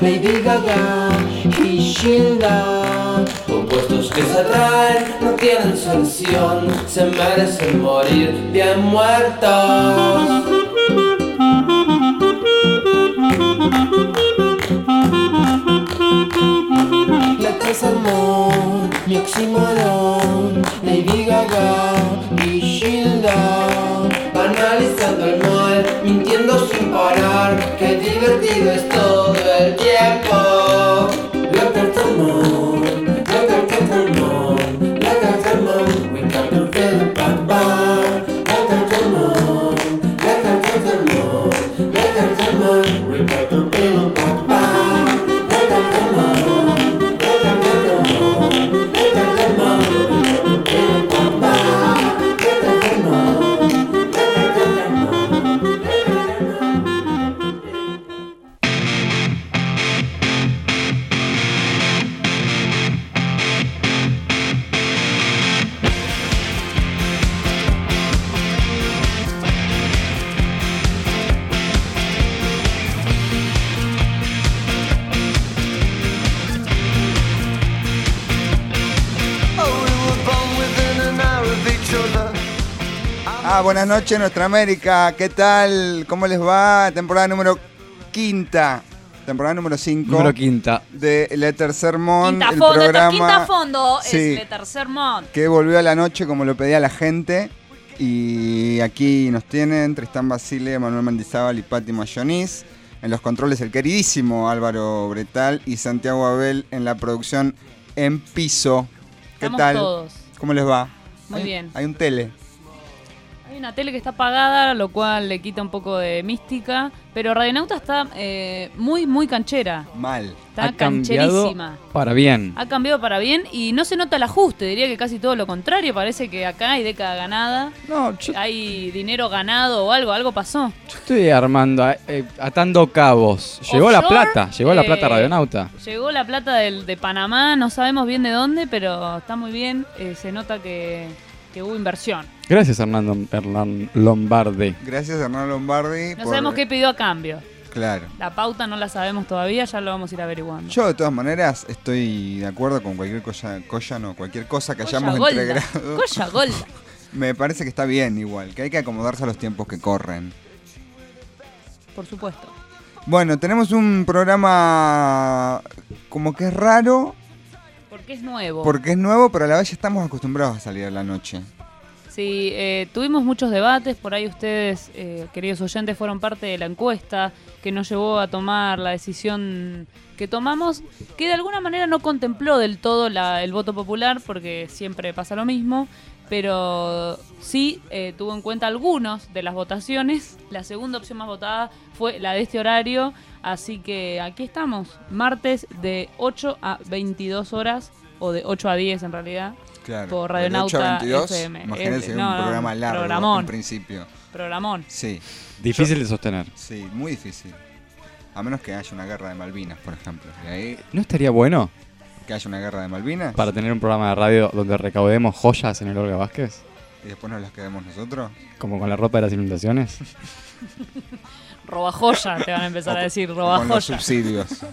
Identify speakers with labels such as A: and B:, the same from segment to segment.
A: Lady Gaga y Shilda. Compuestos que se atraen, no tienen solución. Se merecen morir bien muertos Tercermon, mi Oxymoron, Lady Gaga y Shilda Analizando el mal, mintiendo sin parar Qué divertido es todo el tiempo
B: buenas noches, nuestra América. ¿Qué tal? ¿Cómo les va? Temporada número quinta. Temporada número 5
C: Número quinta.
B: de Le Tercer Mon,
D: Quinta
B: el
D: fondo,
B: programa
D: quinta fondo,
B: Sí.
D: es el tercer mod.
B: que volvió a la noche como lo pedía la gente. Y aquí nos tienen Tristán Basile, Manuel Mendizábal y Patti Mayoniz. En los controles el queridísimo Álvaro Bretal y Santiago Abel en la producción en piso. ¿Qué
D: Estamos
B: tal?
D: todos.
B: ¿Cómo les va?
D: Muy
B: Hay-
D: bien.
B: Hay un tele.
D: Hay una tele que está apagada, lo cual le quita un poco de mística, pero Radionauta está eh, muy, muy canchera.
B: Mal.
D: Está
C: ha cambiado
D: cancherísima.
C: para bien.
D: Ha cambiado para bien y no se nota el ajuste, diría que casi todo lo contrario, parece que acá hay década ganada,
C: No, yo,
D: hay dinero ganado o algo, algo pasó.
C: yo estoy armando, eh, atando cabos. Llegó la plata, llegó la plata
D: eh,
C: Radionauta.
D: Llegó la plata del, de Panamá, no sabemos bien de dónde, pero está muy bien, eh, se nota que, que hubo inversión.
C: Gracias Hernando Hernán Lombardi.
B: Gracias Hernán Lombardi.
D: No
B: por-
D: sabemos qué pidió a cambio.
B: Claro.
D: La pauta no la sabemos todavía, ya lo vamos a ir averiguando.
B: Yo de todas maneras estoy de acuerdo con cualquier cosa, cosa no, cualquier cosa que
D: Colla
B: hayamos
D: Golda,
B: integrado.
D: Colla Golda.
B: Me parece que está bien igual, que hay que acomodarse a los tiempos que corren.
D: Por supuesto.
B: Bueno, tenemos un programa como que es raro,
D: Porque es nuevo.
B: porque es nuevo, pero a la vez ya estamos acostumbrados a salir a la noche.
D: Sí, eh, tuvimos muchos debates, por ahí ustedes, eh, queridos oyentes, fueron parte de la encuesta que nos llevó a tomar la decisión que tomamos, que de alguna manera no contempló del todo la- el voto popular, porque siempre pasa lo mismo, pero sí eh, tuvo en cuenta algunos de las votaciones. La segunda opción más votada fue la de este horario, así que aquí estamos, martes de 8 a 22 horas, o de 8 a 10 en realidad.
B: Claro.
D: Por
B: de 8 a
D: Radionauta
B: 22,
D: FM.
B: Imagínense, un
D: no, no,
B: programa largo
D: programón.
B: en principio.
D: Programón.
B: Sí,
C: Difícil de sostener.
B: sí, muy difícil. A menos que haya una guerra de Malvinas, por ejemplo. Y ahí,
C: ¿No estaría bueno
B: que haya una guerra de Malvinas
C: para tener un programa de radio donde recaudemos joyas en el Olga Vázquez?
B: y después nos las quedemos nosotros.
C: Como con la ropa de las inundaciones.
D: Roba joya, te van a empezar
B: O-
D: a decir, roba
B: con los
D: joya.
B: subsidios.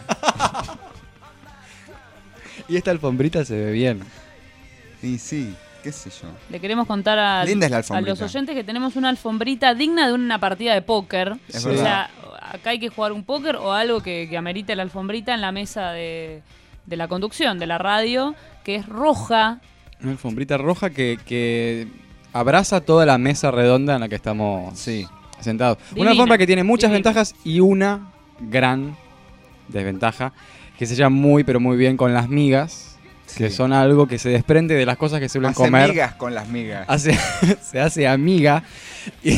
C: Y esta alfombrita se ve bien.
B: Y sí, qué sé yo.
D: Le queremos contar a,
B: Linda es la
D: a
B: alfombrita.
D: los oyentes que tenemos una alfombrita digna de una partida de póker.
B: Es
D: o
B: verdad.
D: sea, acá hay que jugar un póker o algo que, que amerite la alfombrita en la mesa de, de la conducción, de la radio, que es roja.
C: Una alfombrita roja que, que abraza toda la mesa redonda en la que estamos
B: Sí.
C: sentados.
D: Divina,
C: Una alfombra que tiene muchas
D: divina.
C: ventajas y una gran desventaja que se lleva muy pero muy bien con las migas, que
B: Sí.
C: son algo que se desprende de las cosas que se suelen
B: Hace
C: comer.
B: migas con las migas.
C: Hace- se hace amiga y,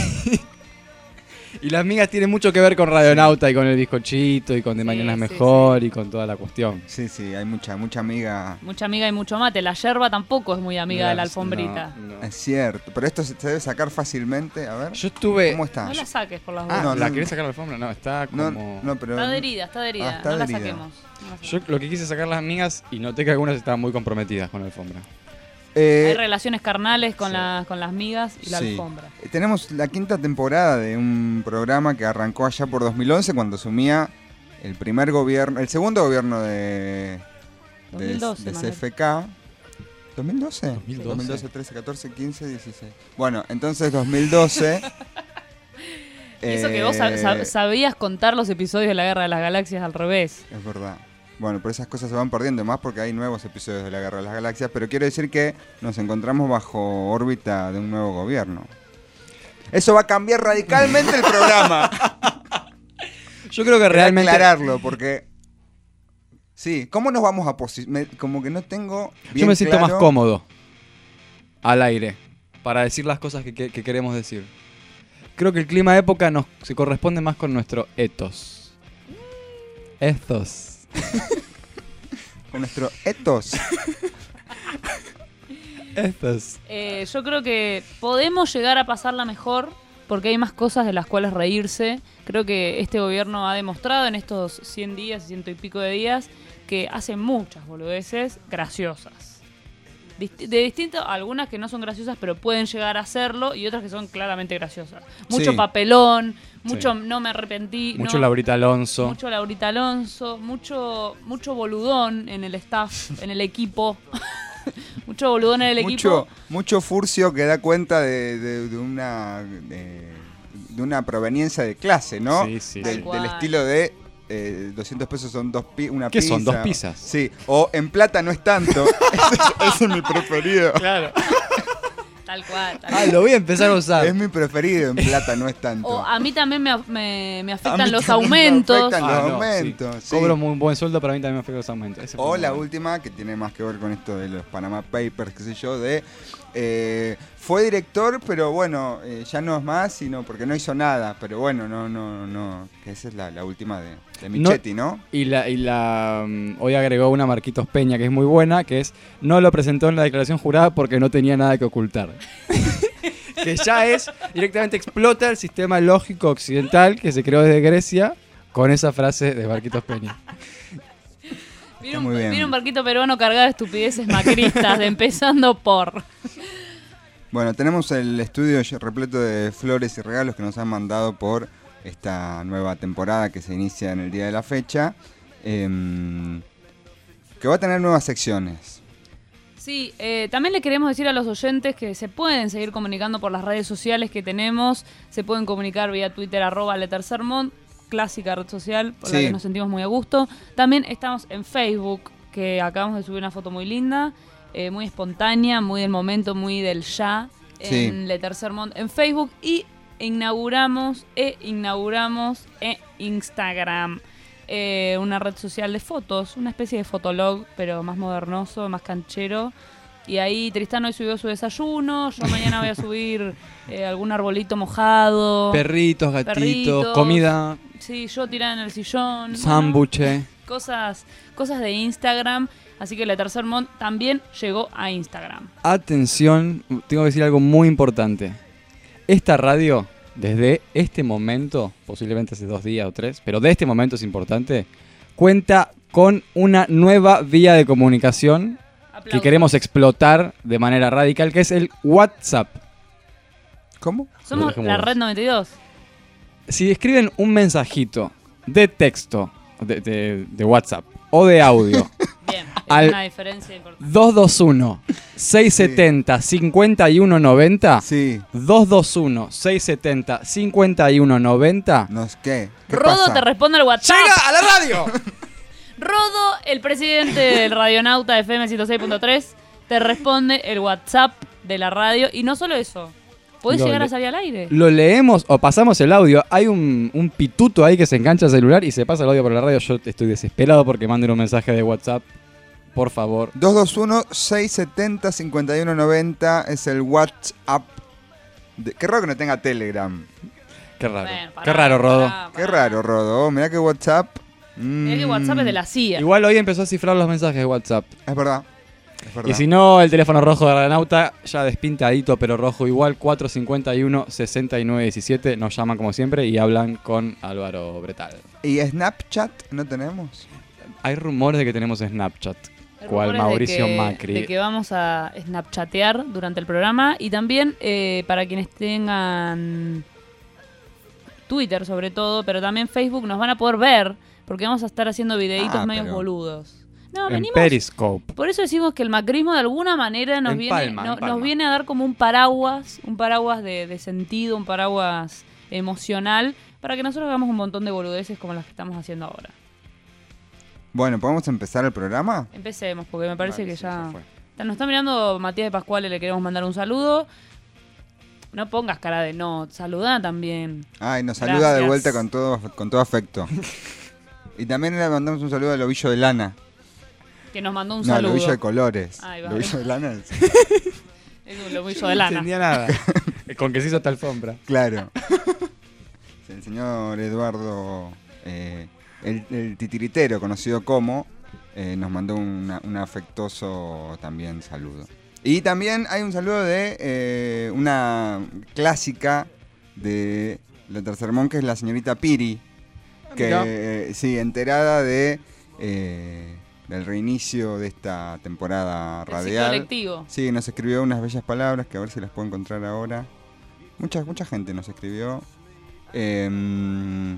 C: Y las migas tienen mucho que ver con Radionauta y con el bizcochito y con De
D: Sí,
C: Mañana es
D: sí,
C: Mejor y con toda la cuestión.
B: Sí, sí, hay mucha, mucha amiga.
D: Mucha amiga y mucho mate. La yerba tampoco es muy amiga de la alfombrita.
C: No, no.
B: Es cierto, pero esto se se debe sacar fácilmente. A ver,
C: Yo estuve.
B: ¿cómo está?
D: No la saques por las
B: Ah, no,
C: ¿La querés sacar la alfombra? No, está como.
B: no, pero.
D: Está adherida, está adherida.
B: Ah, está
D: no la saquemos.
C: Yo lo que quise sacar las migas y noté que algunas estaban muy comprometidas con la alfombra.
B: Eh,
D: Hay relaciones carnales con,
C: sí.
D: las con las migas y la
B: Sí.
D: alfombra.
B: Eh, Tenemos la quinta temporada de un programa que arrancó allá por 2011 cuando asumía el primer gobierno, el segundo gobierno de, de,
D: 2012,
B: de. CFK. ¿2012?
C: 2012.
B: 2012, 13, 14, 15, 16. Bueno, entonces 2012.
D: Y eso que vos sab-
B: eh,
D: sab- sabías contar los episodios de la Guerra de las Galaxias al revés.
B: Es verdad. Bueno, pero esas cosas se van perdiendo más porque hay nuevos episodios de la Guerra de las Galaxias, pero quiero decir que nos encontramos bajo órbita de un nuevo gobierno. Eso va a cambiar radicalmente el programa.
C: Yo creo que
B: Realmente aclararlo porque sí, ¿cómo nos vamos a posicionar? Como que no tengo
C: Yo
B: bien
C: me siento más cómodo al aire para decir las cosas que, que- que queremos decir. Creo que el clima de época nos se corresponde más con nuestro ethos. Ethos.
B: con nuestro ethos.
C: Ethos.
D: Eh, yo creo que podemos llegar a pasarla mejor porque hay más cosas de las cuales reírse. Creo que este gobierno ha demostrado en estos 100 días, ciento y pico de días, que hace muchas boludeces graciosas. De distinto, algunas que no son graciosas, pero pueden llegar a hacerlo, y otras que son claramente graciosas. Mucho
B: Sí.
D: papelón, mucho
C: Sí.
D: no me arrepentí.
C: Mucho
D: no-
C: Laurita Alonso.
D: Mucho Laurita Alonso, mucho, mucho boludón en el staff, en el equipo. mucho boludón en el
B: mucho,
D: equipo.
B: mucho furcio que da cuenta de, de- de una de, de una proveniencia de clase, ¿no?
C: Sí, sí,
B: Del,
D: sí.
B: del estilo de eh, 200 pesos son dos pi una
C: ¿Qué
B: pizza.
C: son, dos pizzas?
B: Sí, o en plata no es tanto. ese, es, mi preferido.
C: Claro.
D: Tal cual. tal
C: Ah,
D: cual.
C: lo voy a empezar a usar.
B: Es mi preferido, en plata no es tanto.
D: O a mí también me, me, me afectan los
B: me
D: aumentos.
B: afectan los
C: Ah, no,
B: aumentos.
C: sí.
B: sí.
C: Cobro muy buen sueldo, pero a mí también me afecta los aumentos. Ese
B: O la última, que tiene más que ver con esto de los Panama Papers, qué sé yo, de... eh, fue director, pero bueno, eh, ya no es más, sino porque no hizo nada. Pero bueno, no, no, no. Que esa es la, la última de, de Michetti, ¿no?
C: Y la, y la mm, hoy agregó una Marquitos Peña que es muy buena, que es no lo presentó en la declaración jurada porque no tenía nada que ocultar. que ya es, directamente explota el sistema lógico occidental que se creó desde Grecia con esa frase de Marquitos Peña.
D: Viene un, viene un barquito peruano cargado de estupideces macristas, de empezando por.
B: Bueno, tenemos el estudio repleto de flores y regalos que nos han mandado por esta nueva temporada que se inicia en el día de la fecha. em, que va a tener nuevas secciones.
D: Sí, eh, también le queremos decir a los oyentes que se pueden seguir comunicando por las redes sociales que tenemos. Se pueden comunicar vía Twitter, arroba Letercermont, clásica red social por la que nos sentimos muy a gusto. También estamos en Facebook, que acabamos de subir una foto muy linda, eh, muy espontánea, muy del momento, muy del ya,
B: Sí.
D: en Letercermont en Facebook. Y inauguramos, e inauguramos e Instagram. eh, una red social de fotos, una especie de fotolog, pero más modernoso, más canchero. Y ahí Tristán hoy subió su desayuno, yo mañana voy a subir eh, algún arbolito mojado.
C: Perritos, gatitos,
D: Perritos.
C: comida,
D: Sí, yo tirada en el sillón. bueno,
C: sambuche.
D: cosas, cosas de Instagram. Así que la tercer Mont también llegó a Instagram.
C: Atención, tengo que decir algo muy importante. Esta radio, desde este momento, posiblemente hace dos días o tres, pero de este momento es importante, cuenta con una nueva vía de comunicación que queremos explotar de manera radical, que es el WhatsApp.
B: ¿Cómo?
D: Somos la red 92.
C: Si escriben un mensajito de texto, de, de- de WhatsApp o de audio,
D: Bien, es
C: Al-
D: una diferencia importante.
C: 221-670-5190,
B: Sí.
C: 221-670-5190.
B: No es qué. ¿Qué
D: Rodo
B: pasa?
D: te responde al WhatsApp.
C: ¡Llega a la radio!
D: Rodo, el presidente del Radionauta FM 106.3, te responde el WhatsApp de la radio. Y no solo eso, podés llegar a salir al aire.
C: Lo leemos o pasamos el audio. Hay un, un pituto ahí que se engancha al celular y se pasa el audio por la radio. Yo estoy desesperado porque manden un mensaje de WhatsApp. Por favor.
B: 221-670-5190 es el WhatsApp. de- Qué raro que no tenga Telegram.
C: Qué raro.
D: Bueno, pará,
C: Qué raro, Rodo.
D: pará,
B: Qué
D: pará.
B: raro, Rodo. Mirá que WhatsApp.
D: Mirá que
B: mm,
D: WhatsApp es de la CIA.
C: Igual hoy empezó a cifrar los mensajes de WhatsApp.
B: Es verdad.
C: Y si no, el teléfono rojo de Ranauta, ya despintadito, pero rojo igual, 451-6917. Nos llaman como siempre y hablan con Álvaro Bretal.
B: ¿Y Snapchat no tenemos?
C: Hay rumores de que tenemos Snapchat. Cual
D: de
C: Mauricio
D: que-
C: Macri.
D: De que vamos a snapchatear durante el programa y también eh, para quienes tengan Twitter sobre todo, pero también Facebook nos van a poder ver porque vamos a estar haciendo videitos
B: Ah,
D: medios
B: pero-
D: boludos. No,
C: en
D: venimos.
C: Periscope.
D: Por eso decimos que el macrismo de alguna manera nos,
C: En
D: viene,
C: Palma,
D: no- nos viene a dar como un paraguas, un paraguas de, de sentido, un paraguas emocional, para que nosotros hagamos un montón de boludeces como las que estamos haciendo ahora.
B: Bueno, ¿podemos empezar el programa?
D: Empecemos, porque me parece
C: Vale,
D: que
C: sí,
D: ya...
C: fue.
D: Nos está mirando Matías de Pascual, le queremos mandar un saludo. No pongas cara de no, saluda también.
B: Ay, nos saluda de vuelta con todo, con todo afecto. y también le mandamos un saludo al ovillo de lana.
D: Que nos mandó un
B: no, al
D: saludo.
B: ovillo de colores.
D: Ahí
B: El
D: va.
B: ovillo de lana es-
D: Es un lobillo de
C: No
D: lana.
C: entendía nada. Con que se hizo esta alfombra.
B: Claro. El señor Eduardo, eh, el, el titiritero, conocido como, eh, nos mandó una- un afectuoso también saludo. Y también hay un saludo de eh, una clásica de la Tercermón, que es la señorita Piri, que
C: mira.
B: eh, sí, enterada de eh, del reinicio de esta temporada
D: El
B: radial.
D: lectivo.
B: Sí, nos escribió unas bellas palabras que a ver si las puedo encontrar ahora. Mucha, mucha gente nos escribió. Em,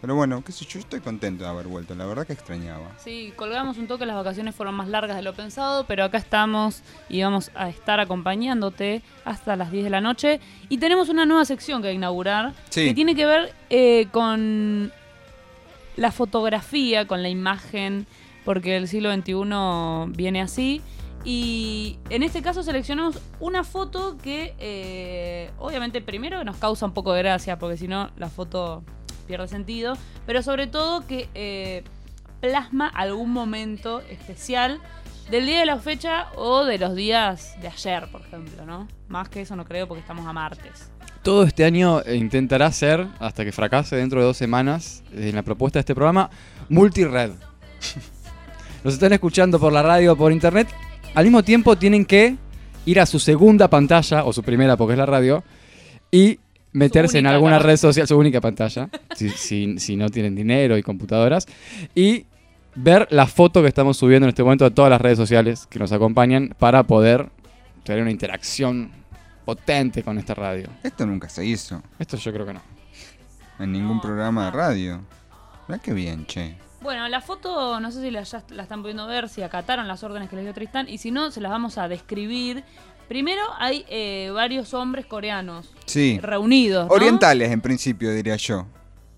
B: pero bueno, qué sé yo, yo estoy contento de haber vuelto. La verdad que extrañaba.
D: Sí, colgamos un toque, las vacaciones fueron más largas de lo pensado, pero acá estamos y vamos a estar acompañándote hasta las 10 de la noche. Y tenemos una nueva sección que inaugurar
B: Sí.
D: que tiene que ver eh, con la fotografía, con la imagen, porque el siglo XXI viene así. Y en este caso seleccionamos una foto que eh, obviamente primero nos causa un poco de gracia, porque si no la foto pierde sentido, pero sobre todo que eh, plasma algún momento especial del día de la fecha o de los días de ayer, por ejemplo, ¿no? Más que eso no creo porque estamos a martes.
C: Todo este año eh, intentará ser, hasta que fracase dentro de dos semanas, en la propuesta de este programa, multired. Nos están escuchando por la radio o por internet. Al mismo tiempo tienen que ir a su segunda pantalla, o su primera porque es la radio, y meterse en alguna red social, su única pantalla, si, si- si no tienen dinero y computadoras, y ver la foto que estamos subiendo en este momento a todas las redes sociales que nos acompañan para poder tener una interacción potente con esta radio.
B: Esto nunca se hizo
C: Esto yo creo que no.
B: en ningún
D: No,
B: programa de radio. Mirá qué bien, che.
D: Bueno, la foto, no sé si la, ya la están pudiendo ver, si acataron las órdenes que les dio Tristán, y si no, se las vamos a describir. Primero, hay eh, varios hombres coreanos
B: Sí.
D: reunidos. ¿no?
B: Orientales, en principio, diría yo.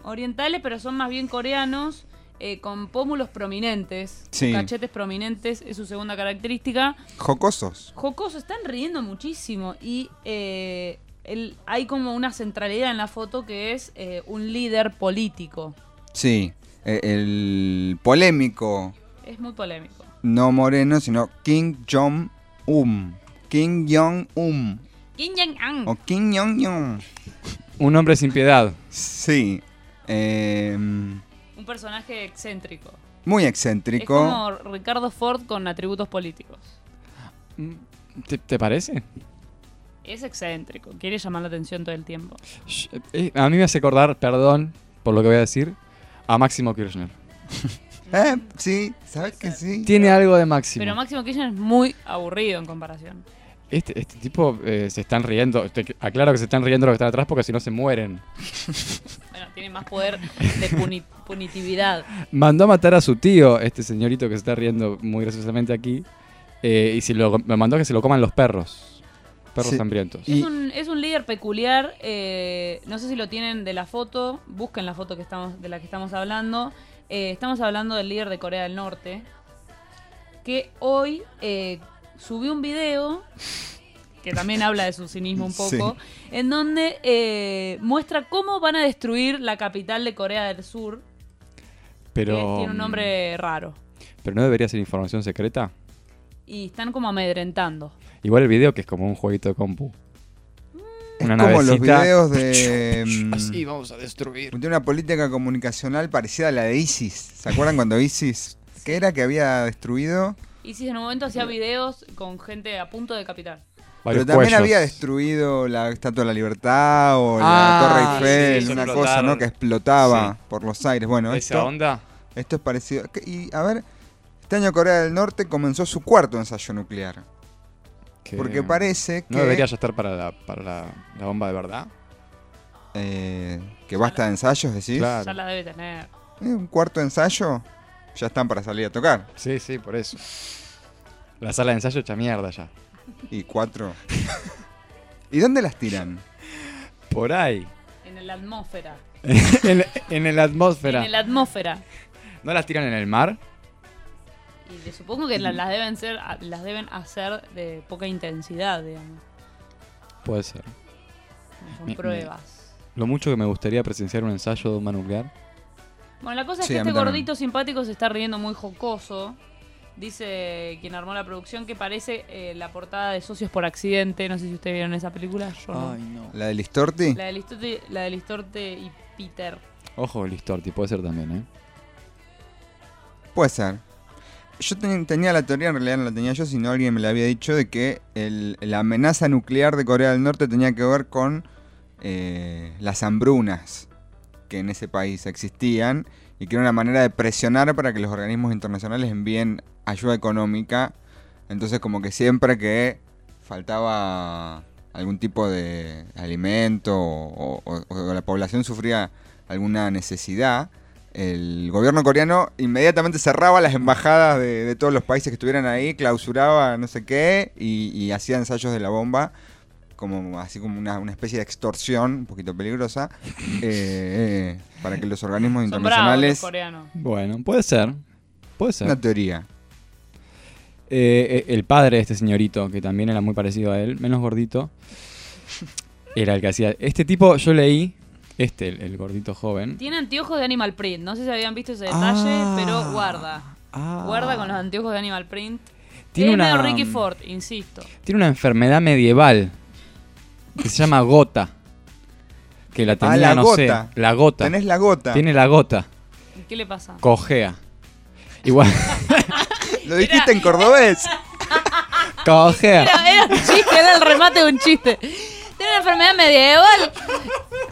D: Orientales, pero son más bien coreanos, eh, con pómulos prominentes,
B: Sí.
D: cachetes prominentes, es su segunda característica.
B: Jocosos.
D: Jocoso, están riendo muchísimo y eh, el- hay como una centralidad en la foto que es eh, un líder político.
B: Sí. Eh, el polémico,
D: Es muy polémico.
B: no moreno, sino Kim Jong-un. Kim Jong-un.
D: Kim Jong-un.
B: O Kim Jong-un.
C: Un hombre sin piedad.
B: Sí. Em,
D: Un personaje excéntrico.
B: muy
D: Es
B: excéntrico.
D: como Ricardo Ford con atributos políticos.
C: ¿Te, te parece?
D: Es excéntrico, quiere llamar la atención todo el tiempo.
C: Eh, A mí me hace acordar, perdón por lo que voy a decir, a Máximo Kirchner.
B: Eh, sí, ¿sabes que sí?
C: Tiene algo de Máximo.
D: Pero Máximo Kirchner es muy aburrido en comparación.
C: Este, este tipo eh, se están riendo. Te aclaro que se están riendo los que están atrás porque si no se mueren.
D: Bueno, tiene más poder de puni- punitividad.
C: Mandó a matar a su tío, este señorito que se está riendo muy graciosamente aquí. eh, y se lo, me mandó a que se lo coman los perros. Perros
B: Sí.
C: hambrientos.
B: Y-
D: Es, un, es un líder peculiar. eh, no sé si lo tienen de la foto. Busquen la foto que estamos, de la que estamos hablando. Eh, estamos hablando del líder de Corea del Norte. Que hoy eh, subió un video. Que también habla de su cinismo un poco. En donde eh, muestra cómo van a destruir la capital de Corea del Sur.
C: pero,
D: que tiene un nombre raro.
C: pero no debería ser información secreta.
D: Y están como amedrentando.
C: Igual el video que es como un jueguito de compu.
B: Es
C: Una
B: como los videos de. mm,
C: Así vamos a destruir.
B: de una política comunicacional parecida a la de ISIS. ¿Se acuerdan cuando ISIS. ¿Qué era que había destruido?
D: Y si en un momento hacía videos con gente a punto de capital.
B: Pero también
C: cuellos.
B: había destruido la Estatua de la Libertad o
C: Ah,
B: la Torre
C: sí,
B: Eiffel, una cosa. ¿no? Que explotaba
C: Sí.
B: por los aires. Bueno,
C: Esa
B: esto,
C: onda.
B: esto es parecido. ¿Qué- Y a ver, este año Corea del Norte comenzó su cuarto ensayo nuclear.
C: Que
B: Porque parece que,
C: No debería ya estar para la, para la, la bomba de verdad.
B: eh, que basta de ensayos, decís.
C: Claro.
D: Ya la debe tener.
B: Eh, un cuarto ensayo, ya están para salir a tocar.
C: Sí, sí, por eso. La sala de ensayo hecha mierda ya.
B: Y cuatro. ¿Y dónde las tiran?
C: Por ahí.
D: En la atmósfera.
C: en, en la atmósfera.
D: En la atmósfera.
C: ¿No las tiran en el mar?
D: Y le supongo que la- las deben ser, las deben hacer de poca intensidad, digamos.
C: Puede ser.
D: No Son
C: Mi- mi-
D: pruebas.
C: Lo mucho que me gustaría presenciar un ensayo de bomba nuclear.
D: Bueno, la cosa es
B: Sí,
D: que este
B: también.
D: gordito simpático se está riendo muy jocoso. Dice quien armó la producción que parece eh, la portada de Socios por Accidente. No sé si ustedes vieron esa película. Yo no.
C: no.
B: ¿La de Listorti?
D: La de Listorte, la de Listorte y Peter.
C: Ojo, Listorti, puede ser también, ¿eh?
B: Puede ser. Yo ten- tenía la teoría, en realidad no la tenía yo, sino alguien me la había dicho, de que el- la amenaza nuclear de Corea del Norte tenía que ver con eh, las hambrunas que en ese país existían y que era una manera de presionar para que los organismos internacionales envíen ayuda económica. Entonces como que siempre que faltaba algún tipo de alimento o, o- o la población sufría alguna necesidad, el gobierno coreano inmediatamente cerraba las embajadas de, de todos los países que estuvieran ahí, clausuraba no sé qué y, y hacía ensayos de la bomba, como así como una, una especie de extorsión, un poquito peligrosa, eh, eh, para que los organismos
D: Son bravos los
B: internacionales...
D: coreanos.
C: Bueno, puede ser. Puede ser.
B: Una teoría.
C: Eh, el padre de este señorito, que también era muy parecido a él, menos gordito, era el que hacía. Este tipo, yo leí, este, el, el gordito joven.
D: Tiene anteojos de Animal Print. No sé si habían visto ese detalle,
C: Ah.
D: pero guarda.
C: Ah.
D: Guarda con los anteojos de Animal Print.
C: Tiene
D: es
C: una-
D: medio Ricky Ford, insisto.
C: Tiene una enfermedad medieval que se llama gota. Que la tenía,
B: Ah, la
C: no
B: gota.
C: sé. La gota.
B: Tenés la gota.
C: Tiene la gota.
D: ¿Qué le pasa?
C: Cojea. Igual.
B: Lo dijiste en cordobés.
C: Cojea.
D: Era, era un chiste, era el remate de un chiste. Una enfermedad medieval.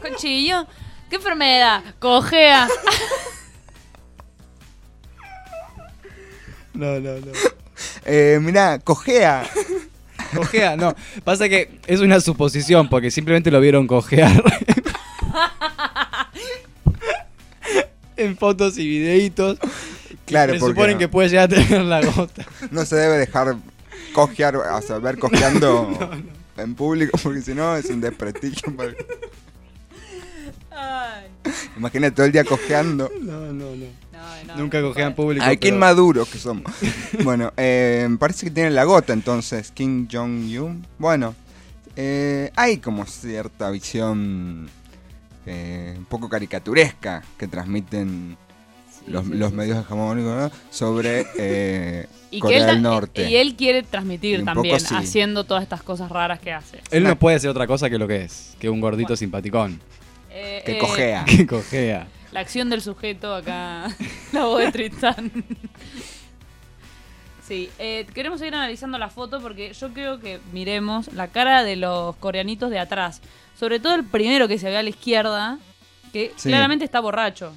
D: Conchillo. ¿Qué enfermedad? Cojea.
C: No, no, no.
B: Eh, mirá, cojea.
C: Cojea, no. Pasa que es una suposición, porque simplemente lo vieron cojear. en fotos y videitos.
B: Claro, porque
C: suponen
B: no.
C: que puede llegar a tener la gota.
B: No se debe dejar cojear, o sea, ver cojeando en público, porque si no es un desprestigio. para-
D: Ay.
B: Imagínate todo el día cojeando.
C: No, no, no.
D: No, no,
C: Nunca
D: no
C: cogea en público.
B: Ay, qué
C: pero-
B: inmaduros que somos. Bueno, eh, parece que tiene la gota entonces, Kim Jong-un. Bueno, eh, hay como cierta visión eh, un poco caricaturesca que transmiten los, los medios hegemónicos ¿no? sobre eh,
D: Y
B: Corea del Norte.
D: y él quiere transmitir también,
B: sí.
D: haciendo todas estas cosas raras que hace.
C: Él no puede ser otra cosa que lo que es. Que un gordito
D: Bueno.
C: simpaticón.
D: Eh,
B: que
D: eh,
B: cojea.
C: Que cojea.
D: La acción del sujeto acá, la voz de Tristán. Sí, eh, queremos seguir analizando la foto porque yo creo que miremos la cara de los coreanitos de atrás. Sobre todo el primero que se ve a la izquierda, que
B: Sí.
D: claramente está borracho.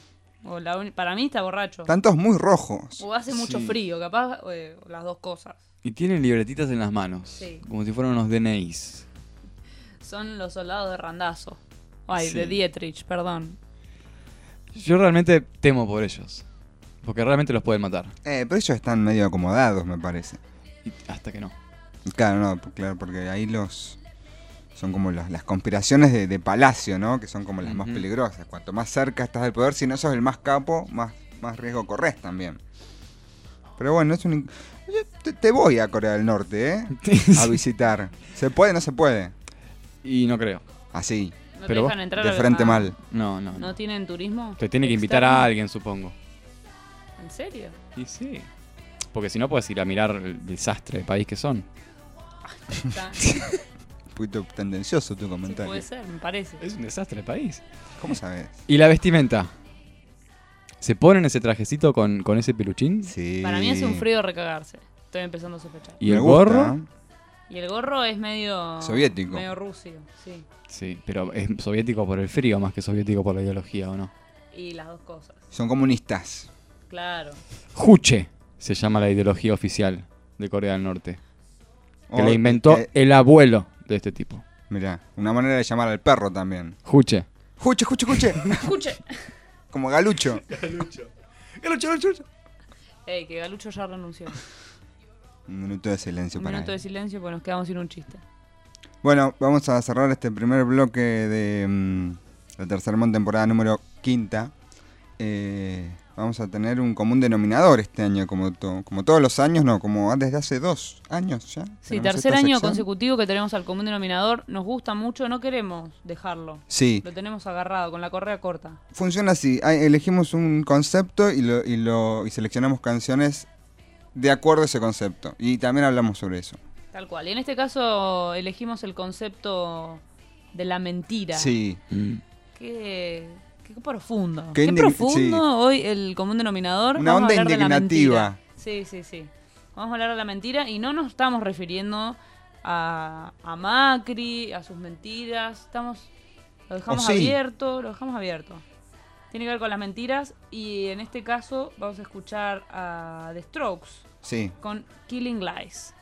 D: O la uni- para mí está borracho.
B: Tantos muy rojos.
D: O hace mucho
C: Sí.
D: frío, capaz eh, las dos cosas.
C: Y tienen libretitas en las manos.
D: Sí.
C: Como si fueran unos DNIs.
D: Son los soldados de Randazo. Ay,
C: Sí.
D: de Dietrich, perdón.
C: Yo realmente temo por ellos. Porque realmente los pueden matar.
B: Eh, pero ellos están medio acomodados, me parece.
C: Y hasta que no.
B: Claro, no, claro, porque ahí los son como las, las conspiraciones de, de palacio, ¿no? Que son como las más peligrosas. Cuanto más cerca estás del poder, si no sos el más capo, más, más riesgo corres también. Pero bueno, es un... Yo te, te voy a Corea del Norte, ¿eh? A visitar. ¿Se puede? No se puede.
C: y no creo.
B: Así,
D: ¿No
C: Pero
D: te dejan entrar
B: de
D: a-
B: frente mal.
C: No, no.
D: ¿No
C: no.
D: tienen turismo?
C: Te tiene que invitar a alguien, supongo.
D: ¿En serio?
C: Y sí. Porque si no puedes ir a mirar el desastre de país que son.
B: Poquito tendencioso tu
D: Sí,
B: comentario.
D: puede ser, me parece.
C: Es un desastre el país.
B: ¿Cómo sabes?
C: ¿Y la vestimenta? ¿Se ponen ese trajecito con, con ese peluchín?
B: Sí.
D: Para mí hace un frío recagarse. Estoy empezando a sospechar.
C: ¿Y
B: Me
C: el
B: gusta.
C: gorro?
D: Y el gorro es medio...
B: Soviético.
D: Medio rusio, sí.
C: Sí, pero es soviético por el frío más que soviético por la ideología, ¿o no?
D: Y las dos cosas.
B: Son comunistas.
D: Claro.
C: Juche se llama la ideología oficial de Corea del Norte. Que
B: O-
C: la inventó
B: eh,
C: el abuelo de este tipo.
B: mirá, una manera de llamar al perro también.
C: Juche.
B: Juche, juche, juche.
D: Escuche.
B: Como galucho.
D: Ey, que Galucho ya renunció.
B: Un minuto de silencio
D: Un
B: para
D: minuto
B: él.
D: de silencio porque nos quedamos sin un chiste.
B: Bueno, vamos a cerrar este primer bloque de mm, la tercera temporada número quinta. Eh, vamos a tener un común denominador este año, como, to- como todos los años, no, como desde hace dos años ya.
D: Sí, tercer año
B: sección.
D: consecutivo que tenemos al común denominador. Nos gusta mucho, no queremos dejarlo.
B: Sí,
D: Lo tenemos agarrado con la correa corta.
B: funciona así. Hay- elegimos un concepto y, lo, y, lo, y seleccionamos canciones de acuerdo a ese concepto. Y también hablamos sobre eso.
D: Tal cual. Y en este caso elegimos el concepto de la mentira.
B: Sí,
C: Mm.
D: Qué, qué profundo.
B: Qué
D: profundo
B: sí.
D: hoy el común denominador.
B: Una
D: Vamos a
B: onda
D: hablar de la
B: indignativa.
D: mentira. Sí, sí, sí. Vamos a hablar de la mentira y no nos estamos refiriendo a, a Macri, a sus mentiras. Estamos, lo dejamos
B: sí.
D: abierto, lo dejamos abierto. Tiene que ver con las mentiras y en este caso vamos a escuchar a The Strokes
B: sí.
D: con Killing Lies.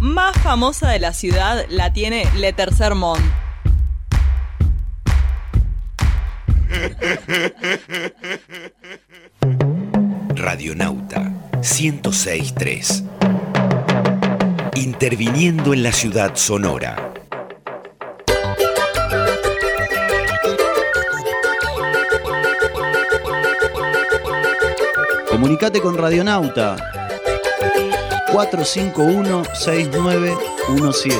E: Más famosa de la ciudad la tiene Le Tercer Mont.
F: Radionauta 1063. Interviniendo en la ciudad sonora.
G: Comunicate con Radionauta 451-6917.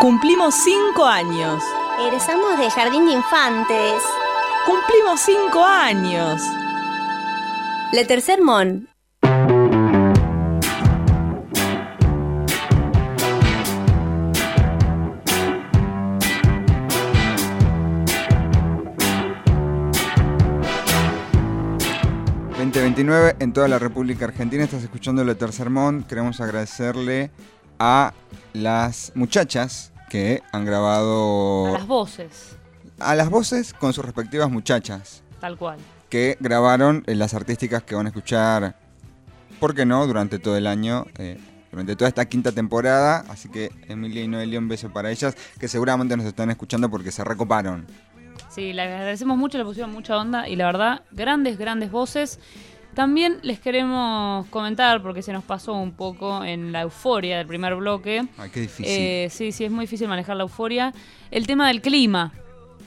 E: Cumplimos cinco años.
H: Egresamos de Jardín de Infantes.
E: Cumplimos cinco años.
H: Le Tercer Mon.
B: ...2029 en toda la República Argentina. Estás escuchando el Tercer Mon. Queremos agradecerle a las muchachas que han grabado...
D: A las voces,
B: a las voces con sus respectivas muchachas.
D: tal cual.
B: que grabaron eh, las artísticas que van a escuchar, ¿por qué no?, durante todo el año, eh, durante toda esta quinta temporada. Así que Emilia y Noelia, un beso para ellas, que seguramente nos están escuchando porque se recoparon.
D: Sí, le agradecemos mucho, le pusieron mucha onda y la verdad, grandes, grandes voces. También les queremos comentar, porque se nos pasó un poco en la euforia del primer bloque.
B: Ay, qué difícil.
D: Eh, sí, sí, es muy difícil manejar la euforia. El tema del clima.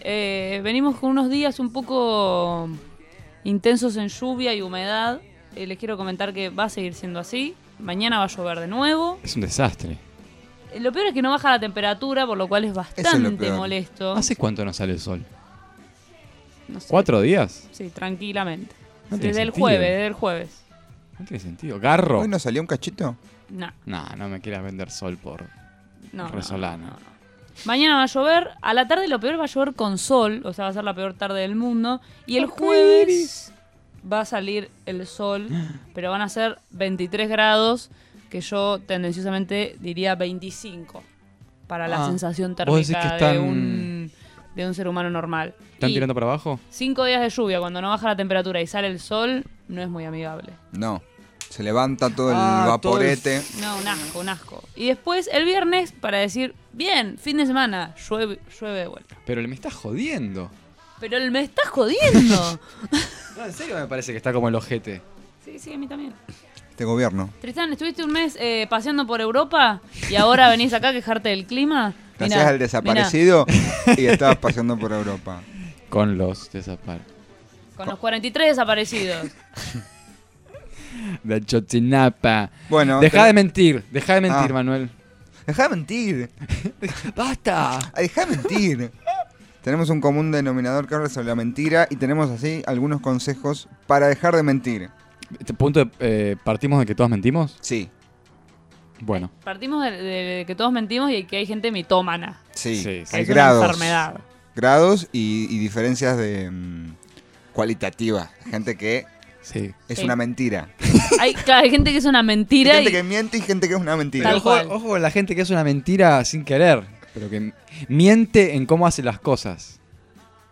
D: Eh, venimos con unos días un poco intensos en lluvia y humedad. Eh, les quiero comentar que va a seguir siendo así. Mañana va a llover de nuevo.
C: Es un desastre.
D: Eh, Lo peor es que no baja la temperatura, por lo cual es bastante molesto.
C: ¿Hace cuánto no sale el sol?
D: No sé.
C: ¿Cuatro días?
D: Sí, tranquilamente.
C: No
D: desde el jueves, desde el jueves.
C: No tiene sentido. ¿Garro?
B: ¿Hoy no salió un cachito?
D: No,
C: No, no me quieras vender sol por
D: no. no,
C: resolano.
D: no, no. Mañana va a llover. A la tarde lo peor va a llover con sol. O sea, va a ser la peor tarde del mundo. Y el jueves va a salir el sol. Pero van a ser 23 grados. Que yo tendenciosamente diría 25. Para la
C: Ah,
D: sensación
C: vos decís
D: térmica
C: que
D: de,
C: están-
D: un, de un ser humano normal.
C: ¿Están
D: Y
C: tirando para abajo?
D: Cinco días de lluvia, cuando no baja la temperatura y sale el sol, no es muy amigable.
B: No. Se levanta todo el
C: Ah, todo el-
B: vaporete.
D: No, un asco, un asco. Y después el viernes para decir, bien, fin de semana, llueve, llueve de vuelta.
C: Pero me estás jodiendo.
D: Pero él me está jodiendo.
C: No, en serio me parece que está como el ojete.
D: sí, sí, a mí también.
B: Este gobierno.
D: Tristán, estuviste un mes eh, paseando por Europa y ahora venís acá a quejarte del clima.
B: Te
D: Mirá,
B: hacías el
D: mirá.
B: desaparecido y estabas paseando por Europa.
C: Con los desapar.
D: Con los 43 desaparecidos.
C: De Chochinapa.
B: Bueno,
C: Deja
B: te-
C: de mentir, deja de mentir,
B: Ah.
C: Manuel.
B: Deja de mentir.
C: ¡Basta!
B: Deja de mentir. tenemos un común denominador que habla sobre la mentira y tenemos así algunos consejos para dejar de mentir.
C: Este punto de- eh, partimos de que todos mentimos.
B: Sí,
C: Bueno,
D: Partimos de, de que todos mentimos y que hay gente mitómana.
B: sí.
C: Sí, sí.
B: Hay
D: es una
B: grados.
D: enfermedad.
B: Grados y, y diferencias de mm, cualitativas. Gente que
C: sí.
B: es
D: Sí.
B: una mentira.
D: Hay, claro, hay gente que es una
B: Hay
D: mentira
B: gente
D: y
B: que miente y gente que es una mentira.
D: Tal
C: ojo, con la gente que es una mentira sin querer, pero que miente en cómo hace las cosas.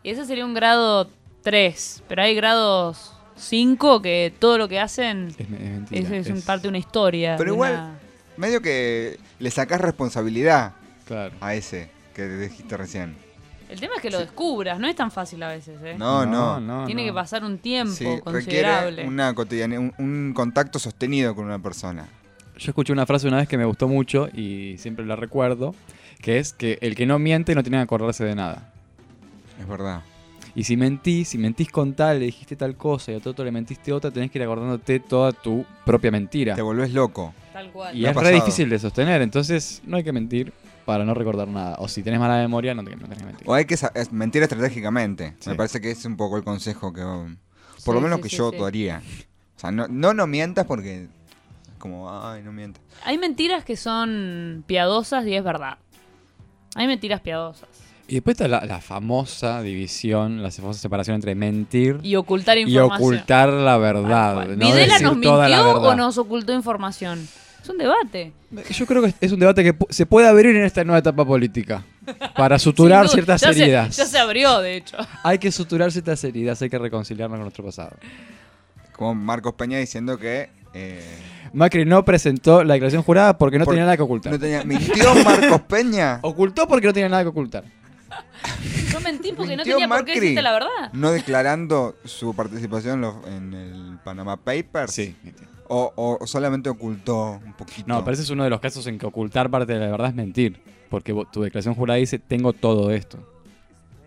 D: Y ese sería un grado 3, pero hay grados 5 que todo lo que hacen
C: Es, es mentira.
D: es, es parte de una historia.
B: Pero igual-
D: una-
B: Medio que le sacás responsabilidad
C: Claro.
B: a ese que dijiste recién.
D: El tema es que lo descubras, no es tan fácil a veces. ¿eh?
B: No, no.
D: Tiene que pasar un tiempo
B: Sí,
D: considerable.
B: requiere una un, un contacto sostenido con una persona.
C: Yo escuché una frase una vez que me gustó mucho y siempre la recuerdo, que es que el que no miente no tiene que acordarse de nada.
B: Es verdad.
C: Y si mentís, si mentís con tal, le dijiste tal cosa y a otro le mentiste otra, tenés que ir acordándote toda tu propia mentira.
B: Te volvés loco.
D: Tal cual.
C: Y
B: Me ha
C: es re difícil de sostener, entonces no hay que mentir para no recordar nada. O si tenés mala memoria, no, te, no tenés que mentir.
B: O hay que es- mentir estratégicamente.
C: Sí.
B: Me parece que es un poco el consejo que... um, Por lo menos
D: sí,
B: que
D: sí,
B: yo
D: sí.
B: daría. O sea, no, no, no mientas porque... es Como, ay, no mientas.
D: Hay mentiras que son piadosas y es verdad. Hay mentiras piadosas.
C: Y después está la, la famosa división, la famosa separación entre mentir
D: Y ocultar
C: y
D: información.
C: ocultar la verdad.
D: cual.
C: No
D: ¿Videla
C: decir
D: nos
C: toda la
D: mintió
C: verdad.
D: o nos ocultó información? Es un debate.
C: Yo creo que es un debate que se puede abrir en esta nueva etapa política. Para suturar
D: duda.
C: ciertas
D: Ya se-
C: heridas.
D: ya se abrió, de hecho.
C: Hay que suturar ciertas heridas, hay que reconciliarnos con nuestro pasado.
B: Como Marcos Peña diciendo que. eh,
C: Macri no presentó la declaración jurada porque no
B: Por-
C: tenía nada que ocultar.
B: no tenía, ¿Mintió Marcos Peña?
C: Ocultó porque no tenía nada que ocultar.
D: Yo mentí porque no
B: ¿Mintió
D: tenía por qué
B: Macri?
D: decirte la verdad.
B: No declarando su participación en, los- en el Panama Papers.
C: Sí.
B: O, o- o solamente ocultó un poquito.
C: No, pero ese es uno de los casos en que ocultar parte de la verdad es mentir. Porque tu declaración jurada dice, tengo todo esto.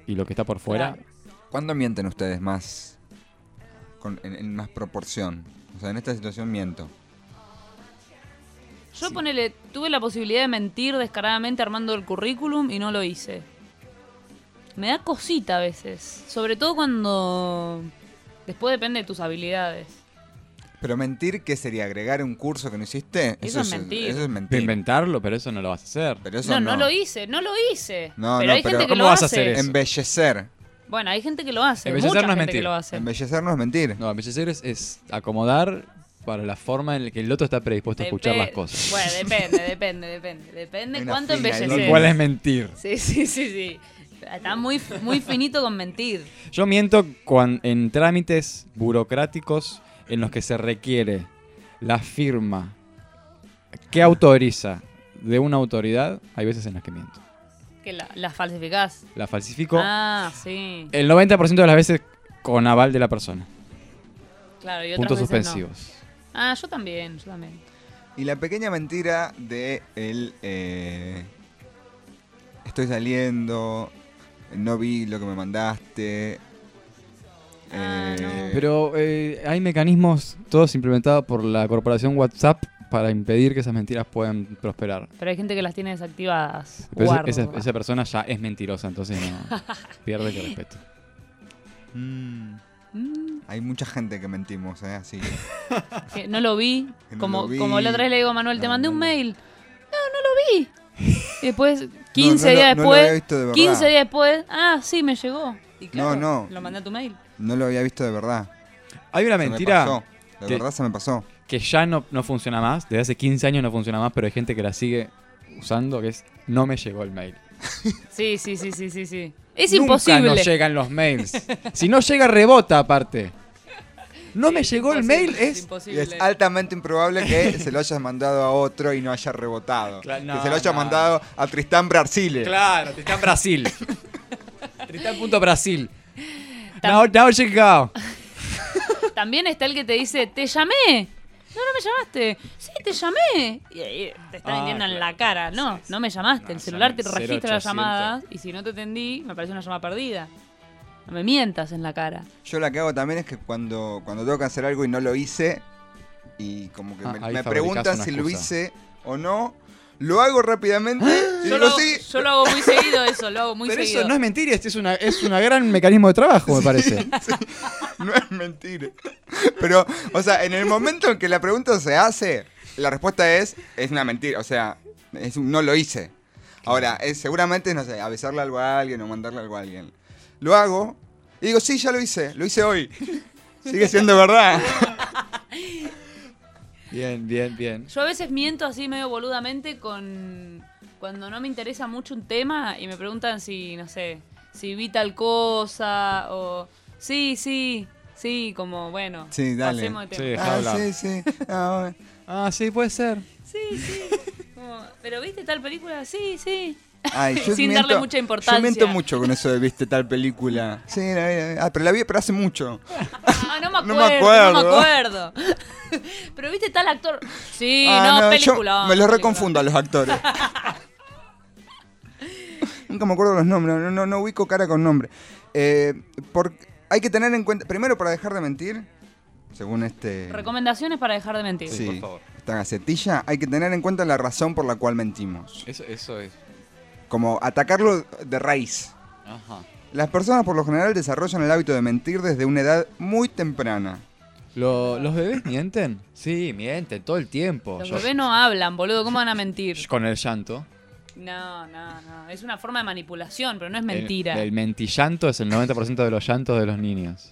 C: Y lo que está por fuera...
D: Claro.
B: ¿Cuándo mienten ustedes más? Con- en, en más proporción. O sea, en esta situación miento.
D: Yo ponele, tuve la posibilidad de mentir descaradamente armando el currículum y no lo hice. Me da cosita a veces. Sobre todo cuando. Después depende de tus habilidades.
B: Pero mentir, ¿qué sería? ¿Agregar un curso que no hiciste?
D: Eso es mentir.
B: Eso es
C: De
B: mentir.
C: inventarlo, pero eso no lo vas a hacer.
B: Pero eso
D: No,
B: no,
D: no, lo hice, no lo hice.
B: No,
D: pero
B: no,
D: hay
B: pero
D: gente que
C: ¿cómo
D: lo
C: vas a
D: hace.
C: hacer eso?
B: Embellecer.
D: Bueno, hay gente que lo hace.
C: Embellecer
D: mucha
C: no es
D: gente
C: mentir.
D: que lo hace.
B: Embellecer no es mentir.
C: No, embellecer es, es acomodar para la forma en la que el otro está predispuesto a escuchar las cosas.
D: Bueno, depende, depende, depende. Depende
B: una
D: cuánto
B: línea.
C: Lo cual es mentir.
D: Sí, sí, sí, sí. Está muy, muy finito con mentir.
C: Yo miento cuan- en trámites burocráticos en los que se requiere la firma que autoriza de una autoridad, hay veces en las que miento.
D: Que la, la falsificás.
C: La falsifico
D: Ah, sí.
C: el 90% de las veces con aval de la persona.
D: Claro, y otras
C: Puntos
D: veces no.
C: suspensivos.
D: Ah, yo también, yo también.
B: Y la pequeña mentira de el eh, estoy saliendo, no vi lo que me mandaste.
D: Ah,
B: eh,
D: no.
C: Pero eh, hay mecanismos todos implementados por la corporación WhatsApp para impedir que esas mentiras puedan prosperar.
D: Pero hay gente que las tiene desactivadas.
C: Pero esa-
D: Guarda.
C: esa, esa persona ya es mentirosa, entonces no pierde el respeto.
B: mm,
D: Mm,
B: hay mucha gente que mentimos, ¿eh? Así.
D: que no lo vi.
B: Que no
D: como,
B: lo vi.
D: como la otra vez le digo a Manuel, te
B: No,
D: mandé
B: no
D: un
B: lo-
D: mail. No, no lo vi. Y después, 15
B: no lo-
D: días
B: no lo había
D: después.
B: visto de verdad.
D: 15 días después. Ah, sí, me llegó. Y claro,
B: no.
D: Lo mandé a tu mail.
B: No lo había visto de verdad.
C: Hay una
B: Se me
C: mentira
B: pasó. De
C: que-
B: verdad se me pasó.
C: que ya no, no funciona más, desde hace 15 años no funciona más, pero hay gente que la sigue usando, que es no me llegó el mail.
D: Sí, sí, sí, sí, sí, sí. Es
C: Nunca
D: imposible.
C: nos llegan los mails. si no llega, rebota aparte. No me llegó el mail, es...
B: Y
D: imposible.
B: es altamente improbable que se lo hayas mandado a otro y no haya rebotado.
C: Claro,
B: que
C: no,
B: se lo haya
C: no.
B: mandado a Tristán Brarsile.
C: Claro, Tristán Brasil. Tristán punto Brasil.
D: Tam-
C: No, no llegó.
D: También está el que te dice, te llamé. No, no me llamaste. Sí, te llamé. Y ahí te está
C: Ah,
D: mintiendo en
C: claro.
D: la cara. No, no me llamaste.
C: No,
D: el celular te registra las
C: 0800.
D: llamadas y si no te atendí, me parece una llamada perdida. No me mientas en la cara.
B: Yo la que hago también es que cuando, cuando tengo que hacer algo y no lo hice, y como que
C: Ah,
B: me, me preguntan si lo hice o no, lo hago rápidamente y
D: Yo lo, hago,
B: sí.
D: yo lo hago muy seguido eso, lo hago muy
C: Pero
D: seguido.
C: eso no es mentira, este es una, es una gran mecanismo de trabajo, me parece.
B: No es mentira. Pero, o sea, en el momento en que la pregunta se hace, la respuesta es, es una mentira. O sea, es un no lo hice. Ahora, es, seguramente, no sé, avisarle algo a alguien o mandarle algo a alguien. Lo hago y digo, sí, ya lo hice, lo hice hoy. Sigue siendo verdad.
C: Bien, bien, bien.
D: Yo a veces miento así medio boludamente con cuando no me interesa mucho un tema y me preguntan si, no sé, si vi tal cosa o sí, sí, sí, como bueno,
B: Sí, dale.
D: pasemos de tema.
C: Sí.
B: Ah, sí, sí. Ah, bueno.
C: Ah, sí, puede ser.
D: Sí, sí. Como, Pero viste tal película, sí, sí.
B: Ay, yo
D: Sin
B: miento-
D: darle mucha importancia.
B: Yo miento mucho con eso de viste tal película. Sí, ah, pero la vi pero hace mucho.
D: Ah, no me
B: No me
D: acuerdo, no me
B: acuerdo.
D: acuerdo. Pero viste tal actor. Sí,
B: Ah,
D: no, película.
B: me los reconfundo a los actores. Nunca me acuerdo los nombres, no, no, no ubico cara con nombre. Eh, por- hay que tener en cuenta, primero para dejar de mentir, según este
D: Recomendaciones para dejar de mentir.
B: sí,
C: por favor.
B: esta gacetilla, hay que tener en cuenta la razón por la cual mentimos.
C: Eso, eso es.
B: Como atacarlo de raíz.
C: Ajá.
B: Las personas por lo general desarrollan el hábito de mentir desde una edad muy temprana.
C: Lo- ¿Los bebés mienten? Sí, mienten todo el tiempo.
D: Los
C: Yo-
D: bebés no hablan, boludo. ¿Cómo van a mentir?
C: Con el llanto.
D: No, no, no. Es una forma de manipulación, pero no es
C: El-
D: mentira.
C: El, mentillanto es el 90% de los llantos de los niños.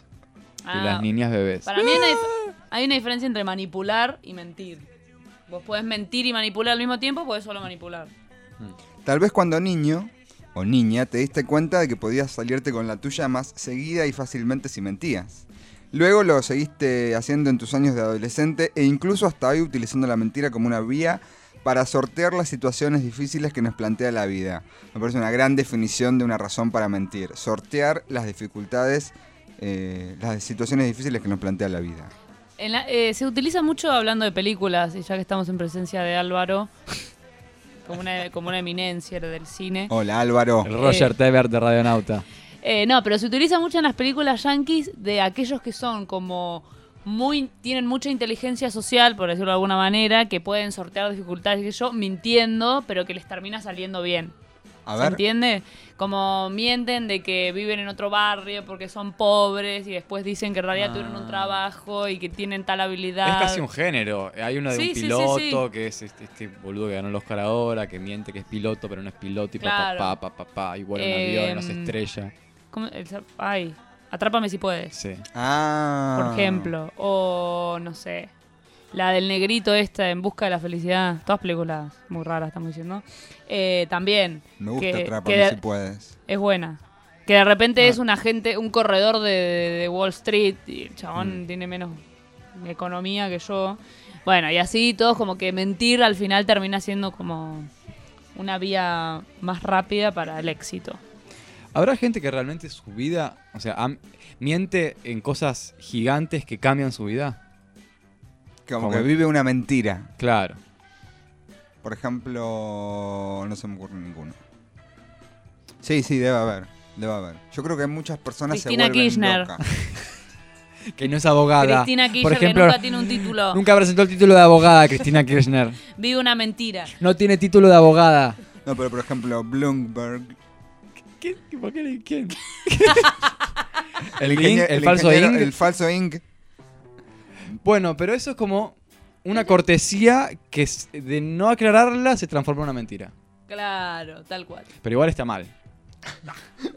D: Ah,
C: y las niñas bebés.
D: Para mí hay una, dif- hay una diferencia entre manipular y mentir. Vos podés mentir y manipular al mismo tiempo, podés solo manipular.
B: Tal vez cuando niño o niña te diste cuenta de que podías salirte con la tuya más seguida y fácilmente si mentías. Luego lo seguiste haciendo en tus años de adolescente e incluso hasta hoy utilizando la mentira como una vía para sortear las situaciones difíciles que nos plantea la vida. Me parece una gran definición de una razón para mentir. Sortear las dificultades, eh, las situaciones difíciles que nos plantea la vida.
D: Eh, se utiliza mucho hablando de películas, y ya que estamos en presencia de Álvaro, como una, como una eminencia del cine.
B: Hola Álvaro.
C: El Roger
D: Eh.
C: Tebert de Radionauta.
D: Eh, no, pero se utiliza mucho en las películas yankees de aquellos que son como muy tienen mucha inteligencia social, por decirlo de alguna manera, que pueden sortear dificultades y que yo mintiendo, pero que les termina saliendo bien.
B: A
D: ¿Se
B: ver.
D: entiende? Como mienten de que viven en otro barrio porque son pobres y después dicen que en realidad tuvieron un trabajo y que tienen tal habilidad.
C: Es casi un género. Hay uno de
D: Sí,
C: un
D: sí, sí,
C: piloto
D: sí.
C: que es este, este boludo que ganó el Oscar ahora, que miente que es piloto, pero no es piloto y
D: Claro.
C: papá, papá, papá, y vuela un avión, no se
D: Em,
C: estrella.
D: Ay, atrápame si puedes.
C: Sí.
B: Ah.
D: por ejemplo. O no sé. La del negrito esta, En Busca de la Felicidad. Todas películas muy raras, estamos diciendo. Eh, también.
B: Me gusta
D: que-
B: si puedes.
D: Es buena. Que de repente
B: Ah.
D: es un agente, un corredor de, de Wall Street y el
B: Mm.
D: chabón tiene menos economía que yo. Bueno, y así todos como que mentir al final termina siendo como una vía más rápida para el éxito.
C: ¿Habrá gente que realmente su vida, o sea, miente en cosas gigantes que cambian su vida?
B: Como
C: Como-
B: que vive una mentira.
C: Claro.
B: Por ejemplo, no se me ocurre ninguno. Sí, sí, debe haber. Debe haber. Yo creo que muchas personas
D: Cristina
B: se vuelven
D: Kirchner.
B: locas.
C: Que no es abogada.
D: Cristina Kirchner,
C: Por ejemplo,
D: que nunca tiene un título.
C: nunca presentó el título de abogada, Cristina Kirchner.
D: Vive una mentira.
C: No tiene título de abogada.
B: No, pero por ejemplo, Bloomberg.
C: ¿Qué? ¿Por qué? ¿Quién?
B: El,
C: el, falso
B: ingeniero-
C: Ing.
B: El falso Ing.
C: Bueno, pero eso es como una cortesía que de no aclararla se transforma en una mentira.
D: Claro, tal cual.
C: Pero igual está mal.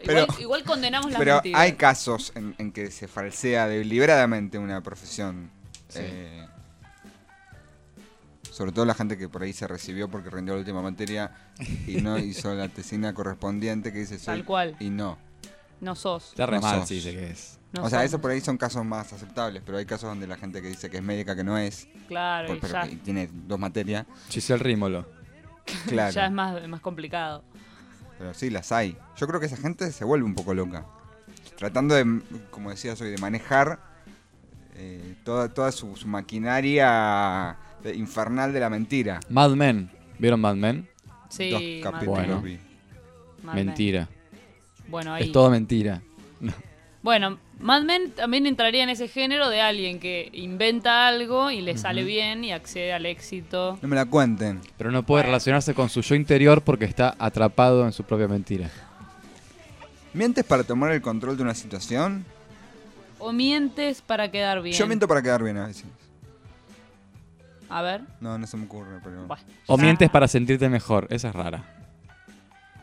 B: Pero-
D: igual, igual condenamos las
B: Pero
D: mentiras.
B: hay casos en, en que se falsea deliberadamente una profesión.
C: Sí.
B: Eh, sobre todo la gente que por ahí se recibió porque rindió la última materia y no hizo la tesina correspondiente que dice soy
D: Tal cual.
B: y no.
D: No sos.
C: Está re
B: No
C: mal,
B: sos.
C: sí, dice que es.
D: No
B: o sea,
D: somos.
B: eso por ahí son casos más aceptables, pero hay casos donde la gente que dice que es médica que no es,
D: Claro,
B: por-
D: y
B: pero
D: ya,
B: que tiene dos materias,
C: Giselle Rímolo.
B: claro.
D: ya es más, más complicado.
B: Pero sí, las hay. Yo creo que esa gente se vuelve un poco loca. Tratando de, como decía soy, de manejar eh, toda, toda su, su maquinaria infernal de la mentira.
C: Mad Men. ¿Vieron Mad Men?
D: Sí,
B: Dos
D: Mad
B: capítulos
C: Bueno.
D: Mad Men.
C: mentira.
D: Bueno, ahí.
C: Es todo mentira.
D: Bueno, Mad Men también entraría en ese género de alguien que inventa algo y le sale bien y accede al éxito.
B: No me la cuenten.
C: Pero no puede relacionarse con su yo interior porque está atrapado en su propia mentira.
B: ¿Mientes para tomar el control de una situación?
D: O mientes para quedar bien.
B: Yo miento para quedar bien a veces.
D: A ver.
B: No, no se me ocurre, pero...
D: Bueno.
C: O mientes para sentirte mejor. Esa es rara.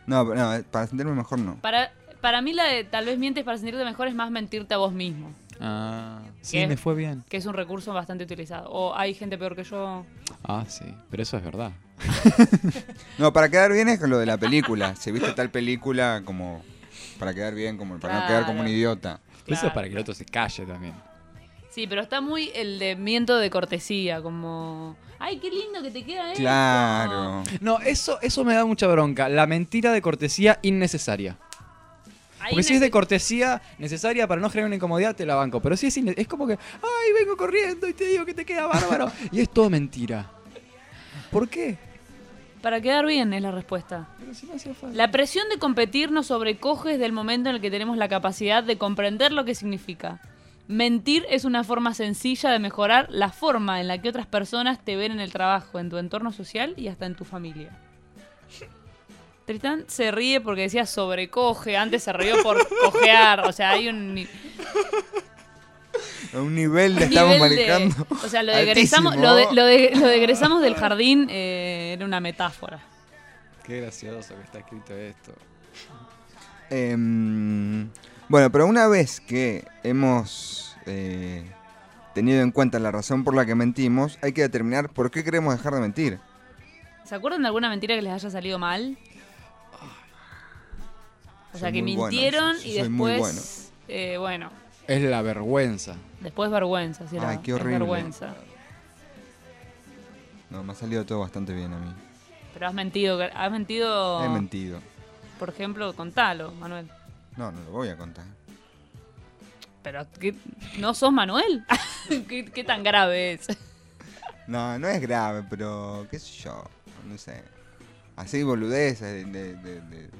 B: No, pero no, para sentirme mejor no.
D: Para, para mí la de tal vez mientes para sentirte mejor es más mentirte a vos mismo.
C: Ah, sí, me fue bien.
D: Que es un recurso bastante utilizado. O hay gente peor que yo.
C: Ah, sí. Pero eso es verdad.
B: No, para quedar bien es lo de la película. Si viste tal película como... Para quedar bien, como para no quedar como un idiota.
C: Eso es para que el otro se calle también.
D: Sí, pero está muy el de miento de cortesía, como... ¡Ay, qué lindo que te queda esto!
B: Claro.
C: No, eso, eso me da mucha bronca. La mentira de cortesía innecesaria. Porque si es de cortesía necesaria para no generar una incomodidad, te la banco. Pero si es, es como que, ay, vengo corriendo y te digo que te queda bárbaro. y es todo mentira. ¿Por qué?
D: Para quedar bien es la respuesta.
C: Pero si no hacía falta.
D: La presión de competir nos sobrecoge desde el momento en el que tenemos la capacidad de comprender lo que significa. Mentir es una forma sencilla de mejorar la forma en la que otras personas te ven en el trabajo, en tu entorno social y hasta en tu familia. Tristán se ríe porque decía sobrecoge, antes se rió por cojear, o sea, hay un
B: A un nivel le estamos
D: nivel de-
B: manejando.
D: o sea, lo de,
B: altísimo.
D: egresamos, lo, de, lo de- lo de egresamos del jardín eh, era una metáfora.
C: Qué gracioso que está escrito esto.
B: Em, bueno, pero una vez que hemos eh, tenido en cuenta la razón por la que mentimos, hay que determinar por qué queremos dejar de mentir.
D: ¿Se acuerdan de alguna mentira que les haya salido mal? O sea, que
B: bueno,
D: mintieron y
B: soy
D: después. eh, bueno,
C: Es la vergüenza.
D: después vergüenza, sí,
B: Ay, qué
D: es
B: horrible.
D: vergüenza.
B: No, me ha salido todo bastante bien a mí.
D: Pero has mentido, has mentido,
B: He mentido.
D: por ejemplo, contalo, Manuel.
B: No, no lo voy a contar.
D: Pero, ¿qué? ¿no sos Manuel? ¿Qué, qué tan grave es?
B: No, no es grave, pero qué sé yo, no sé. Así boludeces de, de, de-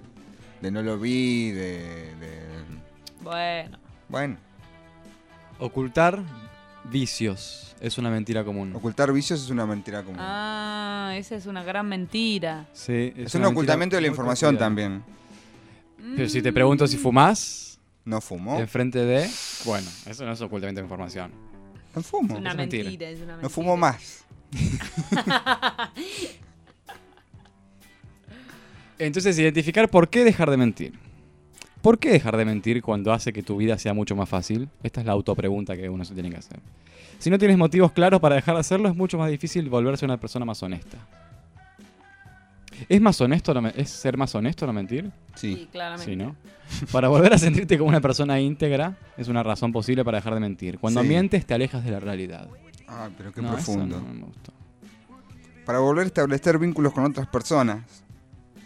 B: de- no lo vi, de, de-
D: Bueno,
B: Bueno,
C: Ocultar vicios es una mentira común.
B: ocultar vicios es una mentira común.
D: ah, esa es una gran mentira.
C: Sí,
B: es
C: una
B: un ocultamiento de la información también.
C: Pero si te pregunto si fumás
B: No fumo.
C: enfrente de... Bueno, eso no es ocultamiento de información.
B: No fumo.
D: Es una
C: es
D: mentira.
C: mentira.
D: es una mentira.
B: No fumo más.
C: Entonces, identificar por qué dejar de mentir. ¿Por qué dejar de mentir cuando hace que tu vida sea mucho más fácil? Esta es la autopregunta que uno se tiene que hacer. Si no tienes motivos claros para dejar de hacerlo, es mucho más difícil volverse una persona más honesta. ¿Es más honesto no es ser más honesto no mentir?
D: Sí,
B: Sí.
D: claramente.
C: Sí, ¿no? Para volver a sentirte como una persona íntegra es una razón posible para dejar de mentir. Cuando
B: Sí.
C: mientes te alejas de la realidad.
B: Ah, pero qué
C: No, eso
B: profundo.
C: no me gustó.
B: Para volver a establecer vínculos con otras personas.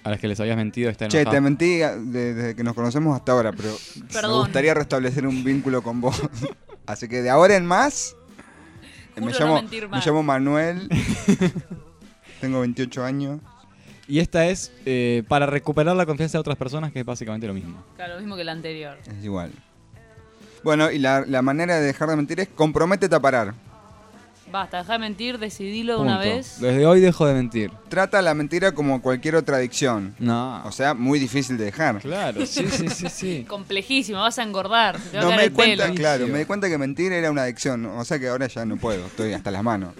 C: A las que les habías mentido está
B: Che,
C: enojado.
B: te mentí a- de- desde que nos conocemos hasta ahora, pero me gustaría restablecer un vínculo con vos. Así que de ahora en más, eh, me
D: no
B: llamo, me llamo Manuel, tengo 28 años.
C: Y esta es eh, para recuperar la confianza de otras personas, que es básicamente lo mismo.
D: Claro, lo mismo que la anterior.
B: Es igual. Bueno, y la, la manera de dejar de mentir es comprométete a parar.
D: Basta, deja de mentir, decidilo de una
C: Punto.
D: vez.
C: Desde hoy dejo de mentir.
B: Trata la mentira como cualquier otra adicción.
C: No.
B: O sea, muy difícil de dejar.
C: claro, sí, sí, sí, sí.
D: Complejísimo, vas a engordar. Te va a
B: No
D: caer
B: me
D: el
B: di cuenta,
D: pelo.
B: claro, me di cuenta que mentir era una adicción. O sea que ahora ya no puedo, estoy hasta las manos.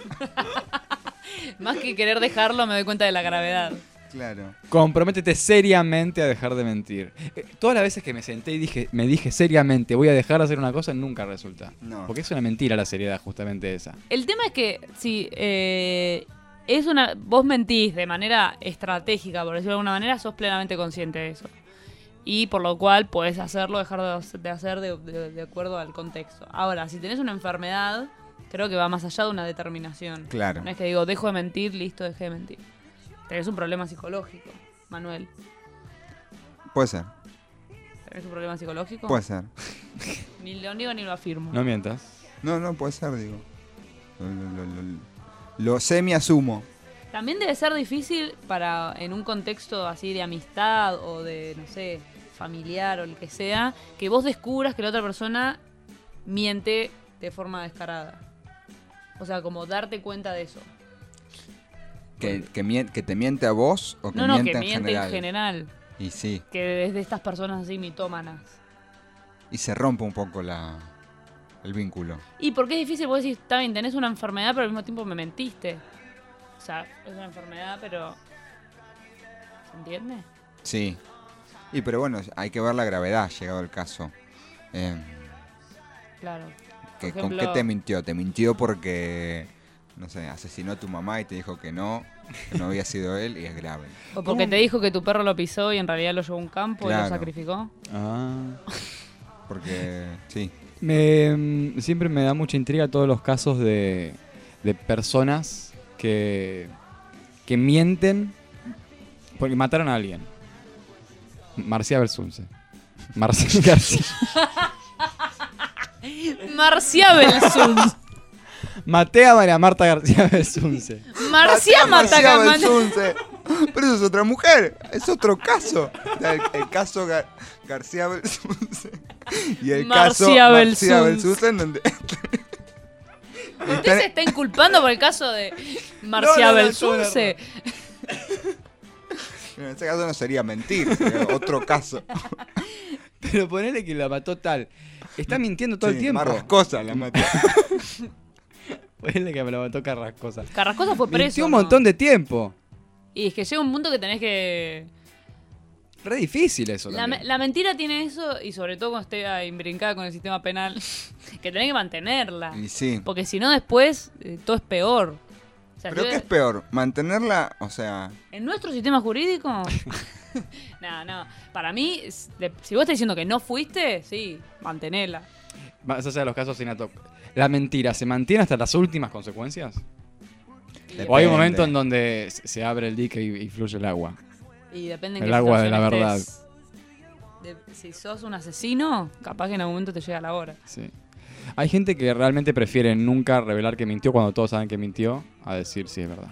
D: Más que querer dejarlo, me doy cuenta de la gravedad.
B: Claro.
C: Comprométete seriamente a dejar de mentir. Eh, todas las veces que me senté y dije, me dije seriamente, voy a dejar de hacer una cosa, nunca resulta.
B: No.
C: Porque es una mentira la seriedad, justamente esa.
D: El tema es que si eh, es una, vos mentís de manera estratégica, por decirlo de alguna manera, sos plenamente consciente de eso. Y por lo cual puedes hacerlo, dejar de hac- de hacer de, de- de acuerdo al contexto. Ahora, si tenés una enfermedad, creo que va más allá de una determinación.
B: Claro.
D: No es que digo, dejo de mentir, listo, dejé de mentir. Tenés un problema psicológico, Manuel.
B: Puede ser,
D: ¿Tenés un problema psicológico?
B: puede ser.
D: Ni lo niego ni lo afirmo.
C: No mientas.
B: No, no, puede ser, digo. Lo, lo, lo, lo- lo semi-asumo.
D: También debe ser difícil para en un contexto así de amistad o de, no sé, familiar o el que sea, que vos descubras que la otra persona miente de forma descarada. O sea, como darte cuenta de eso.
B: Que, que, te miente a vos o que
D: no, no,
B: miente,
D: que
B: en,
D: miente
B: general.
D: en general.
B: Y sí,
D: Que desde estas personas así mitómanas.
B: y se rompe un poco la, el vínculo.
D: Y porque es difícil, vos decís, está bien, tenés una enfermedad, pero al mismo tiempo me mentiste. O sea, es una enfermedad, pero... ¿Se entiende?
B: Sí. Y pero bueno, hay que ver la gravedad, llegado el caso. Eh,
D: Claro.
B: que, ¿Con qué te mintió? Te mintió porque, no sé, asesinó a tu mamá y te dijo que no, que no había sido él y es grave.
D: O porque te dijo que tu perro lo pisó y en realidad lo llevó a un campo y lo sacrificó.
C: Ah.
B: Porque, sí.
C: Me, mm, siempre me da mucha intriga todos los casos de, de personas que, que mienten porque mataron a alguien. Marcia Belsunce. Marcia García.
D: Marcia Belsun.
C: Maté a María Marta García Belsunce.
D: Marcia
B: Marcia
D: Matacaman.
B: Belsunce. Pero eso es otra mujer, es otro caso. El, el caso Gar- García Belsunce. Y el caso
D: Marcia
B: Marcia
D: Belsunce.
B: Belsunce en donde...
D: Usted se está inculpando por el caso de Marcia
B: No, no, no,
D: Belsunce.
B: En ese caso no sería mentir, sería otro caso.
C: Pero ponele que la mató tal. Está mintiendo todo el
B: Sí,
C: tiempo.
B: Marrascosa la mató.
C: Ponele que me la mató Carrascosa.
D: Carrascosa fue preso.
C: Mintió un
D: ¿no?
C: montón de tiempo.
D: Y es que llega un punto que tenés que.
C: re difícil eso.
D: La, me- la mentira tiene eso, y sobre todo cuando esté imbrincada con el sistema penal, que tenés que mantenerla.
B: Y sí.
D: Porque si no, después eh, todo es peor. O sea,
B: ¿Pero
D: yo-
B: qué es peor? ¿Mantenerla? O sea,
D: En nuestro sistema jurídico. no, no. Para mí, si vos estás diciendo que no fuiste, sí, mantenela.
C: Más allá de los casos, ¿la mentira se mantiene hasta las últimas consecuencias? ¿O hay un momento en donde se se abre el dique y, y fluye el agua?
D: Y depende en
C: El
D: qué
C: agua de la
D: situación
C: verdad.
D: estés. De- si sos un asesino, capaz que en algún momento te llega la hora.
C: Sí. Hay gente que realmente prefiere nunca revelar que mintió cuando todos saben que mintió a decir si es verdad.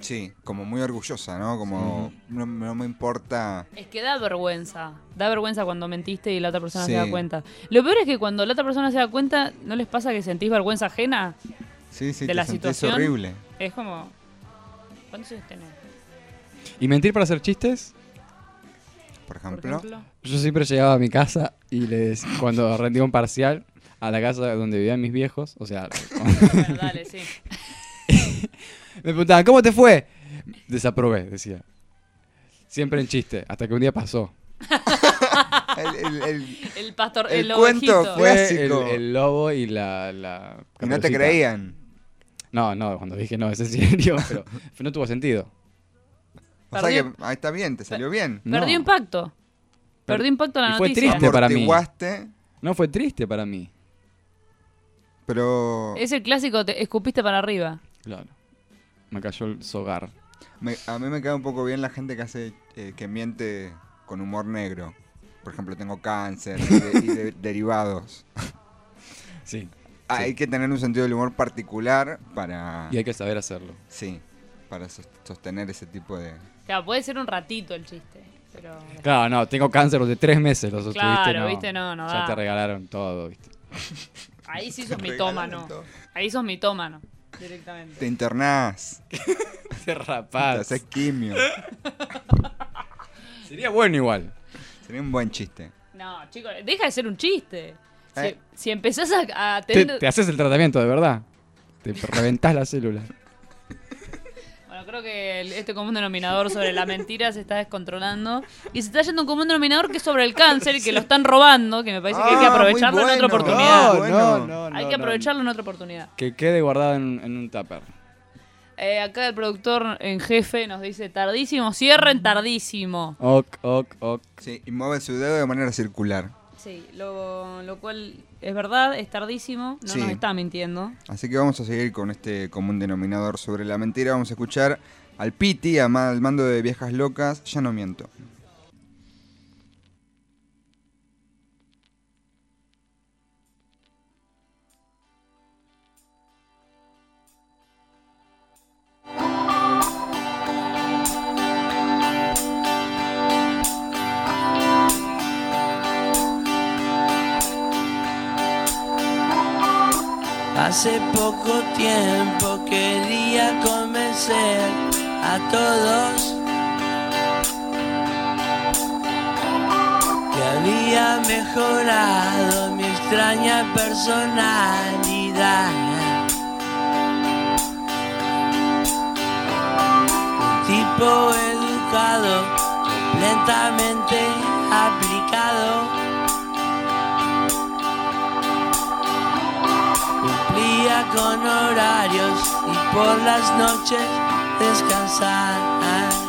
B: Sí, como muy orgullosa, ¿no? Como no, no me importa.
D: Es que da vergüenza. Da vergüenza cuando mentiste y la otra persona
B: Sí.
D: se da cuenta. Lo peor es que cuando la otra persona se da cuenta, ¿no les pasa que sentís vergüenza ajena?
B: Sí, sí,
D: De
B: te
D: la situación.
B: horrible.
D: Es como. ¿Cuántos años tenés?
C: ¿Y mentir para hacer chistes?
B: Por
D: Por
B: ejemplo.
D: ejemplo.
C: Yo siempre llegaba a mi casa y les, cuando rendía un parcial a la casa donde vivían mis viejos, o sea,
D: Bueno, dale, sí.
C: me preguntaban, ¿cómo te fue? Desaprobé, decía. Siempre en chiste, hasta que un día pasó.
B: El, el- el-
D: El pastor,
B: El
D: el,
B: cuento
D: ovejito.
B: fue-
C: Fue el,
B: Clásico.
C: el lobo y la... la
B: y no te creían.
C: No, no, cuando dije no, es en serio, pero no tuvo sentido.
B: O sea que ahí está bien, te salió bien.
D: Perdió
C: No.
D: impacto. Perdió impacto la
C: y fue
D: noticia.
C: triste para mí. No fue triste para mí.
B: pero
D: Es el clásico, te escupiste para arriba.
C: Claro. Me cayó el sogar.
B: me- a mí me queda un poco bien la gente que hace eh, que miente con humor negro. Por ejemplo, tengo cáncer y, de- y de- derivados.
C: Sí.
B: Hay que tener un sentido del humor particular para
C: Y hay que saber hacerlo.
B: sí, para sos- sostener ese tipo de
D: Claro, puede ser un ratito el chiste. Pero.
C: Claro, no, tengo cáncer de tres meses, lo sostuviste,
D: Claro,
C: no.
D: viste, no, no
C: Ya
D: da.
C: te regalaron todo, viste.
D: Ahí sí sos mitómano. Ahí sos mitómano. Directamente.
B: te internás,
C: Te
B: te
C: rapaz.
B: haces quimio.
C: Sería bueno igual.
B: Sería un buen chiste.
D: No, chicos, deja de ser un chiste. Si,
B: Eh.
D: si empezás a, a
C: Te,
D: tener.
C: te haces el tratamiento, de verdad. Te reventás la célula.
D: Bueno, creo que el- este común denominador sobre la mentira se está descontrolando. Y se está yendo un común denominador que es sobre el cáncer y que lo están robando, que me parece que hay que
B: Ah,
D: aprovecharlo en otra oportunidad.
B: No, bueno.
D: hay que aprovecharlo en otra oportunidad.
C: Que quede guardado en, en un tupper.
D: Eh, acá el productor en jefe nos dice tardísimo, cierren tardísimo.
C: Ok, ok, ok.
B: Sí, y mueve su dedo de manera circular.
D: Sí, lo, lo cual es verdad, es tardísimo, no
B: Sí.
D: nos está mintiendo.
B: Así que vamos a seguir con este común denominador sobre la mentira. Vamos a escuchar al Piti, al mando de Viejas Locas. Ya no miento.
I: Hace poco tiempo quería convencer a todos que había mejorado mi extraña personalidad. Un tipo educado, completamente aplicado. Con horarios y por las noches descansar.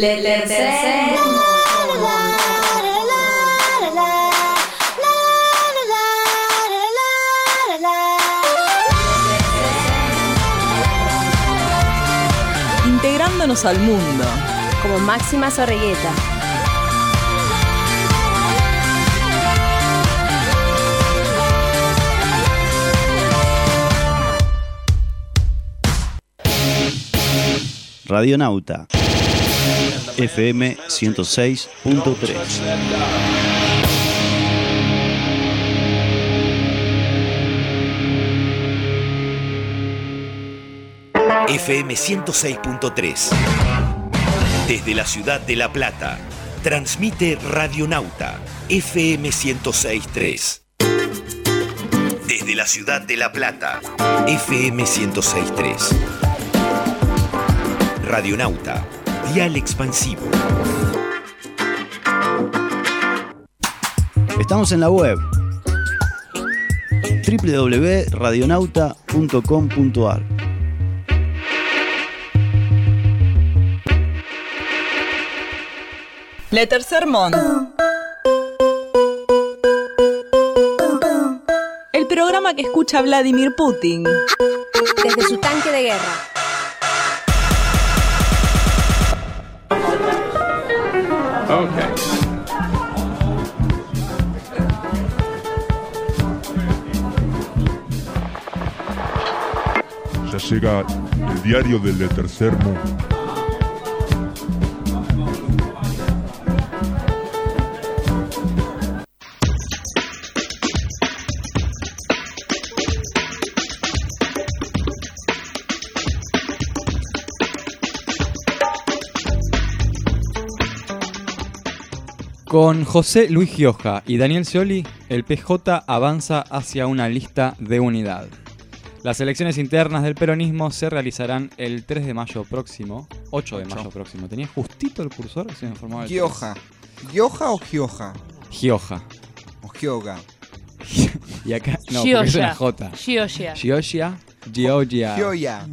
I: Le
H: tercer
E: Integrándonos al mundo.
H: como Máxima Sorregueta.
G: Radionauta. FM 106.3.
F: FM 106.3. Desde la ciudad de La Plata, transmite Radionauta, FM 106.3. Desde la ciudad de La Plata, FM 106.3. Radionauta, dial expansivo.
G: Estamos en la web www.radionauta.com.ar.
E: Le Tercer Mon. El programa que escucha Vladimir Putin.
H: Desde su tanque de guerra.
J: Llega el diario del tercer mundo.
C: Con José Luis Gioja y Daniel Scioli, el PJ avanza hacia una lista de unidad. Las elecciones internas del peronismo se realizarán el 3 de mayo próximo. 8 de mayo próximo. Tenía justito el cursor, se me informaba el
B: Gioja. ¿Gioja o Gioja?
C: 3. Gioja.
B: O Gioga.
C: Y acá, no, porque es una. J.
D: Gioia.
C: Georgia, Georgia.
B: Gioia.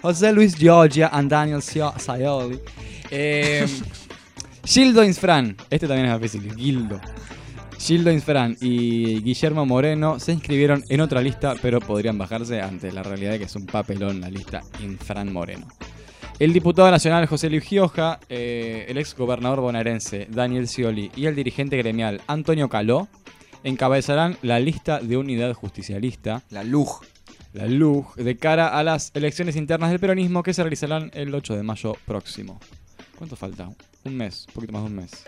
C: José Luis Georgia and Daniel Scioli. Eh, Gildo Infran, este también es difícil, Gildo. Gildo Infran y Guillermo Moreno se inscribieron en otra lista, pero podrían bajarse ante la realidad de que es un papelón la lista Infran Moreno. El diputado nacional José Luis Gioja, eh, el ex gobernador bonaerense Daniel Scioli y el dirigente gremial Antonio Caló encabezarán la lista de unidad justicialista
B: La LUJ.
C: la LUG de cara a las elecciones internas del peronismo que se realizarán el 8 de mayo próximo. ¿Cuánto falta? Un mes, un poquito más de un mes.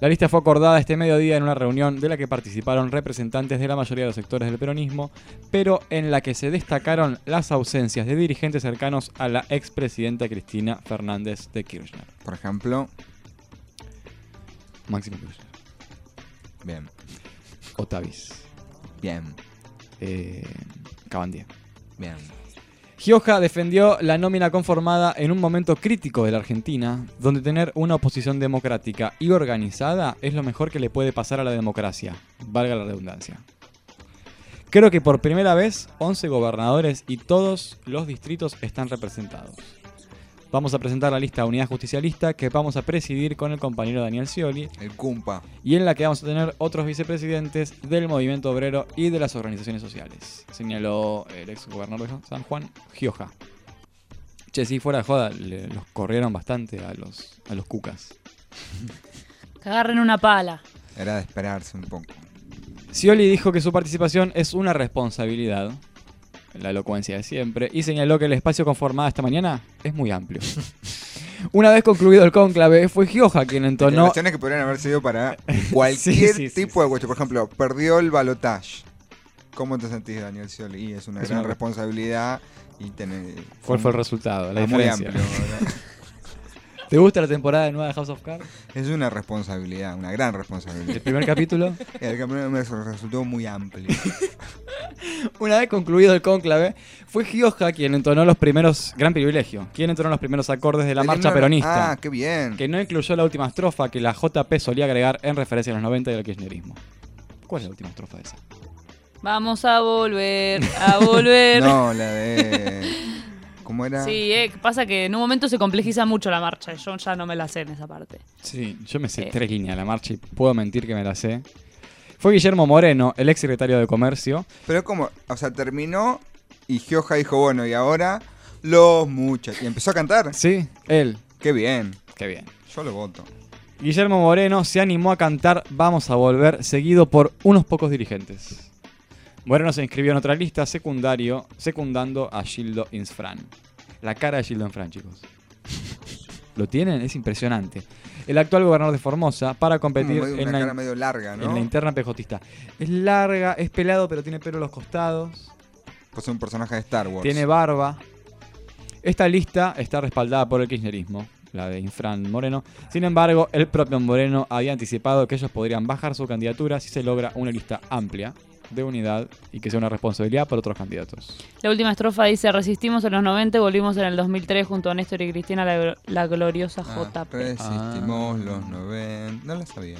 C: La lista fue acordada este mediodía en una reunión de la que participaron representantes de la mayoría de los sectores del peronismo, pero en la que se destacaron las ausencias de dirigentes cercanos a la expresidenta Cristina Fernández de Kirchner.
B: Por ejemplo.
C: Máximo Kirchner.
B: Bien.
C: Otavis.
B: Bien.
C: Eh.
B: Bien.
C: Gioja defendió la nómina conformada en un momento crítico de la Argentina, donde tener una oposición democrática y organizada es lo mejor que le puede pasar a la democracia, valga la redundancia. Creo que por primera vez 11 gobernadores y todos los distritos están representados. Vamos a presentar la lista de Unidad Justicialista que vamos a presidir con el compañero Daniel Scioli
B: El Cumpa.
C: y en la que vamos a tener otros vicepresidentes del movimiento obrero y de las organizaciones sociales, señaló el ex gobernador de San Juan, Gioja. Che, sí, fuera de joda, le- los corrieron bastante a los, a los cucas.
D: Que agarren una pala.
B: Era de esperarse un poco.
C: Scioli dijo que su participación es una responsabilidad, la elocuencia de siempre, y señaló que el espacio conformado esta mañana es muy amplio. Una vez concluido el cónclave, fue Gioja quien entonó...
B: Declaraciones que podrían haber sido para cualquier
C: Sí, sí, sí,
B: tipo de cuestión. Por ejemplo, perdió el balotage. ¿Cómo te sentís, Daniel Scioli? Y es una
C: Es
B: gran
C: una-
B: responsabilidad y tener...
C: ¿Cuál fue el resultado? La
B: Ah, muy
C: diferencia.
B: amplio.
C: ¿Te gusta la temporada de nueva de House of Cards?
B: Es una responsabilidad, una gran
C: El
B: responsabilidad.
C: primer capítulo.
B: El campeonato me resultó muy amplio.
C: Una vez concluido el cónclave, fue Gioja quien entonó los primeros, gran privilegio, quien entonó los primeros acordes de la
B: El
C: marcha peronista,
B: Ah, qué bien.
C: que no incluyó la última estrofa que la JP solía agregar en referencia a los 90 y al kirchnerismo. ¿Cuál es la última estrofa de esa?
D: Vamos a volver, a volver.
B: No, la de... ¿Cómo era?
D: Sí, eh, pasa que en un momento se complejiza mucho la marcha. Yo ya no me la sé en esa parte.
C: Sí, yo me sé
D: Eh.
C: tres líneas de la marcha y puedo mentir que me la sé. Fue Guillermo Moreno, el ex secretario de Comercio.
B: Pero como, o sea, terminó y Gioja dijo, bueno, y ahora los muchachos. Y empezó a cantar.
C: Sí, él.
B: Qué bien.
C: Qué bien.
B: Yo lo voto.
C: Guillermo Moreno se animó a cantar Vamos a volver, seguido por unos pocos dirigentes. Moreno se inscribió en otra lista secundario, secundando a Gildo Insfran. La cara de Gildo Insfran, chicos. ¿Lo tienen? Es impresionante. El actual gobernador de Formosa para competir
B: medio-
C: en
B: una
C: la,
B: cara medio larga, ¿no?
C: en la interna pejotista. Es larga, es pelado, pero tiene pelo a los costados.
B: Pues un personaje de Star Wars.
C: Tiene barba. Esta lista está respaldada por el kirchnerismo, la de Infran Moreno. Sin embargo, el propio Moreno había anticipado que ellos podrían bajar su candidatura si se logra una lista amplia de unidad y que sea una responsabilidad para otros candidatos.
D: La última estrofa dice: Resistimos en los 90 y volvimos en el 2003 junto a Néstor y Cristina, la, la gloriosa
B: Ah,
D: JP.
B: resistimos los 90. No lo sabía.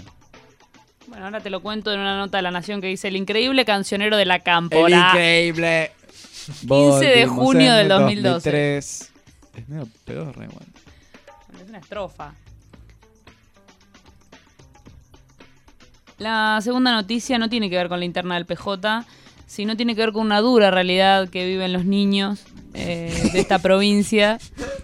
D: Bueno, ahora te lo cuento en una nota de La Nación que dice: El increíble cancionero de la cámpora.
C: increíble!
D: 15 de junio del 2012.
C: 2003. Es medio pedorre, bueno.
D: Es una estrofa. La segunda noticia no tiene que ver con la interna del PJ, sino tiene que ver con una dura realidad que viven los niños eh, de esta provincia.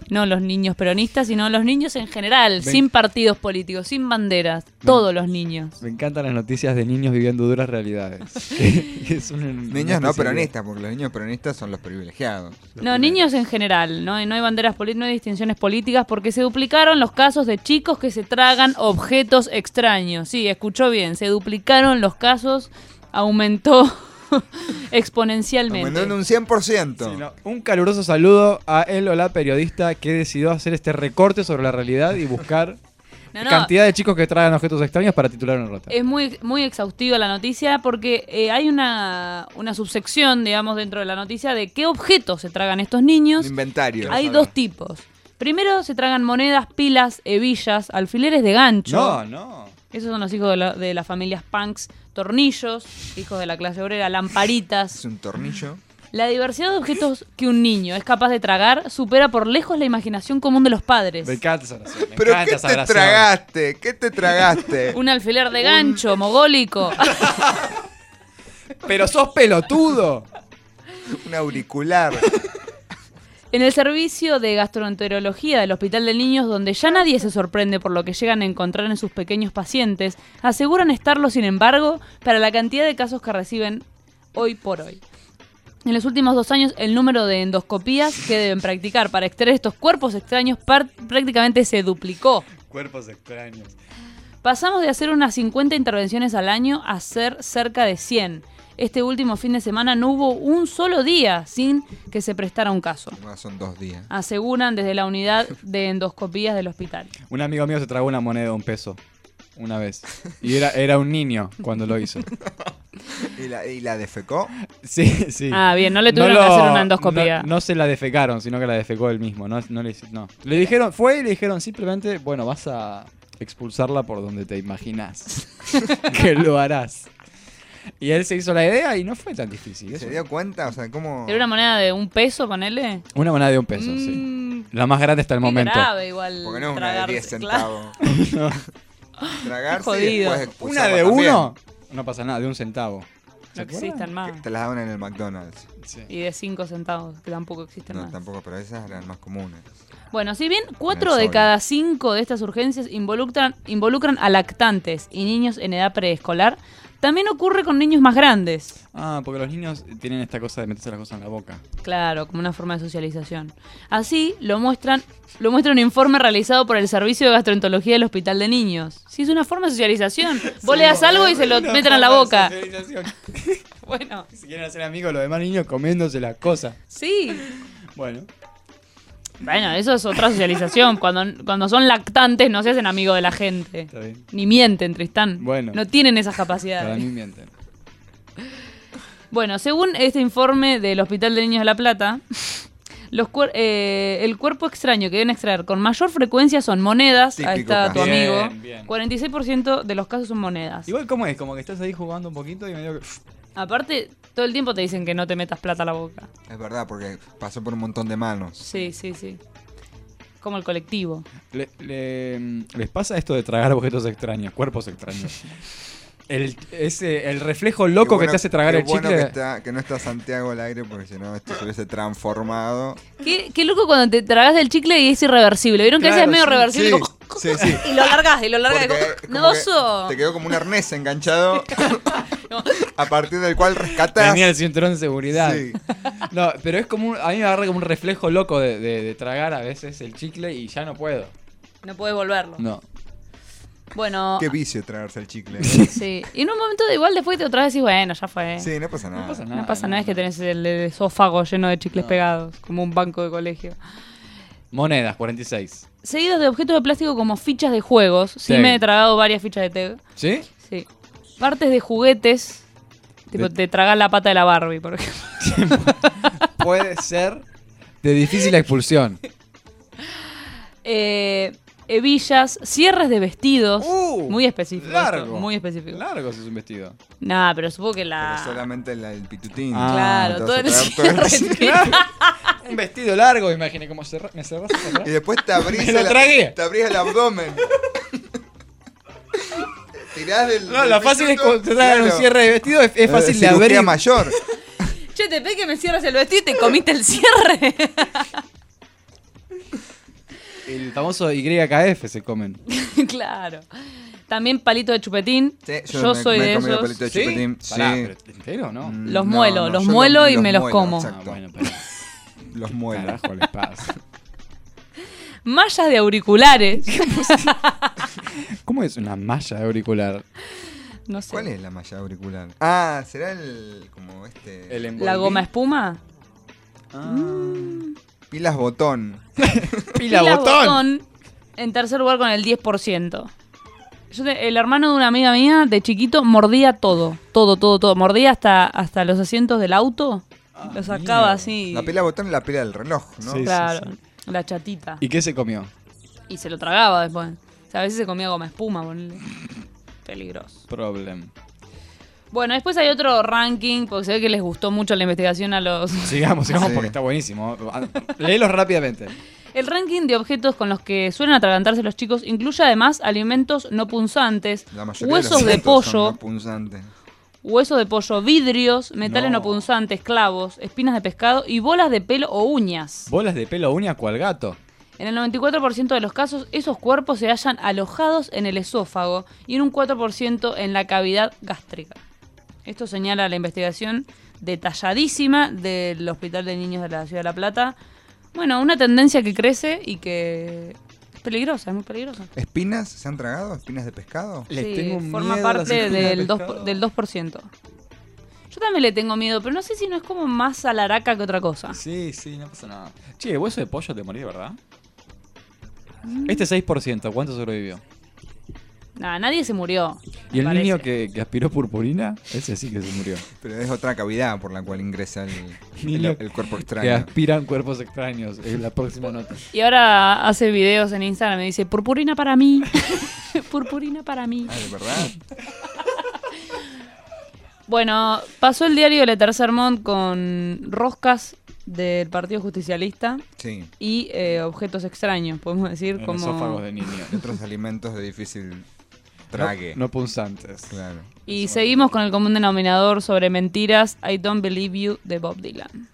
D: No los niños peronistas, sino los niños en general,
C: Ven.
D: sin partidos políticos, sin banderas. Todos los niños.
C: Me encantan las noticias de niños viviendo duras realidades. Es un- una
B: Niños no peronistas, porque los niños peronistas son los privilegiados.
D: No, niños en general, ¿no? no hay banderas políticas, no hay distinciones políticas porque se duplicaron los casos de chicos que se tragan objetos extraños. Sí, escuchó bien, se duplicaron los casos, aumentó exponencialmente.
B: Aumentó en un 100%.
C: Sí, no, Un caluroso saludo a él o la periodista que decidió hacer este recorte sobre la realidad y buscar
D: No, no,
C: cantidad de chicos que tragan objetos extraños para titular una nota.
D: Es muy, muy exhaustiva la noticia porque eh, hay una, una subsección, digamos, dentro de la noticia de qué objetos se tragan estos niños.
B: Un inventario.
D: Hay dos tipos. Primero se tragan monedas, pilas, hebillas, alfileres de gancho.
C: No, no.
D: Esos son los hijos de, la- de las familias punks, tornillos, hijos de la clase obrera,
B: Es
D: lamparitas.
B: un tornillo.
D: La diversidad de objetos que un niño es capaz de tragar supera por lejos la imaginación común de los padres.
C: Me encanta esa oración. Me
B: ¿Pero
C: encanta
B: qué
C: esa
B: te
C: oración.
B: tragaste? ¿Qué te tragaste?
D: Un alfiler de gancho, mogólico.
C: Pero sos pelotudo.
B: un auricular.
D: En el servicio de gastroenterología del Hospital de Niños, donde ya nadie se sorprende por lo que llegan a encontrar en sus pequeños pacientes, aseguran estarlo, sin embargo, para la cantidad de casos que reciben hoy por hoy. En los últimos dos años, el número de endoscopías que deben practicar para extraer estos cuerpos extraños prácticamente se duplicó.
C: Cuerpos extraños.
D: Pasamos de hacer unas 50 intervenciones al año a hacer cerca de 100. Este último fin de semana no hubo un solo día sin que se prestara un caso.
B: No, son dos días.
D: Aseguran desde la unidad de endoscopías del hospital.
C: Un amigo mío se tragó una moneda de un peso. Una vez. Y era, era un niño cuando lo hizo.
B: ¿Y la, y la defecó?
C: Sí, sí.
D: Ah, bien, no le tuvieron
C: lo-
D: que hacer una endoscopía.
C: No, no se la defecaron, sino que la defecó él mismo. No, no le, hici- no. le dijeron, fue y le dijeron simplemente, bueno, vas a expulsarla por donde te imaginas que lo harás. Y él se hizo la idea y no fue tan difícil. eso.
B: ¿Se dio cuenta? O sea, ¿cómo...?
D: ¿Era una moneda de un peso, ponele?
C: Una moneda de un peso, sí.
D: Mm,
C: La más grande hasta el momento.
D: grave igual
B: Porque no es una de
D: tragarse,
B: 10
D: claro.
B: centavos. Tragarse
D: Jodido.
B: y después
C: Una de
B: también.
C: uno, no pasa nada, de un centavo. ¿Se
D: No existen más.
B: Te las daban en el McDonald's.
C: Sí.
D: Y de 5 centavos, que tampoco existen
B: No,
D: más.
B: tampoco, pero esas eran más comunes.
D: Bueno, si bien 4 de cada 5 de estas urgencias involucran, involucran a lactantes y niños en edad preescolar, también ocurre con niños más grandes.
C: Ah, porque los niños tienen esta cosa de meterse las cosas en la boca.
D: Claro, como una forma de socialización. Así lo muestran, lo muestra un informe realizado por el Servicio de Gastroenterología del Hospital de Niños. Si es una forma de socialización. Vos le das algo y se lo meten a la boca. Bueno,
C: Si quieren hacer amigos los demás niños comiéndose las cosas.
D: sí.
C: Bueno.
D: Bueno, eso es otra socialización. Cuando, cuando son lactantes no se hacen amigos de la gente.
C: Está bien.
D: Ni mienten, Tristán.
C: Bueno.
D: No tienen esas
C: Para
D: capacidades.
C: mí mienten.
D: Bueno, según este informe del Hospital de Niños de La Plata, los cuer- eh, el cuerpo extraño que deben extraer con mayor frecuencia son monedas. Ahí
B: Típico
D: está tu
C: acá.
D: amigo.
C: Bien, bien.
D: 46% de los casos son monedas.
C: Igual, ¿cómo es? Como que estás ahí jugando un poquito y medio que.
D: Aparte, todo el tiempo te dicen que no te metas plata a la boca.
B: Es verdad, porque pasó por un montón de manos.
D: Sí, sí, sí. Como el colectivo.
C: Le- le- ¿Les pasa esto de tragar objetos extraños, cuerpos extraños? El, ese, el reflejo loco
B: bueno-
C: que te hace tragar
B: qué
C: el
B: bueno
C: chicle.
B: Que, está- que no está Santiago al aire porque si no esto se hubiese transformado.
D: Qué, qué loco cuando te tragas del chicle y es irreversible. ¿Vieron que a veces es medio
C: Claro,
D: reversible?
B: Sí,
D: Como-
B: sí, sí.
D: Y lo largas, y lo largas.
B: Porque
D: como-
B: como
D: No,
B: que. Te quedó como un arnés enganchado a partir del cual rescatas.
C: Tenía el cinturón de seguridad.
B: Sí.
C: No, pero es como un- a mí me agarra como un reflejo loco de, de- de tragar a veces el chicle y ya no puedo.
D: No puedes volverlo.
C: No.
D: Bueno,
B: Qué vicio tragarse el chicle.
D: sí. Y en un momento de igual después te otra vez decís, bueno, ya fue.
B: Sí, no pasa nada.
C: No pasa
D: No
C: nada.
D: pasa nada, es que tenés el esófago lleno de chicles pegados, como un banco de colegio.
C: Monedas, 46.
D: Seguidos de objetos de plástico como fichas de juegos. Sí,
C: Sí.
D: me he tragado varias fichas de TEG.
C: ¿Sí?
D: Sí. Partes de juguetes. Tipo,
C: De-
D: te tragas la pata de la Barbie, por ejemplo.
C: Puede ser de difícil expulsión.
D: Eh, hebillas, cierres de vestidos.
C: Uh,
D: muy específico. esto,
C: largo.
D: Muy específico.
C: Largo si es un vestido.
D: Nah, pero supongo que la.
B: Pero solamente la- el pitutín.
C: Ah,
D: Claro, todo el
B: todo el-.
C: Un vestido largo, imaginé como cerra- me atrás.
B: Y después te abrís, te abrís el abdomen. Tirás del.
C: No,
B: del
C: lo fácil es cuando te tragan un
B: claro.
C: cierre de vestido, es, es
B: Eh,
C: fácil de abrir.
B: mayor.
D: Che, te pedí que me cierras el vestido y te comiste el cierre.
C: El famoso YKF se comen.
D: claro. También palito de chupetín.
B: Sí,
D: yo
B: me-
D: soy
B: me
D: de esos.
B: palito de chupetín.
C: Pará,
B: sí.
C: pero ¿entero no?
B: Mm,
D: Los
B: no,
D: muelo,
B: no,
D: los
B: yo
D: muelo y me los
B: muelo,
D: como.
C: Ah, bueno, pero
B: Los muelo.
C: carajo les pasa.
D: Mallas de auriculares.
C: ¿Cómo es una malla auricular?
D: no sé.
B: ¿Cuál es la malla auricular? Ah, será el. como este.
C: El
D: ¿La goma espuma?
C: Ah.
B: Pilas botón.
C: Pila,
D: Pila
C: botón.
D: En tercer lugar con el 10%. Yo te- el hermano de una amiga mía, de chiquito, mordía todo. Todo, todo, todo. Mordía hasta, hasta los asientos del auto. lo sacaba así.
B: La pila botón es la pila del reloj, ¿no?
C: Sí.
D: Claro. La chatita.
C: ¿Y qué se comió?
D: Y se lo tragaba después. O sea, a veces se comía goma espuma, ponele. Peligroso.
C: Problem.
D: Bueno, después hay otro ranking, porque se ve que les gustó mucho la investigación a los...
C: Sigamos, sigamos
B: Sí.
C: porque está buenísimo. Léelos rápidamente.
D: El ranking de objetos con los que suelen atragantarse los chicos incluye además alimentos no punzantes, huesos
B: de,
D: pollo,
B: no
D: huesos de pollo, vidrios, metales no.
C: No.
D: punzantes, clavos, espinas de pescado y bolas de pelo o uñas.
C: Bolas de pelo uña cual gato.
D: En el 94% de los casos, esos cuerpos se hallan alojados en el esófago y en un 4% en la cavidad gástrica. Esto señala la investigación detalladísima del Hospital de Niños de la Ciudad de La Plata. Bueno, una tendencia que crece y que es peligrosa, es muy peligrosa.
B: ¿Espinas se han tragado? ¿Espinas de pescado?
C: Les
D: Sí,
C: tengo un
D: forma
C: miedo
D: parte
C: espinas de
D: del, 2,
C: pescado.
D: del 2%. Yo también le tengo miedo, pero no sé si no es como más alaraca que otra cosa.
C: Sí, sí, no pasa nada. Che, hueso de pollo te morí, ¿verdad? Este 6%, ¿cuánto sobrevivió?
D: Nada, nadie se murió.
C: ¿Y el niño que, que aspiró purpurina? Ese sí que se murió.
B: Pero es otra cavidad por la cual ingresa el, el,
C: Niño
B: el cuerpo
C: Que
B: extraño.
C: aspiran cuerpos extraños. Es la próxima nota.
D: Y ahora hace videos en Instagram y dice, purpurina para mí. purpurina para mí.
B: Ah, ¿de verdad?
D: Bueno, pasó el diario Le Tercer Mont con roscas del Partido Justicialista
B: Sí.
D: y eh, objetos extraños, podemos decir,
C: En
D: como...
C: esófagos de niño.
B: Y otros alimentos de difícil trague.
C: No, no punzantes.
B: Claro.
D: Y seguimos con el común denominador sobre mentiras, I Don't Believe You de Bob Dylan.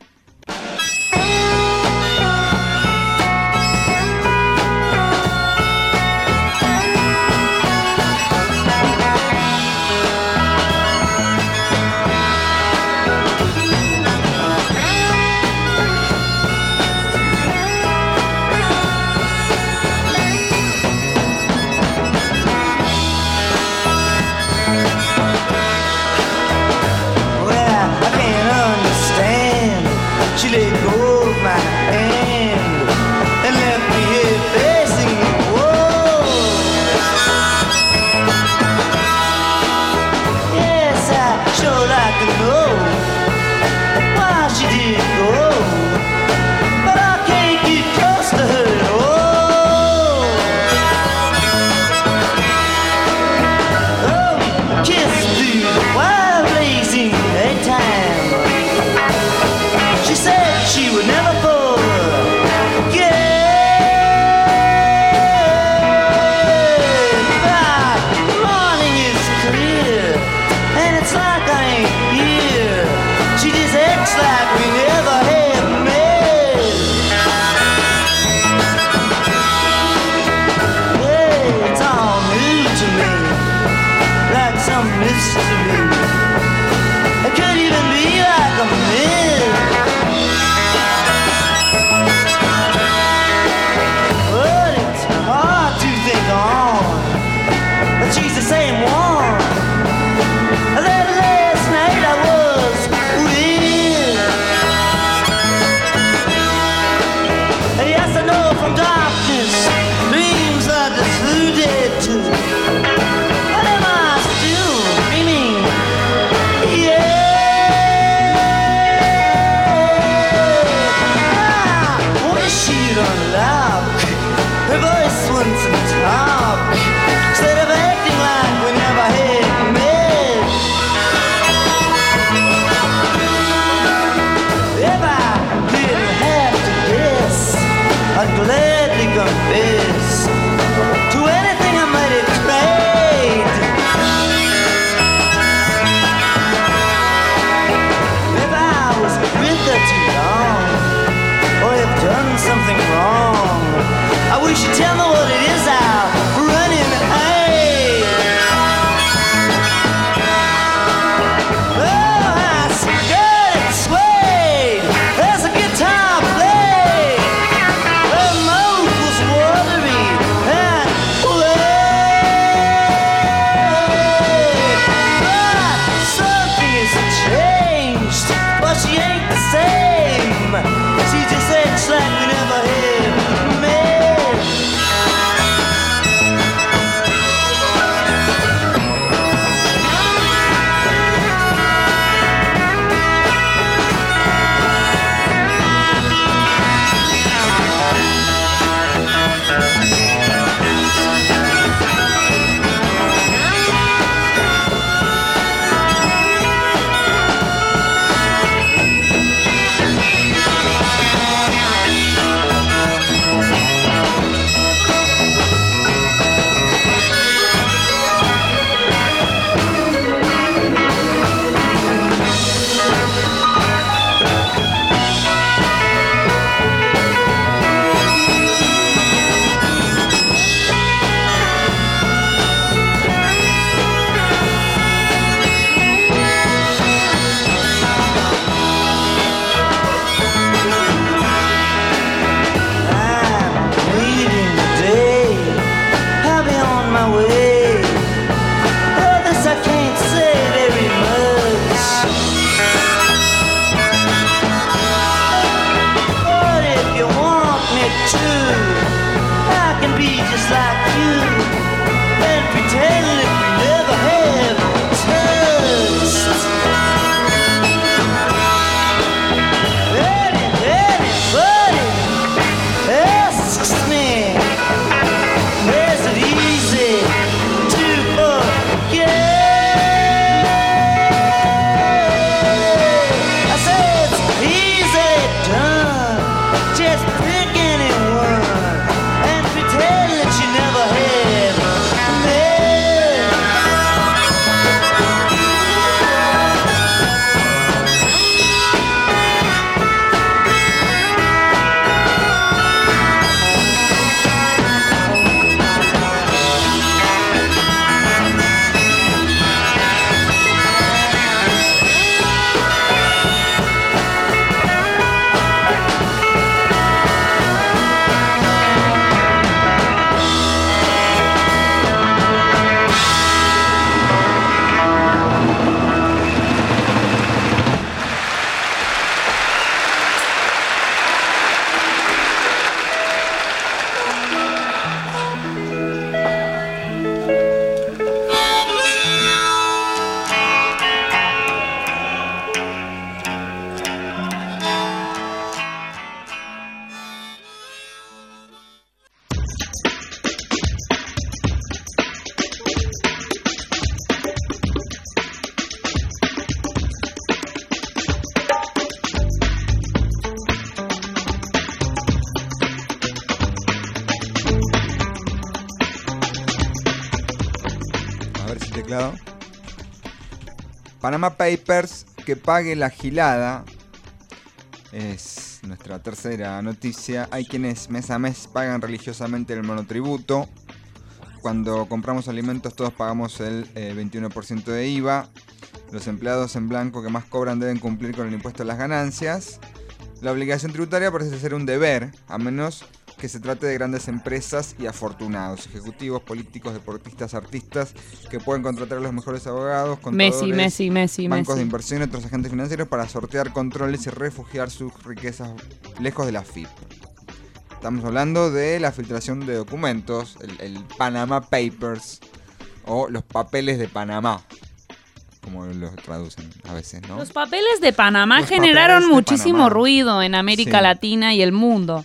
B: Panama Papers, que pague la gilada. Es nuestra tercera noticia. Hay quienes mes a mes pagan religiosamente el monotributo. Cuando compramos alimentos todos pagamos el eh, 21% de IVA. Los empleados en blanco que más cobran deben cumplir con el impuesto a las ganancias. La obligación tributaria parece ser un deber, a menos que se trate de grandes empresas y afortunados, ejecutivos, políticos, deportistas, artistas, que pueden contratar a los mejores abogados,
D: Messi,
B: contadores,
D: Messi, Messi,
B: bancos de inversión y otros agentes financieros para sortear controles y refugiar sus riquezas lejos de la FIP. Estamos hablando de la filtración de documentos, el, el Panama Papers o los papeles de Panamá, como los traducen a veces, ¿no?
D: Los papeles de Panamá
B: Los
D: generaron muchísimo
B: Panamá.
D: ruido en América
B: Sí.
D: Latina y el mundo.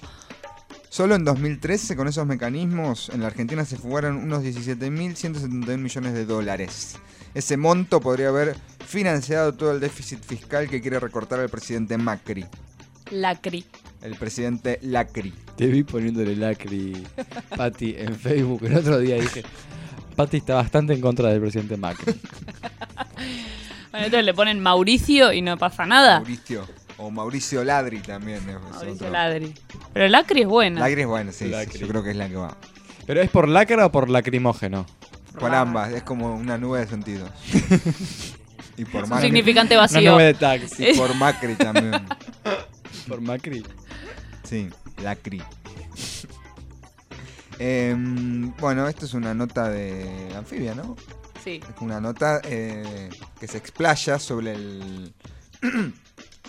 B: Solo en 2013, con esos mecanismos, en la Argentina se fugaron unos 17.171 millones de dólares. Ese monto podría haber financiado todo el déficit fiscal que quiere recortar el presidente Macri.
D: Lacri.
B: El presidente Lacri.
C: Te vi poniéndole lacri, Pati, en Facebook el otro día dije, Pati está bastante en contra del presidente Macri.
D: Bueno, entonces le ponen Mauricio y no pasa nada.
B: Mauricio. O Mauricio Ladri también. es
D: Mauricio
B: otro.
D: Ladri. Pero Lacri es buena.
B: Lacri es bueno, sí. Yo creo que es la que va.
C: ¿Pero es por lacra o por lacrimógeno?
B: Por ambas, es como una nube de sentidos. y por
D: un
B: Macri.
D: significante
C: Una
D: vacío.
C: nube de taxi.
B: Y por Macri también.
C: por Macri.
B: Sí, Lacri. Em, bueno, esto es una nota de anfibia, ¿no?
D: Sí.
B: Es una nota eh, que se explaya sobre el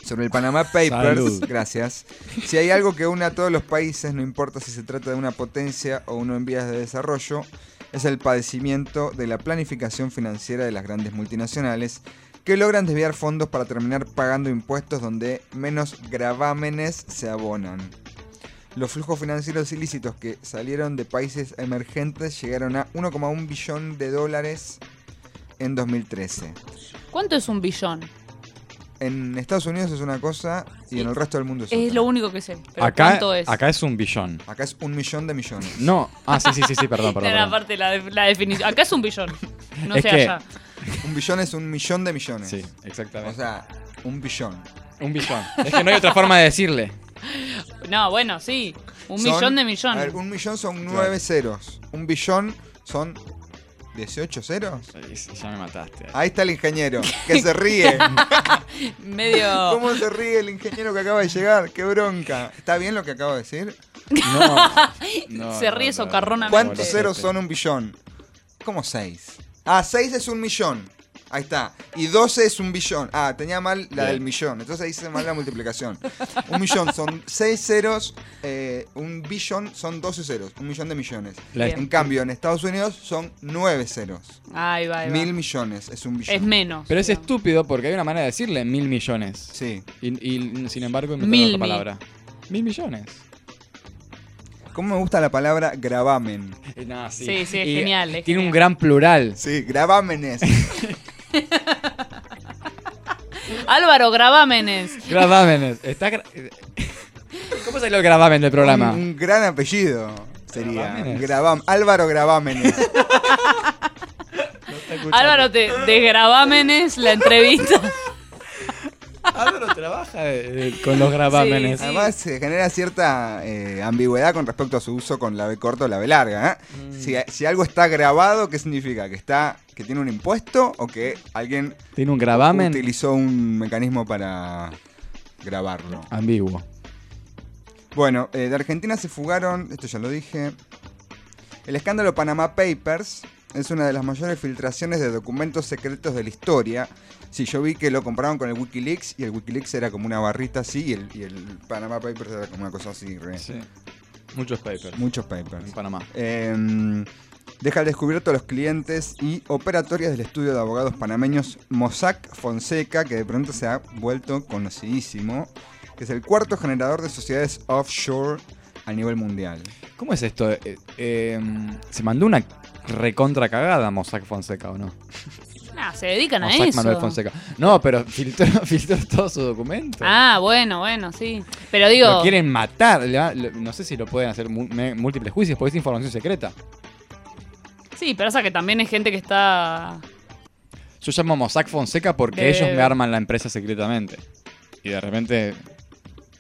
B: sobre el Panama Papers.
C: Salud.
B: Gracias. Si hay algo que une a todos los países, no importa si se trata de una potencia o uno en vías de desarrollo, es el padecimiento de la planificación financiera de las grandes multinacionales que logran desviar fondos para terminar pagando impuestos donde menos gravámenes se abonan. Los flujos financieros ilícitos que salieron de países emergentes llegaron a 1,1 billón de dólares en 2013.
D: ¿Cuánto es un billón?
B: En Estados Unidos es una cosa y en el resto del mundo es,
D: Es
B: otra.
D: lo único que sé. Pero
C: Acá,
D: ¿cuánto es?
C: acá es un billón.
B: Acá es un millón de millones.
C: No, ah, sí, sí, sí, sí, perdón, perdón. Perdón.
D: aparte la, de- la definición. Acá es un billón. No
C: Es
D: sé
C: que-
D: allá.
B: Un billón es un millón de millones.
C: Sí, exactamente.
B: O sea, un billón.
C: un billón. Es que no hay otra forma de decirle.
D: No, bueno, sí. Un
B: Son-
D: millón de
B: A
D: millones.
B: ver, un millón son nueve ceros. Un billón son 18 ceros.
C: Ya me mataste.
B: Ahí está el ingeniero, que se ríe.
D: Medio.
B: ¿Cómo se ríe el ingeniero que acaba de llegar? ¡Qué bronca! ¿Está bien lo que acabo de decir?
C: No. no,
D: Se ríe
C: no, no.
D: socarronamente.
B: ¿Cuántos ceros son un billón? ¿Cómo seis? Ah, seis es un millón. Ahí está. Y 12 es un billón. Ah, tenía mal la
C: Bien.
B: del millón. Entonces hice mal la multiplicación. Un millón son 6 ceros. eh, un billón son 12 ceros. Un millón de millones.
D: Bien.
B: En cambio, en Estados Unidos son 9 ceros.
D: Ahí va, ahí va.
B: Mil millones es un billón.
D: Es menos.
C: Pero es
D: digamos.
C: estúpido porque hay una manera de decirle mil millones.
B: Sí.
C: Y, y, sin embargo inventaron
D: Mil,
C: otra
D: mil.
C: palabra. Mil millones.
B: ¿Cómo me gusta la palabra gravamen?
C: Eh, no, sí.
D: Sí, sí, es
C: Y
D: genial, es
C: tiene un gran plural.
B: Sí, gravámenes.
D: Álvaro Gravámenes.
C: Gravámenes. Está gra- ¿Cómo salió el gravamen del programa?
B: Un, un gran apellido sería. Gravam- Álvaro Gravámenes.
D: Álvaro te, de Gravámenes, la entrevista.
C: Álvaro trabaja eh, con los gravámenes.
D: Sí.
B: Además se genera cierta eh, ambigüedad con respecto a su uso con la B corta o la B larga. ¿eh?
C: Mm.
B: Si, si algo está grabado, ¿qué significa? ¿Que está que tiene un impuesto o que alguien
C: Tiene un gravamen
B: utilizó un mecanismo para grabarlo?
C: ambiguo.
B: Bueno, eh, de Argentina se fugaron, esto ya lo dije, el escándalo Panama Papers es una de las mayores filtraciones de documentos secretos de la historia. Sí, yo vi que lo compararon con el Wikileaks y el Wikileaks era como una barrita así y el, y el Panama Papers era como una cosa así. re-
C: Sí. Muchos papers.
B: Muchos papers.
C: En Panamá.
B: Eh, deja al descubierto a los clientes y operatorias del estudio de abogados panameños Mossack Fonseca, que de pronto se ha vuelto conocidísimo, que es el cuarto generador de sociedades offshore a nivel mundial.
C: ¿Cómo es esto? Eh, eh, ¿Se mandó una recontra cagada Mossack Fonseca o no?
D: Ah, se dedican a eso.
C: Manuel Fonseca. No, pero filtró, filtró todo su documento.
D: Ah, bueno, bueno, sí. Pero digo,
C: Lo quieren matar. no sé si lo pueden hacer múltiples juicios porque es información secreta.
D: sí, pero esa que también es gente que está
C: Yo llamo Mossack Fonseca porque
D: De-
C: ellos me arman la empresa secretamente. Y de repente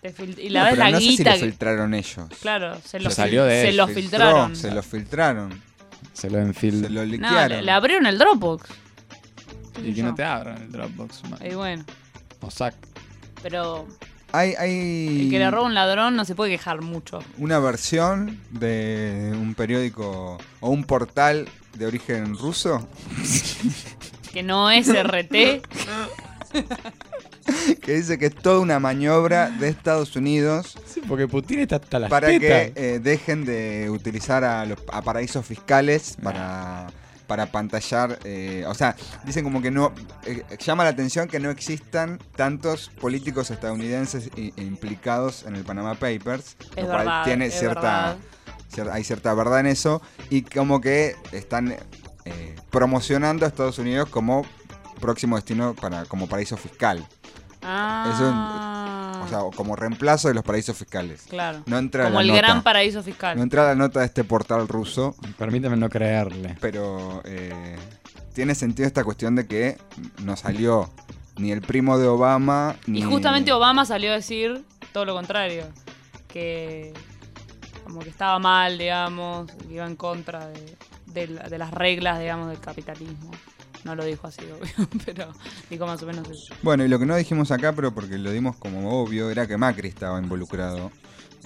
D: fil- y la
B: No,
D: la
B: no sé si
D: guita.
B: lo
D: que-
B: filtraron ellos.
D: Claro, se
C: Se
D: lo,
C: salió de
D: se
C: ellos.
D: lo filtraron.
B: Se lo filtraron.
C: se lo enfil...
B: Se lo
D: No, le, le abrieron el Dropbox.
C: Y que no te abran el Dropbox, man.
D: Y bueno,
C: Mossack.
D: pero
B: Hay, hay
D: el que le roba un ladrón no se puede quejar mucho.
B: una versión de un periódico o un portal de origen ruso
D: Que no es RT.
B: que dice que es toda una maniobra de Estados Unidos
C: Sí, porque Putin está hasta las
B: para que eh, dejen de utilizar a, los, a paraísos fiscales para, para pantallar. eh, o sea, dicen como que no. eh, llama la atención que no existan tantos políticos estadounidenses i- implicados en el Panama Papers.
D: Es
B: lo cual
D: verdad,
B: tiene
D: es
B: cierta.
D: verdad.
B: cier- hay cierta verdad en eso. Y como que están eh, promocionando a Estados Unidos como próximo destino para como paraíso fiscal.
D: Ah,
B: O sea, o como reemplazo de los paraísos fiscales.
D: claro.
B: No entra
D: Como
B: la
D: el
B: nota.
D: gran paraíso fiscal.
B: No entra la nota de este portal ruso,
C: Permíteme no creerle.
B: pero eh, tiene sentido esta cuestión de que no salió ni el primo de Obama, ni...
D: Y justamente Obama salió a decir todo lo contrario. Que como que estaba mal, digamos, que iba en contra de, de las reglas, digamos, del capitalismo. No lo dijo así, obvio, pero dijo más o menos eso.
B: Bueno, y lo que no dijimos acá, pero porque lo dimos como obvio, era que Macri estaba involucrado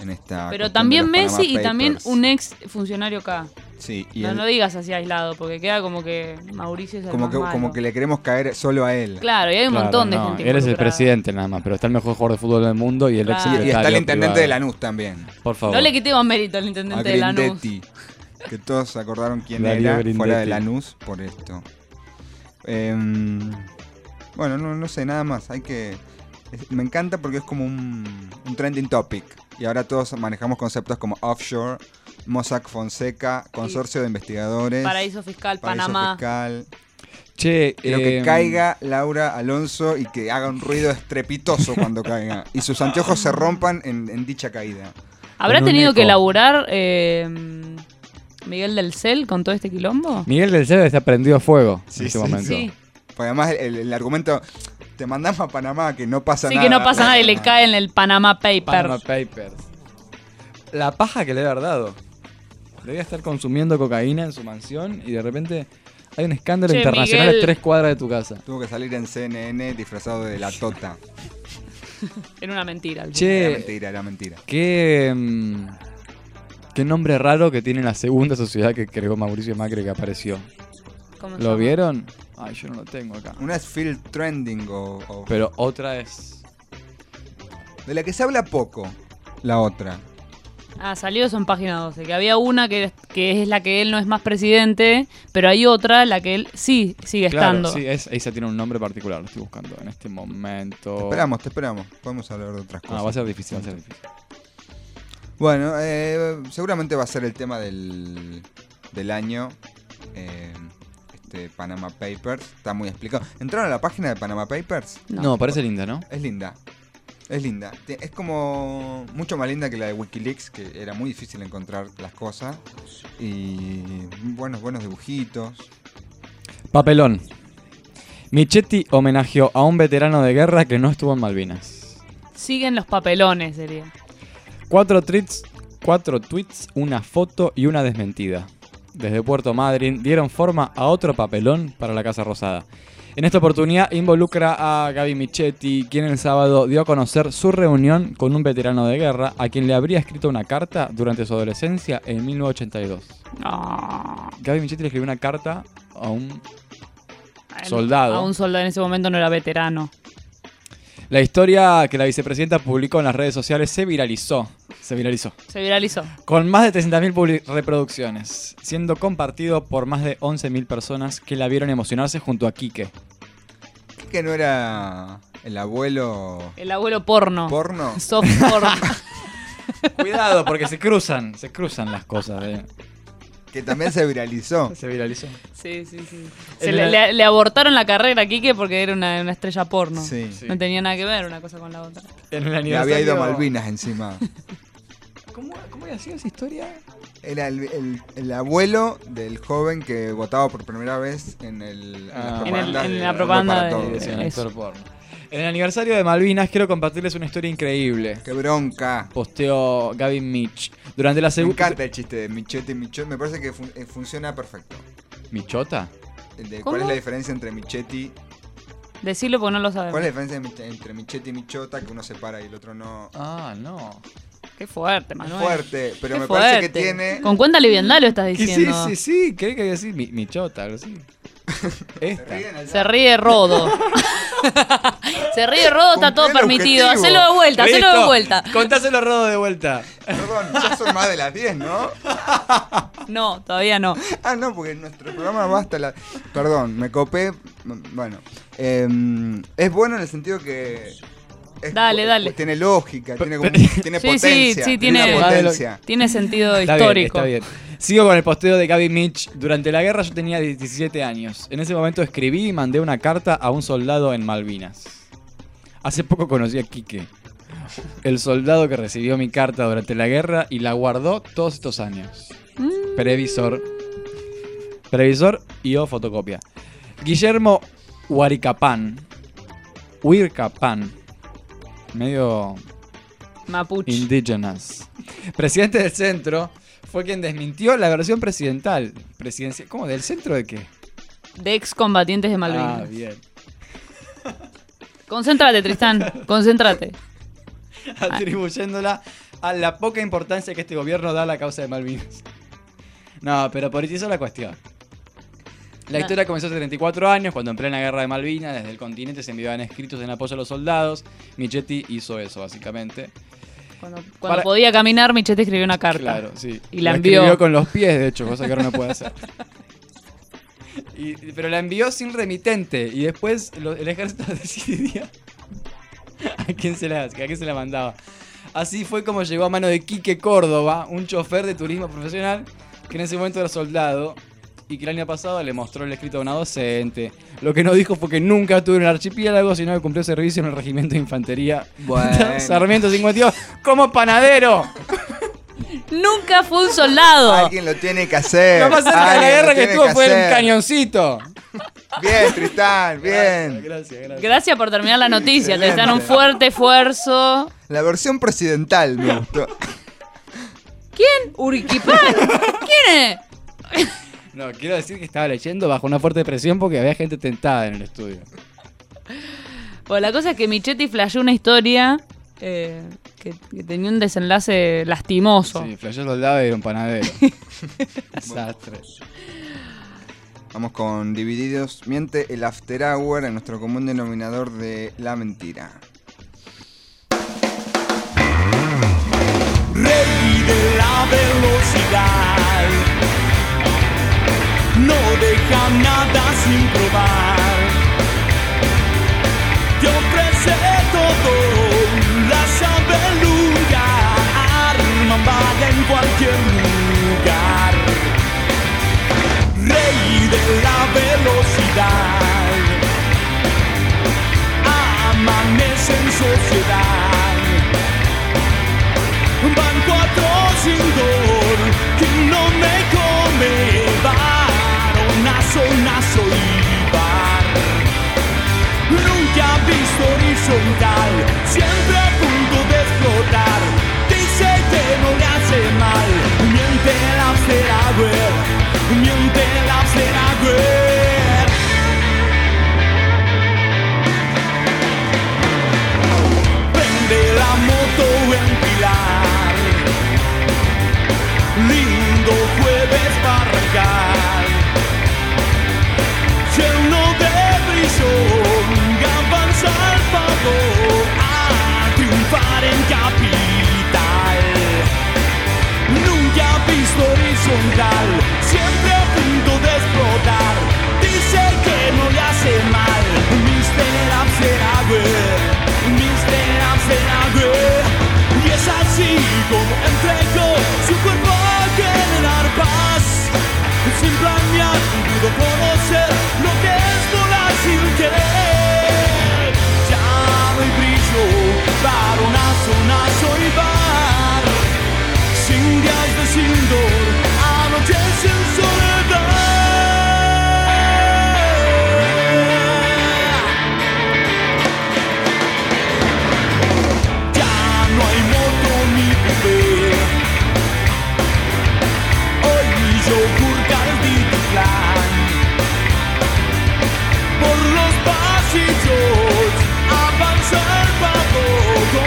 B: en esta...
D: Pero también
B: de
D: Messi y también un ex funcionario acá.
B: Sí, y
D: no,
B: él-
D: no digas así aislado, porque queda como que Mauricio es el
B: como,
D: más
B: que,
D: malo.
B: como que le queremos caer solo a él.
D: Claro, y hay un
C: Claro,
D: montón de
C: no,
D: gente
C: Él es el presidente nada más, pero está el mejor jugador de fútbol del mundo y el ex
D: Claro.
B: Y, y está el intendente de
C: privado.
B: Lanús también.
C: Por favor.
D: No le quitemos mérito al
B: A
D: intendente de Lanús.
B: Que todos acordaron quién
C: Darío
B: era
C: Grindetti.
B: fuera de Lanús por esto. Em, bueno, no, no sé, nada más. Hay que. es- me encanta porque es como un, un trending topic. Y ahora todos manejamos conceptos como offshore, Mossack Fonseca, consorcio de investigadores,
D: Paraíso fiscal,
B: paraíso
D: Panamá.
B: fiscal.
C: Che,
B: Quiero que
C: em,
B: caiga Laura Alonso y que haga un ruido estrepitoso cuando caiga. Y sus anteojos se rompan en, en dicha caída.
D: ¿Habrá tenido que laburar eh, Miguel del Cel con todo este quilombo?
C: Miguel del Cero está prendido a fuego
B: Sí,
C: en este
B: sí,
C: momento.
D: Sí,
B: Porque además el, el argumento, te mandamos a Panamá que no pasa
D: sí
B: nada.
D: que no pasa nada y le cae en el Panama Paper.
C: Panama Papers. La paja que le debe haber dado. Debía estar consumiendo cocaína en su mansión y de repente hay un escándalo
D: Che,
C: internacional a
D: Miguel.
C: tres cuadras de tu casa.
B: Tuvo que salir en CNN disfrazado de la tota.
D: Era una mentira.
C: Che,
B: Era mentira, era mentira.
C: Qué, mm, qué nombre raro que tiene la segunda sociedad que creó Mauricio Macri que apareció.
D: final. ¿Cómo se
C: ¿Lo
D: llama?
C: vieron? Ay, yo no lo tengo acá.
B: Una es Field Trending o, o-
C: Pero otra es...
B: De la que se habla poco, la otra.
D: Ah, salió eso en página 12. Que había una que, que es la que él no es más presidente, pero hay otra, la que él sí sigue
C: Claro,
D: estando.
C: sí, es, esa tiene un nombre particular, lo estoy buscando en este momento.
B: Te esperamos, te esperamos. Podemos hablar de otras cosas.
C: Ah, va a ser difícil, va a ser difícil.
B: Bueno, eh, seguramente va a ser el tema del, del año. eh, este Panama Papers. Está muy explicado. ¿Entraron a la página de Panama Papers?
C: No, parece linda, ¿no?
B: Es linda. Es linda. Es como mucho más linda que la de Wikileaks, que era muy difícil encontrar las cosas. Y buenos, buenos dibujitos.
C: Papelón. Michetti homenajeó a un veterano de guerra que no estuvo en Malvinas.
D: Siguen los papelones, sería.
C: Cuatro tweets, cuatro tweets, una foto y una desmentida. Desde Puerto Madryn dieron forma a otro papelón para la Casa Rosada. En esta oportunidad involucra a Gaby Michetti, quien el sábado dio a conocer su reunión con un veterano de guerra a quien le habría escrito una carta durante su adolescencia en 1982.
D: Ah,
C: Gaby Michetti le escribió una carta a un Soldado.
D: A un soldado en ese momento no era veterano.
C: La historia que la vicepresidenta publicó en las redes sociales se viralizó. Se viralizó.
D: Se viralizó.
C: Con más de 300.000 publi- reproducciones, siendo compartido por más de 11.000 personas que la vieron emocionarse junto a Quique.
B: Que no era el abuelo
D: El abuelo porno.
B: porno.
D: Soft porno.
C: Cuidado, porque se cruzan, se cruzan las cosas. eh.
B: Que también se viralizó.
C: Se viralizó.
D: sí, sí, sí. Se le,
C: la-
D: le- le abortaron la carrera a Quique porque era una, una estrella porno.
B: Sí.
D: No tenía nada que ver una cosa con la otra.
C: En el
B: Le
C: aniversario...
B: había ido a Malvinas encima.
C: ¿Cómo, ¿Cómo había sido esa historia?
B: Era el, el- el abuelo del joven que votaba por primera vez en, el, en
C: Ah.
B: la
D: En en
B: de
D: la propaganda de-
C: actor porno. En el aniversario de Malvinas quiero compartirles una historia increíble.
B: Qué bronca.
C: Posteó Gavin Mitch. Durante la
B: Me
C: segunda...
B: encanta el chiste de Michetti y Michot. Me parece que fun- eh, funciona perfecto.
C: ¿Michota?
B: El de
D: ¿Cómo?
B: ¿Cuál es la diferencia entre Michetti?
D: Decirlo porque no lo sabemos.
B: ¿Cuál es la diferencia entre- entre Michetti y Michota que uno se para y el otro no?
C: Ah, no.
D: Qué fuerte, Manuel.
B: fuerte, pero
D: Qué
B: me parece que
D: fuerte.
B: tiene.
D: Con cuenta liviandad lo estás
C: Y sí,
D: diciendo.
C: sí, sí. ¿Qué que decir? Mi, Michota, algo así. Esta.
D: Se ríe Rodo. Se ríe Rodo, está todo permitido.
B: objetivo.
D: Hacelo de vuelta, hacelo de
C: Listo.
D: vuelta.
C: Contáselo Rodo de vuelta.
B: Perdón, ya son más de las 10, ¿no?
D: No, todavía no.
B: Ah, no, porque nuestro programa va hasta la. Perdón, me copé. Bueno, em, es bueno en el sentido que. Es-
D: Dale, dale.
B: Tiene lógica, tiene, como- tiene
D: Sí,
B: potencia.
D: sí, sí, tiene,
B: potencia.
D: tiene sentido
C: Está
D: histórico.
C: Bien, está bien. Sigo con el posteo de Gaby Mitch. Durante la guerra yo tenía 17 años. En ese momento escribí y mandé una carta a un soldado en Malvinas. Hace poco conocí a Quique, el soldado que recibió mi carta durante la guerra y la guardó todos estos años.
D: Mm.
C: Previsor. Previsor y o fotocopia. Guillermo Huaricapan. Huircapan. Medio
D: Mapuche.
C: Indígenas. Presidente del centro fue quien desmintió la versión presidental. Presidencia, ¿Cómo? ¿Del centro de qué?
D: De excombatientes de Malvinas.
C: Ah, bien.
D: Concéntrate, Tristán. Concéntrate.
C: Atribuyéndola a la poca importancia que este gobierno da a la causa de Malvinas. No, pero politizó la cuestión. La historia comenzó hace 34 años, cuando en plena guerra de Malvinas, desde el continente se enviaban escritos en apoyo a los soldados. Michetti hizo eso, básicamente.
D: Cuando, cuando
C: Para-
D: podía caminar, Michete escribió una carta.
C: Claro, sí.
D: Y la envió.
C: escribió con los pies, de hecho, cosa que ahora no puede hacer. Y- pero la envió sin remitente y después lo- el ejército decidiría a quién, se la, a quién se la mandaba. Así fue como llegó a mano de Quique Córdoba, un chofer de turismo profesional que en ese momento era soldado y que el año pasado le mostró el escrito a una docente. Lo que no dijo fue que nunca estuvo en el archipiélago, sino que cumplió servicio en el regimiento de infantería
B: Bueno.
C: Sarmiento 52 como panadero.
D: Nunca fue un soldado.
B: Alguien lo tiene que hacer.
C: Lo más cerca de la guerra que estuvo fue en un cañoncito.
B: Bien, Tristán, bien.
C: Gracias, gracias.
D: Gracias por terminar la noticia. Dan un fuerte esfuerzo.
B: La versión presidental me gustó.
D: ¿Quién? Uriquipán. ¿Quién es?
C: No, quiero decir que estaba leyendo bajo una fuerte presión porque había gente tentada en el estudio.
D: Bueno, la cosa es que Michetti flasheó una historia eh, que, que tenía un desenlace lastimoso.
C: Sí, flashó soldado y era un panadero. Desastre.
B: Vamos con Divididos. Miente el After Hour en nuestro común denominador de la mentira.
K: Rey de la velocidad. No deja nada sin probar. Te ofrece todo, la sabe lugar. Armada en cualquier lugar. Rey de la velocidad. Amanece en sociedad. Van cuatro sin dor, que no me come Baronazo, nazo en capital. Nunca visto horizontal, siempre a punto de explotar. Dice que no le hace mal. Mister Absenagüe, Mister Absenagüe. Y es así como entregó su cuerpo a generar paz. Sin planear, pudo conocer. esplendor, anochece en soledad. Ya no hay moto ni poder, hoy mi yogur caldito plan, por los pasillos avanzar para todo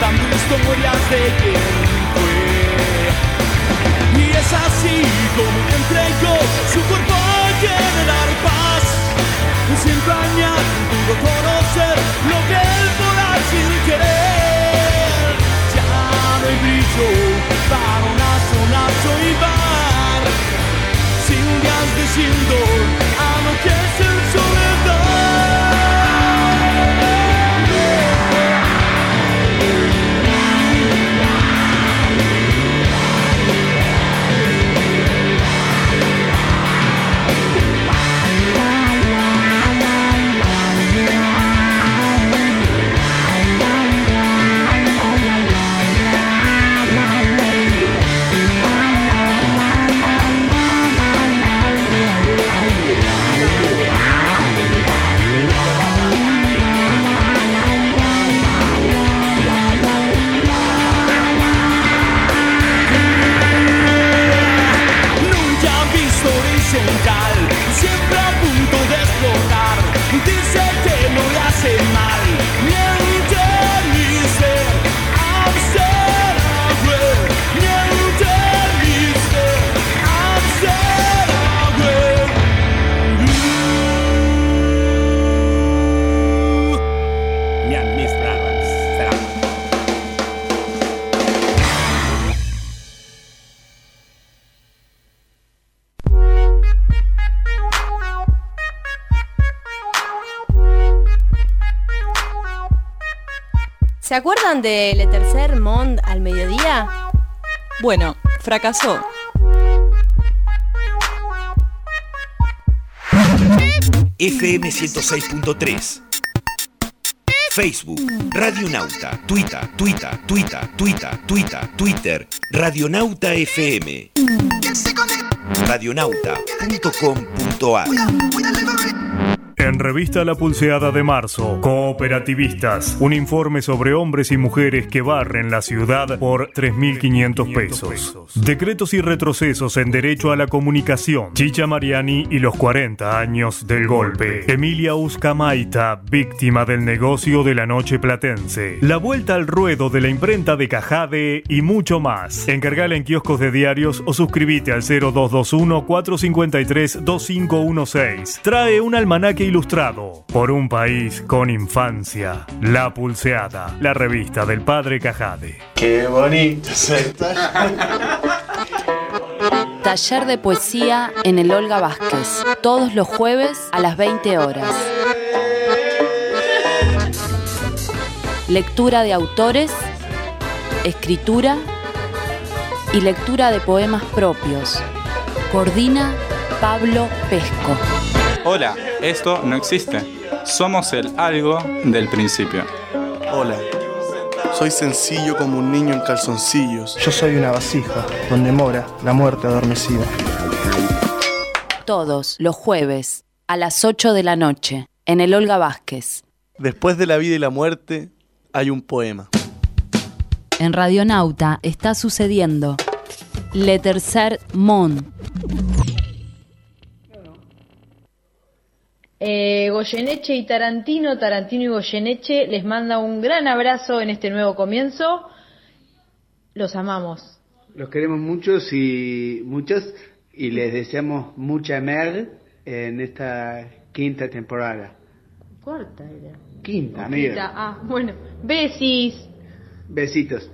K: contando historias de tiempo. Es así como entregó su cuerpo a generar paz. Sin entrañar pudo conocer lo que él volar sin querer. Ya no hay brillo un nazo y bar.
L: Sin gas diciendo, anochece en Nunca
H: ¿Se acuerdan de Le Tercer Mond al mediodía?
E: Bueno, fracasó.
F: FM 106.3. Facebook, Radionauta, Twitter, Twitter, Twitter, Twitter, Twitter, Twitter, Radionauta FM. Radionauta.com.ar
M: En revista La Pulseada de Marzo, Cooperativistas, un informe sobre hombres y mujeres que barren la ciudad por 3.500 pesos. Decretos y retrocesos en derecho a la comunicación. Chicha Mariani y los 40 años del golpe. Emilia Uscamaita, víctima del negocio de la noche platense. La vuelta al ruedo de la imprenta de Cajade y mucho más. Encargala en kioscos de diarios o suscríbete al 0221 453 2516. Trae un almanaque ilustrado por un país con infancia. La Pulseada, la revista del padre Cajade.
N: Qué bonito
O: Taller de poesía en el Olga Vázquez, todos los jueves a las 20 horas. Lectura de autores, escritura y lectura de poemas propios. Coordina Pablo Pesco.
P: Hola, esto no existe. Somos el algo del principio.
N: Hola, soy sencillo como un niño en calzoncillos.
Q: Yo soy una vasija donde mora la muerte adormecida.
O: Todos los jueves a las 8 de la noche en el Olga Vázquez.
N: Después de la vida y la muerte hay un poema.
O: En Radionauta está sucediendo Le Tercer Mon.
R: Eh, Goyeneche y Tarantino, Tarantino y Goyeneche les manda un gran abrazo en este nuevo comienzo. Los amamos.
S: Los queremos muchos y muchos y les deseamos mucha mer en esta quinta temporada.
R: Cuarta era.
S: Quinta, amiga.
R: Quinta, Ah, bueno. Besis.
S: Besitos.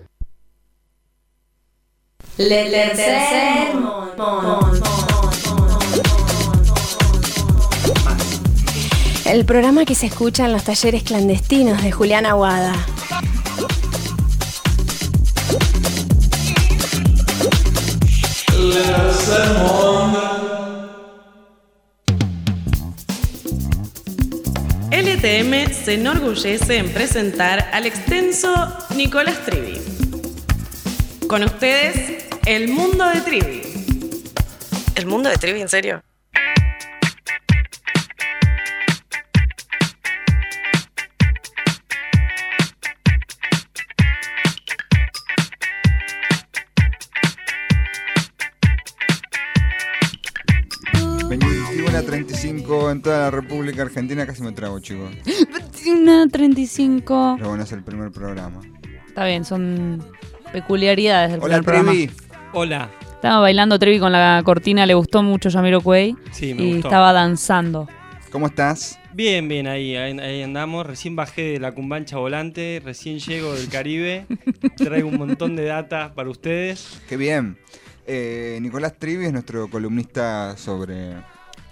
H: Le. El programa que se escucha en los talleres clandestinos de Julián Aguada.
T: LTM se enorgullece en presentar al extenso Nicolás Trivi. Con ustedes, el mundo de Trivi.
U: ¿El mundo de Trivi, en serio?
B: A 35 en toda la República Argentina, casi me trago, chicos.
D: Una 35.
B: Pero bueno, es el primer programa.
D: Está bien, son peculiaridades del
B: Hola,
D: primer programa.
B: Trevi.
V: Hola.
D: Estaba bailando Trevi con la cortina, le gustó mucho Yamiro Cuey.
V: Sí, me
D: y
V: gustó.
D: estaba danzando.
B: ¿Cómo estás?
V: Bien, bien, ahí, ahí, ahí andamos. Recién bajé de la cumbancha volante, recién llego del Caribe. Traigo un montón de data para ustedes.
B: Qué bien. Eh, Nicolás Trivi es nuestro columnista sobre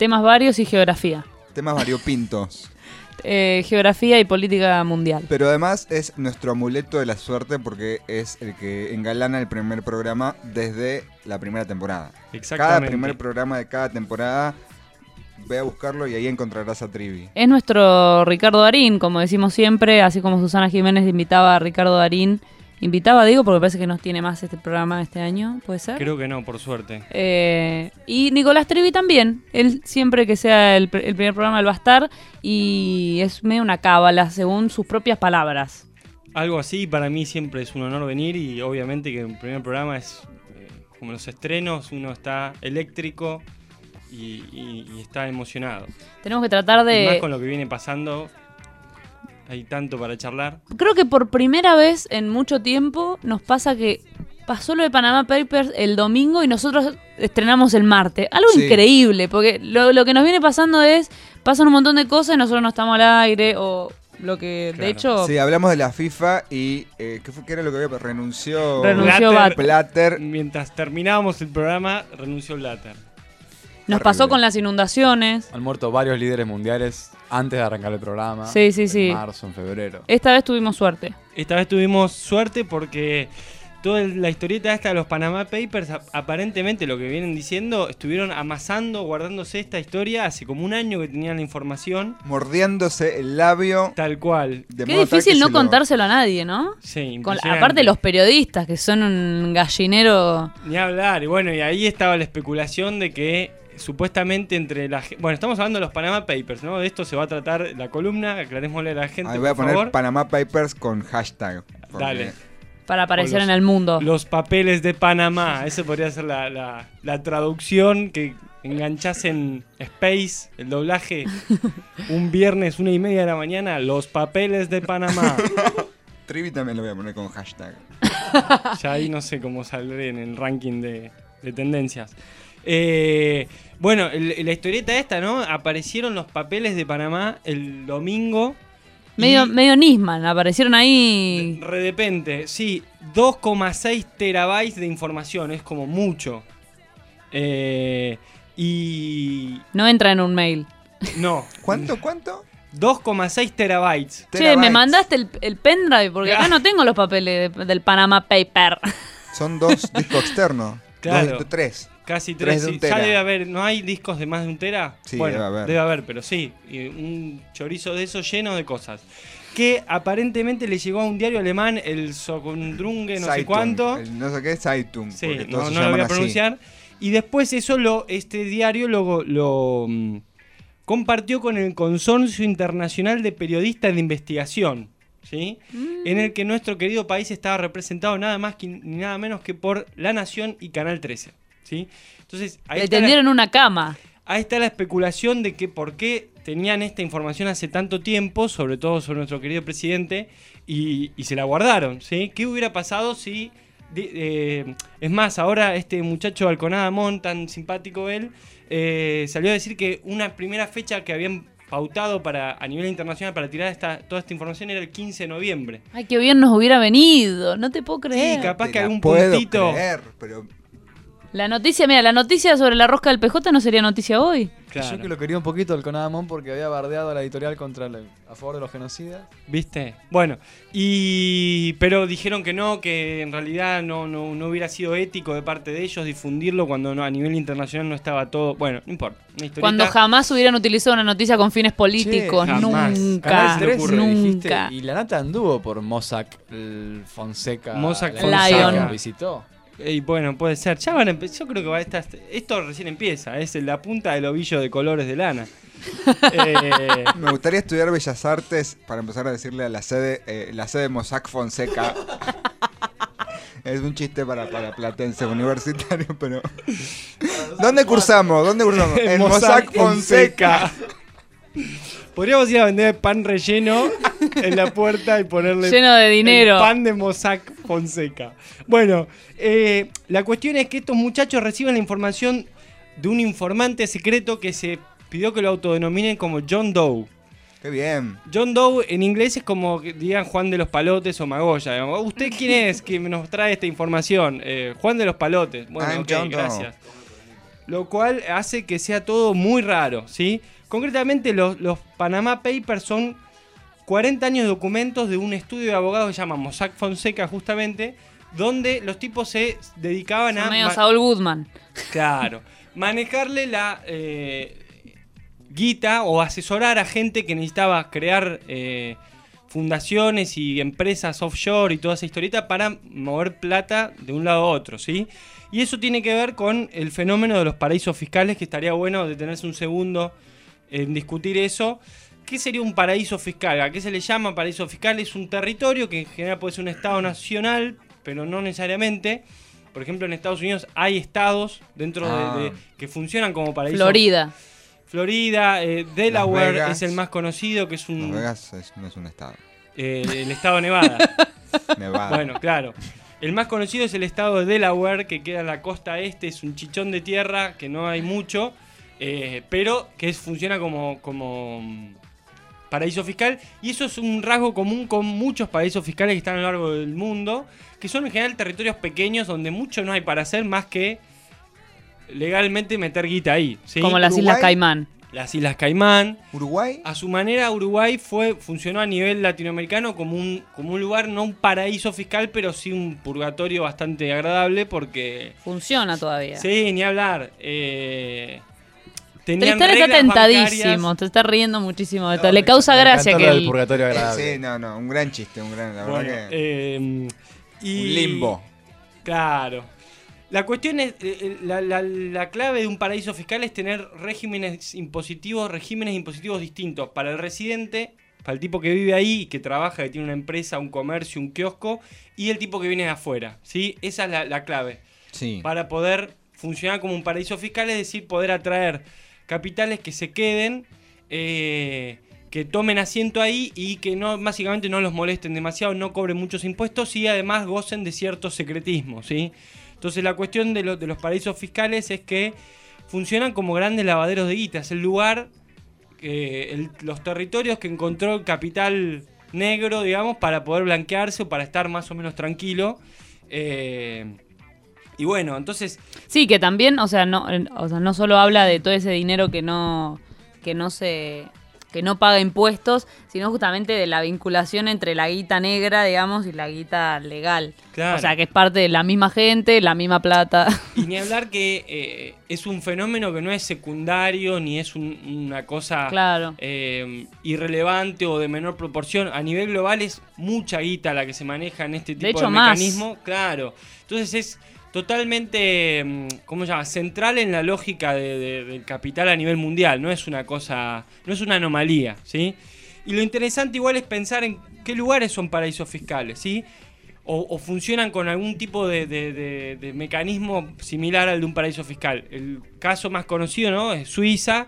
D: Temas varios y geografía.
B: temas variopintos.
D: Eh, geografía y política mundial.
B: Pero además es nuestro amuleto de la suerte porque es el que engalana el primer programa desde la primera temporada. Cada
V: Exactamente.
B: primer programa de cada temporada, ve a buscarlo y ahí encontrarás a Trivi.
D: Es nuestro Ricardo Darín, como decimos siempre, así como Susana Jiménez invitaba a Ricardo Darín. Invitaba, digo, porque parece que no tiene más este programa este año, ¿puede ser?
V: Creo que no, por suerte.
D: Eh, y Nicolás Trevi también. Él siempre que sea el, pr- el primer programa él va a estar y es medio una cábala, según sus propias palabras.
V: Algo así, para mí siempre es un honor venir y obviamente que el primer programa es eh, como los estrenos, uno está eléctrico y, y- y está emocionado.
D: Tenemos que tratar
V: Y más
D: de...
V: con lo que viene pasando, hay tanto para charlar.
D: Creo que por primera vez en mucho tiempo nos pasa que pasó lo de Panama Papers el domingo y nosotros estrenamos el martes. Algo
B: Sí.
D: increíble, porque lo, lo que nos viene pasando es, pasan un montón de cosas y nosotros no estamos al aire o lo que, de hecho...
B: Sí, hablamos de la FIFA y eh, ¿qué, fue, qué era lo que había? Renunció,
D: Renunció Blatter.
B: Blatter.
V: Mientras terminábamos el programa, renunció Blatter.
D: Nos pasó con las inundaciones.
C: Han muerto varios líderes mundiales antes de arrancar el programa.
D: Sí, sí, sí.
C: En marzo, en febrero.
D: Esta vez tuvimos suerte.
V: Esta vez tuvimos suerte porque toda la historieta esta de los Panama Papers, ap- aparentemente lo que vienen diciendo, estuvieron amasando, guardándose esta historia hace como un año que tenían la información.
B: Mordiéndose el labio.
V: Tal cual.
B: de
D: Qué difícil no
B: se lo-
D: contárselo a nadie, ¿no?
V: Sí,
D: Con- aparte los periodistas, que son un gallinero...
V: Ni hablar, y bueno, y ahí estaba la especulación de que supuestamente entre la gente... Bueno, estamos hablando de los Panama Papers, ¿no? De esto se va a tratar la columna, aclarémosle a la gente,
B: Ahí voy a poner
V: favor.
B: Panama Papers con hashtag. porque-
V: Dale.
D: Para aparecer
V: los-
D: en el mundo.
V: Los papeles de Panamá, esa podría ser la, la- la traducción que enganchás en Space, el doblaje, un viernes, una y media de la mañana, los papeles de Panamá.
B: Trivi también lo voy a poner con hashtag.
V: ya ahí no sé cómo saldré en el ranking de, de tendencias. Eh, bueno, el- la historieta esta, ¿no? Aparecieron los papeles de Panamá el domingo.
D: Medio, medio Nisman, aparecieron ahí...
V: De repente, sí, 2,6 terabytes de información, es como mucho. Eh, y.
D: No entra en un mail.
V: No.
B: ¿Cuánto, cuánto?
V: 2,6 terabytes.
D: Che, me mandaste el, el pendrive porque acá no tengo los papeles de- del Panama Paper.
B: Son dos discos externos.
V: Claro.
B: Dos, tres.
V: Casi
B: Tres
V: 3.
B: de un
V: ya debe haber, ¿no hay discos de más de un tera?
B: Sí,
V: bueno,
B: debe haber.
V: pero sí, y un chorizo de eso lleno de cosas. Que aparentemente le llegó a un diario alemán, el Sokundrunge, no sé cuánto.
B: el no sé qué es Zeitung.
V: Sí, no, lo voy a
B: así.
V: pronunciar. Y después eso lo, este diario lo, lo mm, compartió con el Consorcio Internacional de Periodistas de Investigación, ¿sí? En el que nuestro querido país estaba representado nada más que, ni nada menos que por La Nación y Canal 13, ¿sí? Entonces, ahí
D: Le
V: está la-
D: tendieron una cama.
V: Ahí está la especulación de que por qué tenían esta información hace tanto tiempo, sobre todo sobre nuestro querido presidente, y, y se la guardaron, ¿sí? ¿Qué hubiera pasado si... eh, es más, ahora este muchacho Alconada Mon, tan simpático él, eh, salió a decir que una primera fecha que habían pautado para a nivel internacional para tirar esta, toda esta información era el 15 de noviembre.
D: Ay, qué bien nos hubiera venido. No te puedo creer.
V: Sí, capaz
B: Te
V: que algún
B: puedo
V: puntito...
B: creer, pero
D: La noticia, mira, la noticia sobre la rosca del PJ no sería noticia hoy.
C: Yo que lo quería un poquito el Conadamón porque había bardeado a la editorial contra la- a favor de los genocidas.
V: ¿Viste? Bueno, y pero dijeron que no, que en realidad no, no, no hubiera sido ético de parte de ellos difundirlo cuando no, a nivel internacional no estaba todo. Bueno, no importa.
D: Cuando jamás hubieran utilizado una noticia con fines políticos.
V: Che, jamás.
D: nunca.
C: Canal 13, dijiste,
D: nunca.
C: y la nata anduvo por Mossack el Fonseca.
V: Mossack Fonseca.
C: Lion. visitó.
V: Y bueno, puede ser. Ya van a empe- Yo creo que va a estar. Esto recién empieza. Es la punta del ovillo de colores de lana. Eh,
B: me gustaría estudiar Bellas Artes para empezar a decirle a la sede, eh, la sede Mossack Fonseca. es un chiste para, para Platense universitario, pero. ¿Dónde cursamos? ¿Dónde cursamos? En Mossack Fonseca.
V: Podríamos ir a vender pan relleno en la puerta y ponerle
D: Lleno de dinero.
V: el pan de Mossack Fonseca. Bueno, eh, la cuestión es que estos muchachos reciben la información de un informante secreto que se pidió que lo autodenominen como John Doe.
B: Qué bien.
V: John Doe en inglés es como que digan Juan de los Palotes o Magoya. digamos. ¿Usted quién es que nos trae esta información? Eh, Juan de los Palotes. Bueno,
B: I'm
V: ok,
B: John Doe.
V: gracias. Lo cual hace que sea todo muy raro, ¿sí? Concretamente, los, los Panama Papers son 40 años de documentos de un estudio de abogados que se llama Mossack Fonseca, justamente, donde los tipos se dedicaban a...
D: Son medio
V: ma-
D: Saul Goodman.
V: Claro. Manejarle la eh, guita o asesorar a gente que necesitaba crear eh, fundaciones y empresas offshore y toda esa historieta para mover plata de un lado a otro, ¿sí? Y eso tiene que ver con el fenómeno de los paraísos fiscales, que estaría bueno detenerse un segundo en discutir eso. ¿Qué sería un paraíso fiscal? ¿A qué se le llama paraíso fiscal? Es un territorio que en general puede ser un estado nacional, pero no necesariamente. Por ejemplo, en Estados Unidos hay estados dentro de-
B: Ah.
V: de, que funcionan como paraísos.
D: Florida.
V: Florida, eh, Delaware
B: Vegas.
V: es el más conocido, que es un
B: Las Vegas es- no es un estado.
V: eh, el estado de Nevada.
B: Nevada.
V: Bueno, claro. El más conocido es el estado de Delaware, que queda en la costa este, es un chichón de tierra, que no hay mucho, eh, pero que es- funciona como, como paraíso fiscal. Y eso es un rasgo común con muchos paraísos fiscales que están a lo largo del mundo, que son en general territorios pequeños donde mucho no hay para hacer más que legalmente meter guita ahí. ¿sí?
D: Como las Islas Caimán.
V: Las Islas Caimán.
B: Uruguay.
V: A su manera, Uruguay fue, funcionó a nivel latinoamericano como un, como un lugar, no un paraíso fiscal, pero sí un purgatorio bastante agradable porque...
D: Funciona todavía.
V: Sí, ni hablar. Eh, tenían
D: Tristán está tentadísimo,
V: bancarias.
D: te está riendo muchísimo de todo. Le causa gracia que el-
B: Sí, no, no, un gran chiste, un gran, la
V: Bueno,
B: verdad que...
V: eh, y-
B: Un limbo.
V: Claro. La cuestión es, eh, eh, la, la- la clave de un paraíso fiscal es tener regímenes impositivos, regímenes impositivos distintos para el residente, para el tipo que vive ahí, que trabaja, que tiene una empresa, un comercio, un kiosco, y el tipo que viene de afuera, ¿sí? Esa es la, la clave.
B: Sí.
V: Para poder funcionar como un paraíso fiscal, es decir, poder atraer capitales que se queden, eh, que tomen asiento ahí y que no, básicamente no los molesten demasiado, no cobren muchos impuestos y además gocen de cierto secretismo, ¿sí? Entonces la cuestión de, de los paraísos fiscales es que funcionan como grandes lavaderos de guita, es el lugar, eh, los territorios que encontró el capital negro, digamos, para poder blanquearse o para estar más o menos tranquilo. Eh, y bueno, entonces
D: Sí, que también, o sea, no, o sea, no solo habla de todo ese dinero que no, que no se, que no paga impuestos, sino justamente de la vinculación entre la guita negra, digamos, y la guita legal.
V: Claro.
D: O sea, que es parte de la misma gente, la misma plata.
V: Y ni hablar que eh, es un fenómeno que no es secundario ni es un- una cosa
D: Claro.
V: eh, irrelevante o de menor proporción. A nivel global es mucha guita la que se maneja en este tipo de,
D: hecho, más.
V: mecanismo. Claro. Entonces es totalmente, mm, ¿cómo se llama? Central en la lógica de- de- del capital a nivel mundial. No es una cosa, no es una anomalía, ¿sí? Y lo interesante igual es pensar en qué lugares son paraísos fiscales, ¿sí? o, funcionan con algún tipo de mecanismo similar al de un paraíso fiscal. El caso más conocido ¿no? es Suiza,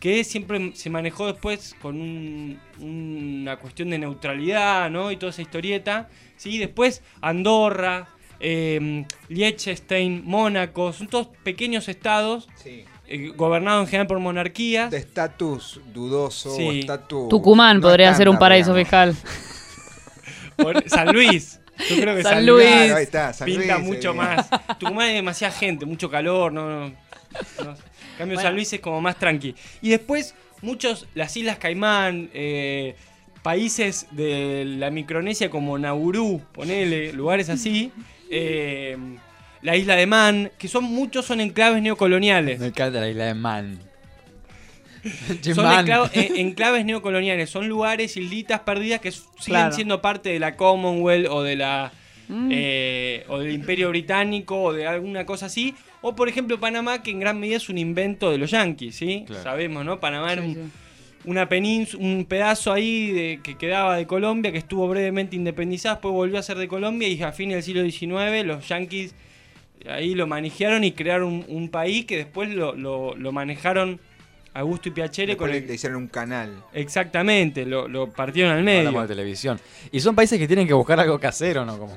V: que siempre se manejó después con un- una cuestión de neutralidad ¿no? y toda esa historieta. ¿sí? Después Andorra, eh, Liechtenstein, Mónaco, son todos pequeños estados eh, gobernados en general por monarquías.
B: De estatus dudoso,
V: Sí.
B: o estatus...
D: Tucumán
B: no
D: podría ser un paraíso
B: digamos.
D: fiscal.
V: San Luis. Yo creo que
D: San
V: San,
D: Luis.
V: Luis,
D: Claro,
B: ahí está, San
V: pinta
B: Luis,
V: mucho
B: eh.
V: más. Tucumán hay demasiada gente, mucho calor, no, no- no. En cambio San Luis es como más tranqui. Y después muchos, las Islas Caimán, eh, países de la Micronesia como Nauru, ponele, lugares así. Eh, la isla de Man, que son muchos son enclaves neocoloniales.
C: Me encanta la isla de Man.
V: Son en- enclaves neocoloniales, son lugares, islitas perdidas que siguen
D: Claro.
V: siendo parte de la Commonwealth o de la
D: Mm.
V: eh, o del Imperio Británico o de alguna cosa así. O por ejemplo Panamá, que en gran medida es un invento de los yanquis, ¿sí?
C: Claro.
V: Sabemos, ¿no? Panamá era un, una península, un pedazo ahí de, que quedaba de Colombia, que estuvo brevemente independizado, después volvió a ser de Colombia y a fines del siglo XIX los yanquis ahí lo manejaron y crearon un, un país que después lo, lo- lo manejaron Augusto y Piacere con
B: le,
V: el...
B: le hicieron un canal.
V: Exactamente, lo, lo partieron al medio.
C: Hablamos de televisión. Y son países que tienen que buscar algo casero, ¿no? Como...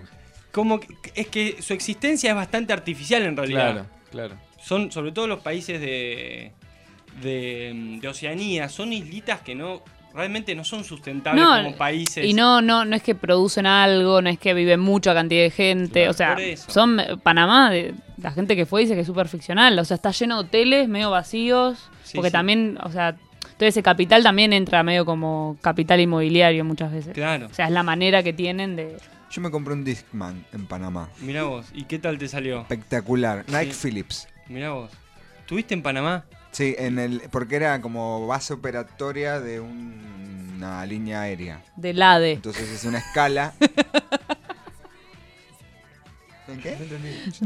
V: como que, es que su existencia es bastante artificial en realidad.
C: Claro, claro.
V: Son sobre todo los países de, de, de Oceanía, son islitas que no realmente no son sustentables
D: No,
V: como países.
D: Y no, no, no es que producen algo, no es que vive mucha cantidad de gente.
V: Claro,
D: o sea, son Panamá, de, la gente que fue dice que es súper ficcional. O sea, está lleno de hoteles medio vacíos.
V: Sí,
D: porque
V: sí.
D: también, o sea, todo ese capital también entra medio como capital inmobiliario muchas veces.
V: Claro.
D: O sea, es la manera que tienen de.
B: Yo me compré un Discman en Panamá.
V: Mirá vos, ¿y qué tal te salió?
B: Espectacular. Nike
V: Sí.
B: Phillips.
V: Mirá vos. ¿Tuviste en Panamá?
B: Sí, en el, porque era como base operatoria de un- una línea aérea.
D: Del ADE.
B: Entonces es una escala. ¿En qué?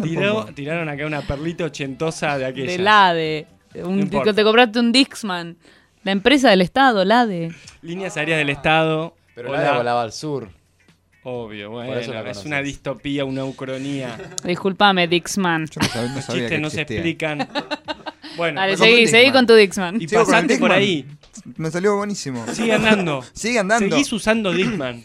V: Tiró- tiraron acá una perlita ochentosa de aquella.
D: Del ADE. Un-
V: No
D: te compraste un Dixman. La empresa del Estado, el ADE.
V: Líneas aéreas del Estado.
C: Pero la volaba al sur.
V: Obvio, bueno,
C: la
V: es
C: conoces.
V: una distopía, una ucronía.
D: Disculpame, Dixman.
V: Los chistes no se explican. Bueno,
D: Dale, seguí,
V: un
D: seguí con tu Dixman.
V: Y
B: Sigo con el
V: por ahí.
B: Me salió buenísimo.
V: Sigue andando.
B: Sigue andando.
V: Seguís usando Discman.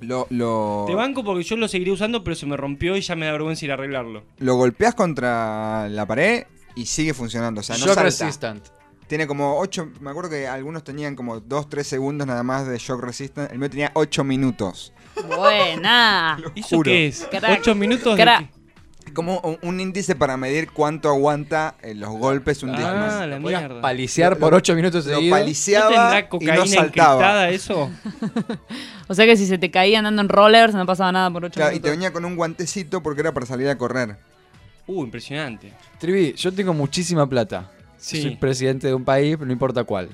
B: Lo, lo,
V: Te banco porque yo lo seguiré usando, pero se me rompió y ya me da vergüenza ir a arreglarlo.
B: lo golpeas contra la pared y sigue funcionando. O sea, no
C: Shock
B: salta.
C: resistant.
B: Tiene como 8, me acuerdo que algunos tenían como 2, 3 segundos nada más de shock resistant. El mío tenía 8 minutos.
D: Buena.
V: ¿Eso
B: juro.
V: qué es?
D: Crack.
V: ¿Ocho minutos? de
D: Crack.
V: qué?
B: Como un, un índice para medir cuánto aguanta eh, los golpes un
V: Ah,
B: Discman.
V: la
C: Podías
V: mierda.
C: paliciar por
B: lo-
C: 8 minutos
B: Lo
C: seguidos.
V: ¿No
B: paliciaba
V: tendrá
B: y no saltaba.
V: encriptada eso?
D: O sea que si se te caía andando en rollers no pasaba nada por ocho
B: Claro, y te
D: minutos.
B: venía con un guantecito porque era para salir a correr.
V: Uh, impresionante.
C: Trivi, yo tengo muchísima plata.
V: Sí.
C: Soy presidente de un país, pero no importa cuál.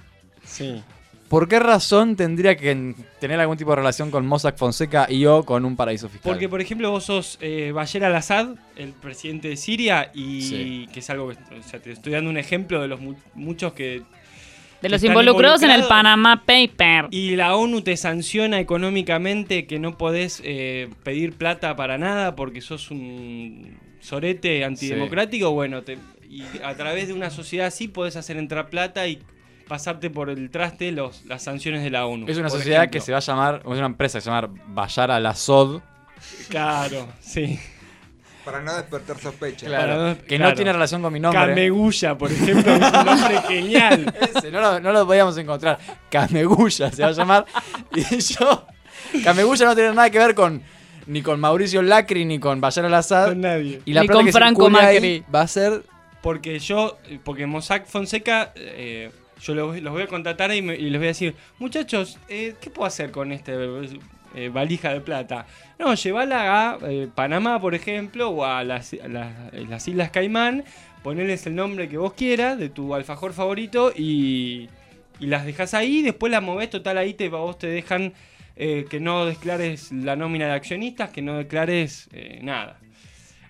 V: Sí.
C: ¿Por qué razón tendría que en- tener algún tipo de relación con Mossack Fonseca y yo con un paraíso fiscal?
V: Porque, por ejemplo, vos sos eh, Bashar al-Assad, el presidente de Siria, y
C: Sí.
V: que es algo que. O sea, te estoy dando un ejemplo de los mu- muchos que.
D: De los involucrados en el. Panama Paper.
V: Y la ONU te sanciona económicamente que no podés eh, pedir plata para nada porque sos un sorete antidemocrático. Bueno, te- y a través de una sociedad así podés hacer entrar plata y pasarte por el traste los, las sanciones de la ONU.
C: es una sociedad
V: ejemplo.
C: que se va a llamar, o es una empresa que se va a llamar Bayar al-Assad.
V: Claro, sí.
B: Para no despertar sospecha.
C: Claro,
V: Para no-
C: que
V: claro.
C: no tiene relación con mi nombre.
V: Cameguya, por ejemplo, es un nombre genial.
C: Ese, no, lo, no lo podíamos encontrar. Cameguya se va a llamar. Y yo. Cameguya no tiene nada que ver con. Ni con Mauricio Lacri ni con Bayar al-Assad.
V: Con nadie.
C: Y la
D: Ni con
C: que
D: Franco Macri.
C: va a ser.
V: Porque yo, porque Mossack Fonseca, eh, yo los, voy a contratar y, me- y les voy a decir, muchachos, eh, ¿qué puedo hacer con este eh, valija de plata? No, llévala a eh, Panamá, por ejemplo, o a las, a las- las Islas Caimán, ponerles el nombre que vos quieras de tu alfajor favorito y, y las dejas ahí, después las movés, total ahí te, vos te dejan eh, que no declares la nómina de accionistas, que no declares eh, nada.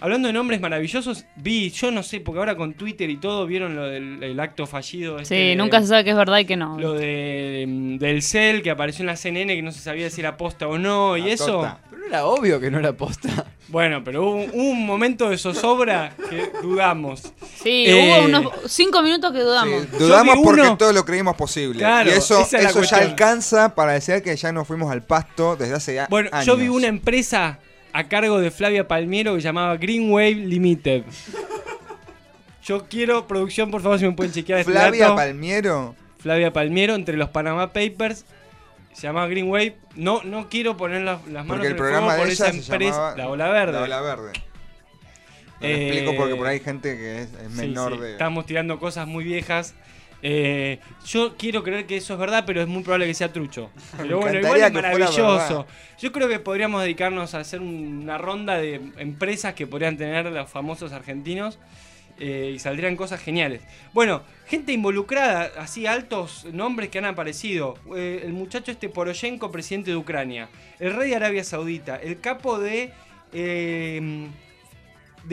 V: Hablando de nombres maravillosos, vi, yo no sé, porque ahora con Twitter y todo vieron lo del el acto fallido. este
D: Sí, nunca se sabe que es verdad y que no.
V: Lo de, mm, del CEL que apareció en la CNN que no se sabía si era posta o no y eso.
C: Pero era obvio que no era posta.
V: Bueno, pero hubo, un momento de zozobra que dudamos.
D: Sí,
V: Eh,
D: hubo unos cinco minutos que dudamos.
B: Sí, dudamos porque
V: uno-
B: todo lo creímos posible.
V: Claro,
B: y eso,
V: esa es la
B: eso ya alcanza para decir que ya nos fuimos al pasto desde hace
V: Bueno,
B: años.
V: yo vi una empresa a cargo de Flavia Palmiero que llamaba Green Wave Limited. Yo quiero, producción, por favor, si me pueden chequear este
B: Flavia
V: dato.
B: Palmiero.
V: Flavia Palmiero, entre los Panama Papers. Se llamaba Green Wave. No, no quiero poner las, las manos
B: Porque
V: en
B: el programa
V: fuego por
B: de
V: esa empresa. La Ola Verde.
B: La Ola Verde.
V: Eh,
B: explico porque por ahí hay gente que es, es
V: Sí,
B: menor
V: sí,
B: de.
V: Estamos tirando cosas muy viejas. Eh, yo quiero creer que eso es verdad, pero es muy probable que sea trucho. Pero bueno, igual es maravilloso. Yo creo que podríamos dedicarnos a hacer una ronda de empresas que podrían tener los famosos argentinos eh, y saldrían cosas geniales. Bueno, gente involucrada, así altos nombres que han aparecido. Eh, el muchacho este Poroshenko, presidente de Ucrania. El rey de Arabia Saudita. El capo de... de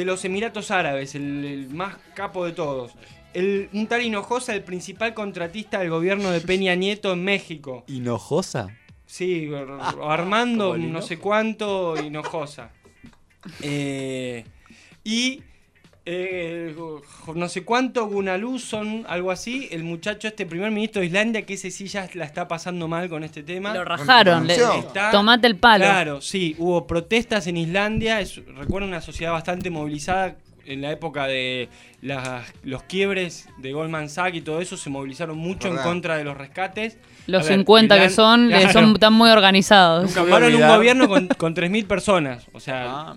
V: los Emiratos Árabes, el, el más capo de todos. El, un tal Hinojosa, el principal contratista del gobierno de Peña Nieto en México.
C: ¿Hinojosa?
V: Sí, Armando,
C: como el
V: no sé cuánto, Hinojosa. Eh, y eh, no sé cuánto, Gunalú son algo así, el muchacho, este primer ministro de Islandia, que ese sí ya la está pasando mal con este tema.
D: Lo rajaron, le-
V: Está-
D: tomate el palo.
V: Claro, sí, hubo protestas en Islandia, es, recuerdo una sociedad bastante movilizada en la época de las- los quiebres de Goldman Sachs y todo eso, se movilizaron mucho en contra de los rescates.
D: Los
V: ver,
D: 50 que son,
V: Claro.
D: son están muy organizados.
V: Formaron un gobierno con, con 3.000 personas. O sea,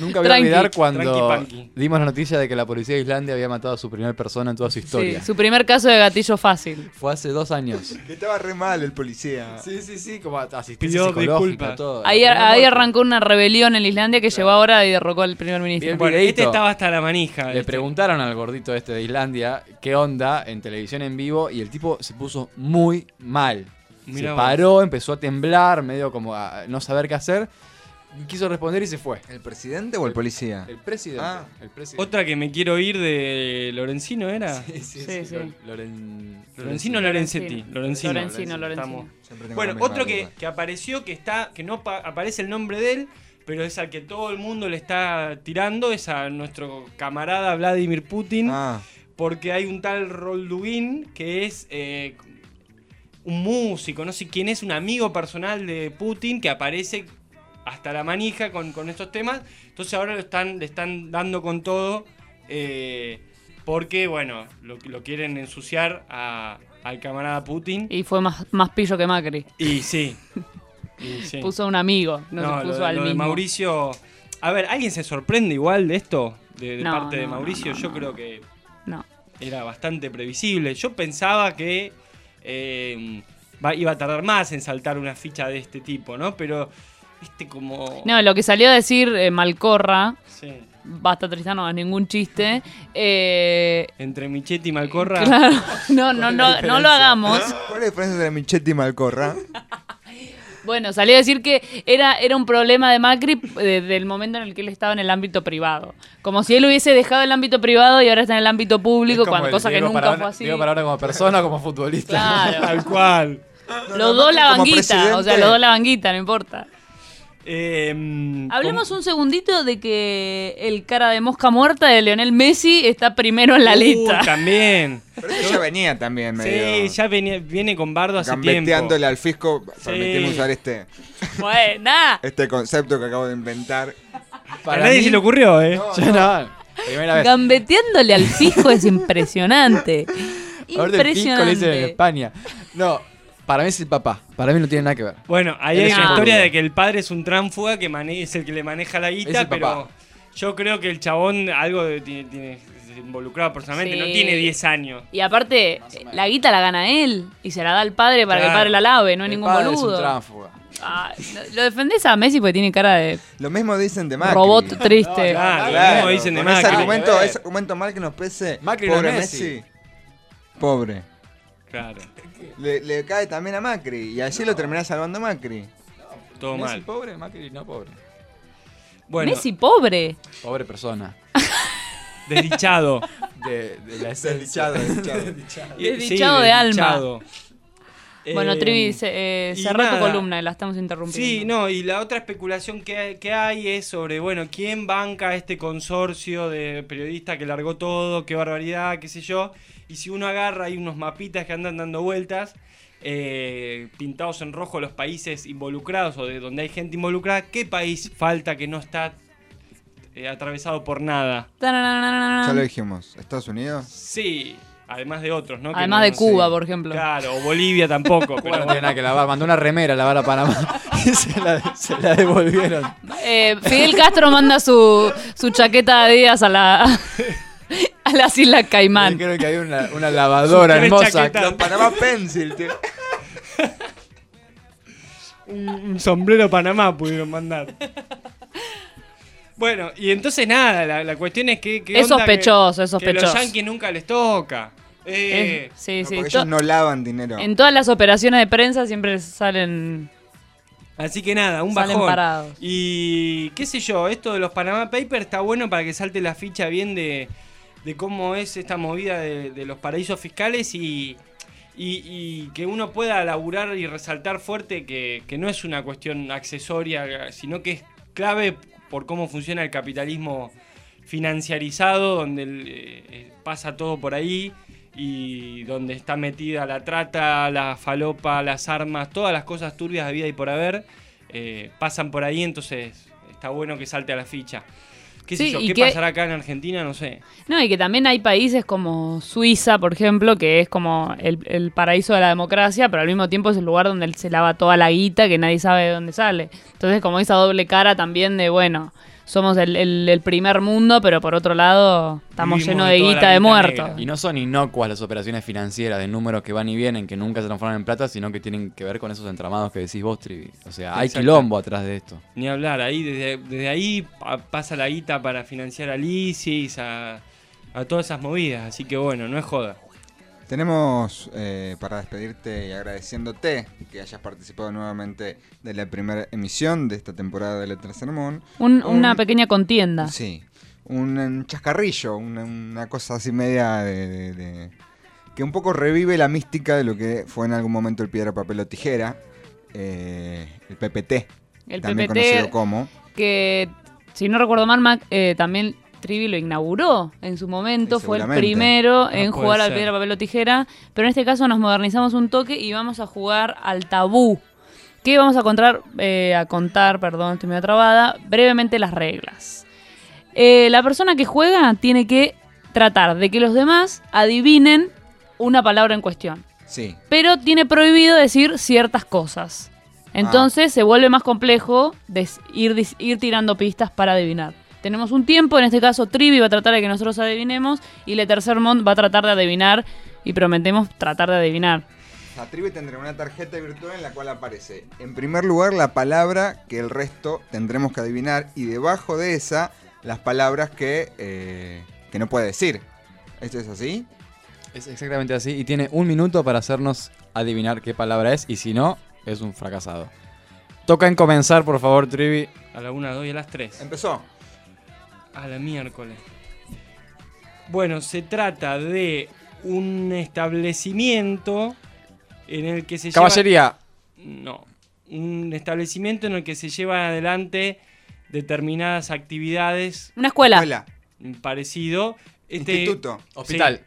C: Nunca voy a
D: Tranqui.
C: olvidar cuando
V: Tranqui,
C: dimos la noticia de que la policía de Islandia había matado a su primera persona en toda su historia.
D: Sí, su primer caso de gatillo fácil.
C: Fue hace dos años.
B: Que estaba re mal el policía.
C: Sí, sí, sí, como asistencia
V: Pidió
C: psicológica,
V: disculpas.
C: todo.
D: Ahí, ahí arrancó una rebelión en Islandia que llevó ahora y derrocó al primer ministro.
C: Bien,
V: bueno, este estaba hasta la manija.
C: Le
V: este.
C: preguntaron al gordito este de Islandia qué onda en televisión en vivo y el tipo se puso muy mal.
V: Mirá
C: se
V: vos.
C: paró, empezó a temblar, medio como a no saber qué hacer. Quiso responder y se fue.
B: ¿El presidente o el policía?
C: El presidente.
B: Ah.
C: el presidente.
V: Otra que me quiero ir de Lorencino era.
C: Sí, sí,
D: Sí, sí.
C: Loren-
V: Lorencino Lorenzetti. Lorencino.
D: Lorenzino, Lorenzino.
V: Estamos-
B: Siempre tengo
V: Bueno, otro que, que apareció, que está, que no pa- aparece el nombre de él, pero es al que todo el mundo le está tirando, es a nuestro camarada Vladimir Putin,
B: Ah,
V: porque hay un tal Rolduin que es eh, un músico, no sé quién es, un amigo personal de Putin que aparece hasta la manija con, con estos temas. Entonces ahora lo están, le están dando con todo eh, porque, bueno, lo, lo quieren ensuciar a- al camarada Putin.
D: Y fue más, más pillo que Macri.
V: Y sí. Y sí.
D: Puso a un amigo, no,
V: No,
D: se puso
V: de-
D: al
V: lo de
D: mismo.
V: Mauricio. A ver, ¿alguien se sorprende igual de esto? De, de
D: No,
V: parte de Mauricio. Yo creo que
D: No.
V: era bastante previsible. Yo pensaba que eh, iba a tardar más en saltar una ficha de este tipo, ¿no? Pero, este como.
D: No, lo que salió a decir eh, Malcorra,
V: Sí.
D: basta Tristán, no es ningún chiste. eh,
V: Entre Michetti y Malcorra.
D: claro, no, no, no, no lo hagamos.
B: ¿Cuál es la diferencia entre Michetti y Malcorra?
D: Bueno, salió a decir que era, era un problema de Macri desde el momento en el que él estaba en el ámbito privado. Como si él hubiese dejado el ámbito privado y ahora está en el ámbito público, cuando, cosa que nunca fue así.
C: Diego Maradona como persona o como futbolista.
D: Claro.
V: Tal cual.
D: los dos la banguita, o sea, los dos la banguita, no importa.
V: Eh,
D: Hablemos un segundito de que el cara de mosca muerta de Leonel Messi está primero en la
V: Uh,
D: lista.
V: también.
B: Pero eso ya venía también medio...
V: Sí, ya venía- viene con Bardo hace tiempo.
B: Gambeteándole al fisco,
V: Sí.
B: usar este,
D: Buena.
B: este concepto que acabo de inventar.
V: A nadie se le ocurrió, ¿eh?
C: Yo no. Primera vez.
D: Gambeteándole al fijo es impresionante.
C: Ahora del pisco le dicen en
D: Impresionante.
C: España. No, para mí es el papá. Para mí no tiene nada que ver.
V: Bueno, ahí
C: Él
V: hay
C: es
V: una
C: un
V: historia
C: boludo.
V: de que el padre es un tránfuga que mane- es el que le maneja la
C: Es
V: guita,
C: el
V: pero
C: papá.
V: yo creo que el chabón algo de- tiene, tiene involucrado personalmente, no
D: Sí.
V: tiene 10 años.
D: Y aparte, la guita la gana él y se la da al padre para que el
V: Claro.
D: padre la lave, no es
C: El
D: ningún
C: padre es un
D: boludo.
C: tránfuga.
D: Ah, lo defendés a Messi porque tiene cara de
B: Lo mismo dicen de Macri.
D: robot triste.
V: Claro,
B: Claro,
V: lo mismo dicen de
B: con ese argumento, ese argumento mal que nos pese.
C: Macri no
B: pobre
C: es Messi.
B: Messi. Pobre.
V: Claro,
B: Le, le cae también a Macri. Y así lo termina salvando Macri.
V: todo
C: Messi
V: mal.
C: pobre, Macri no pobre.
V: Bueno,
D: Messi pobre.
C: Pobre persona.
V: desdichado.
C: De, de la esencia.
B: Desdichado, desdichado.
V: Y-
D: Desdichado de alma.
V: desdichado.
D: Bueno,
V: Eh,
D: Trivi, se- eh,
V: y
D: cerrá tu
V: nada.
D: columna, la estamos interrumpiendo.
V: Sí, no, y la otra especulación que hay, que hay es sobre, bueno, quién banca este consorcio de periodistas que largó todo, qué barbaridad, qué sé yo. Y si uno agarra, hay unos mapitas que andan dando vueltas, eh, pintados en rojo los países involucrados o de donde hay gente involucrada, ¿qué país falta que no está eh, atravesado por nada?
B: Ya lo dijimos. ¿Estados Unidos?
V: Sí, además de otros, ¿no? Que
D: Además
V: no-
D: de
V: no
D: Cuba,
V: sé.
D: por ejemplo.
V: Claro, o Bolivia tampoco. Pero
C: no tiene nada que lavar. Mandó una remera a lavar a Panamá. y se la, se la devolvieron.
D: Eh, Fidel Castro manda su, su chaqueta de Adidas a la a las Islas Caimán.
C: Creo que hay una, una lavadora hermosa.
B: Los Panamá Pencil, tío.
V: un, un sombrero Panamá pudieron mandar. Bueno, y entonces nada, la, la cuestión es que... que
D: Es
V: onda que-
D: sospechoso, es
V: Que
D: sospechoso.
V: los yankees nunca les toca. Eh,
D: Eh, sí,
B: No,
D: sí.
B: porque ellos no lavan dinero.
D: En todas las operaciones de prensa siempre salen.
V: Así que nada, un
D: Salen
V: bajón.
D: parados.
V: Y qué sé yo, esto de los Panama Papers está bueno para que salte la ficha bien de, de cómo es esta movida de, los paraísos fiscales y, y- que uno pueda laburar y resaltar fuerte que, que no es una cuestión accesoria, sino que es clave por cómo funciona el capitalismo financiarizado, donde el, eh, pasa todo por ahí y donde está metida la trata, la falopa, las armas, todas las cosas turbias de vida y por haber, eh, pasan por ahí, entonces está bueno que salte a la ficha. ¿Qué, sé
D: Sí,
V: ¿qué
D: que-
V: pasará acá en Argentina? No sé.
D: No, y que también hay países como Suiza, por ejemplo, que es como el, el paraíso de la democracia, pero al mismo tiempo es el lugar donde se lava toda la guita que nadie sabe de dónde sale. Entonces, como esa doble cara también de, bueno, somos el, el- el primer mundo, pero por otro lado estamos
C: Vivimos
D: llenos
C: de
D: de
C: toda la
D: guita de
C: guita
D: muertos.
C: Y no son inocuas las operaciones financieras de números que van y vienen, que nunca se transforman en plata, sino que tienen que ver con esos entramados que decís vos, Trivi. O sea, hay
V: Exacto.
C: quilombo atrás de esto.
V: Ni hablar, ahí desde, desde ahí pa- pasa la guita para financiar a ISIS, a, a todas esas movidas, así que bueno, no es joda.
B: Tenemos eh, para despedirte y agradeciéndote que hayas participado nuevamente de la primera emisión de esta temporada de Letras Sermón.
D: Un- una pequeña contienda.
B: Sí, un, un chascarrillo, una, una cosa así media de, de- de- que un poco revive la mística de lo que fue en algún momento el piedra, papel o tijera, eh, el PPT,
D: El
B: también
D: PPT,
B: conocido como.
D: que si no recuerdo mal, Mac, eh, también Trivi lo inauguró en su momento,
B: Sí,
D: fue el primero
B: Ah,
D: en jugar al
B: ser.
D: piedra, papel o tijera, pero en este caso nos modernizamos un toque y vamos a jugar al tabú. Que vamos a contar, eh, a contar, perdón, estoy medio trabada, brevemente las reglas. Eh, la persona que juega tiene que tratar de que los demás adivinen una palabra en cuestión
B: Sí.
D: pero tiene prohibido decir ciertas cosas. Entonces se vuelve más complejo ir tirando pistas para adivinar. Tenemos un tiempo, en este caso Trivi va a tratar de que nosotros adivinemos y Le Tercer Mont va a tratar de adivinar y prometemos tratar de adivinar.
B: La tribu tendrá una tarjeta virtual en la cual aparece, en primer lugar, la palabra que el resto tendremos que adivinar y debajo de esa, las palabras que, eh, que no puede decir. ¿Esto es así?
C: Es exactamente así. Y tiene un minuto para hacernos adivinar qué palabra es. Y si no, es un fracasado. Toca en comenzar, por favor, Trivi.
V: A la 1, a 2 y a las 3.
B: Empezó.
V: A la miércoles. Bueno, se trata de un establecimiento en el que se lleva-
C: Caballería.
V: No. Un establecimiento en el que se llevan adelante determinadas actividades.
D: Una escuela.
V: Parecido. Este,
B: Instituto.
C: Hospital.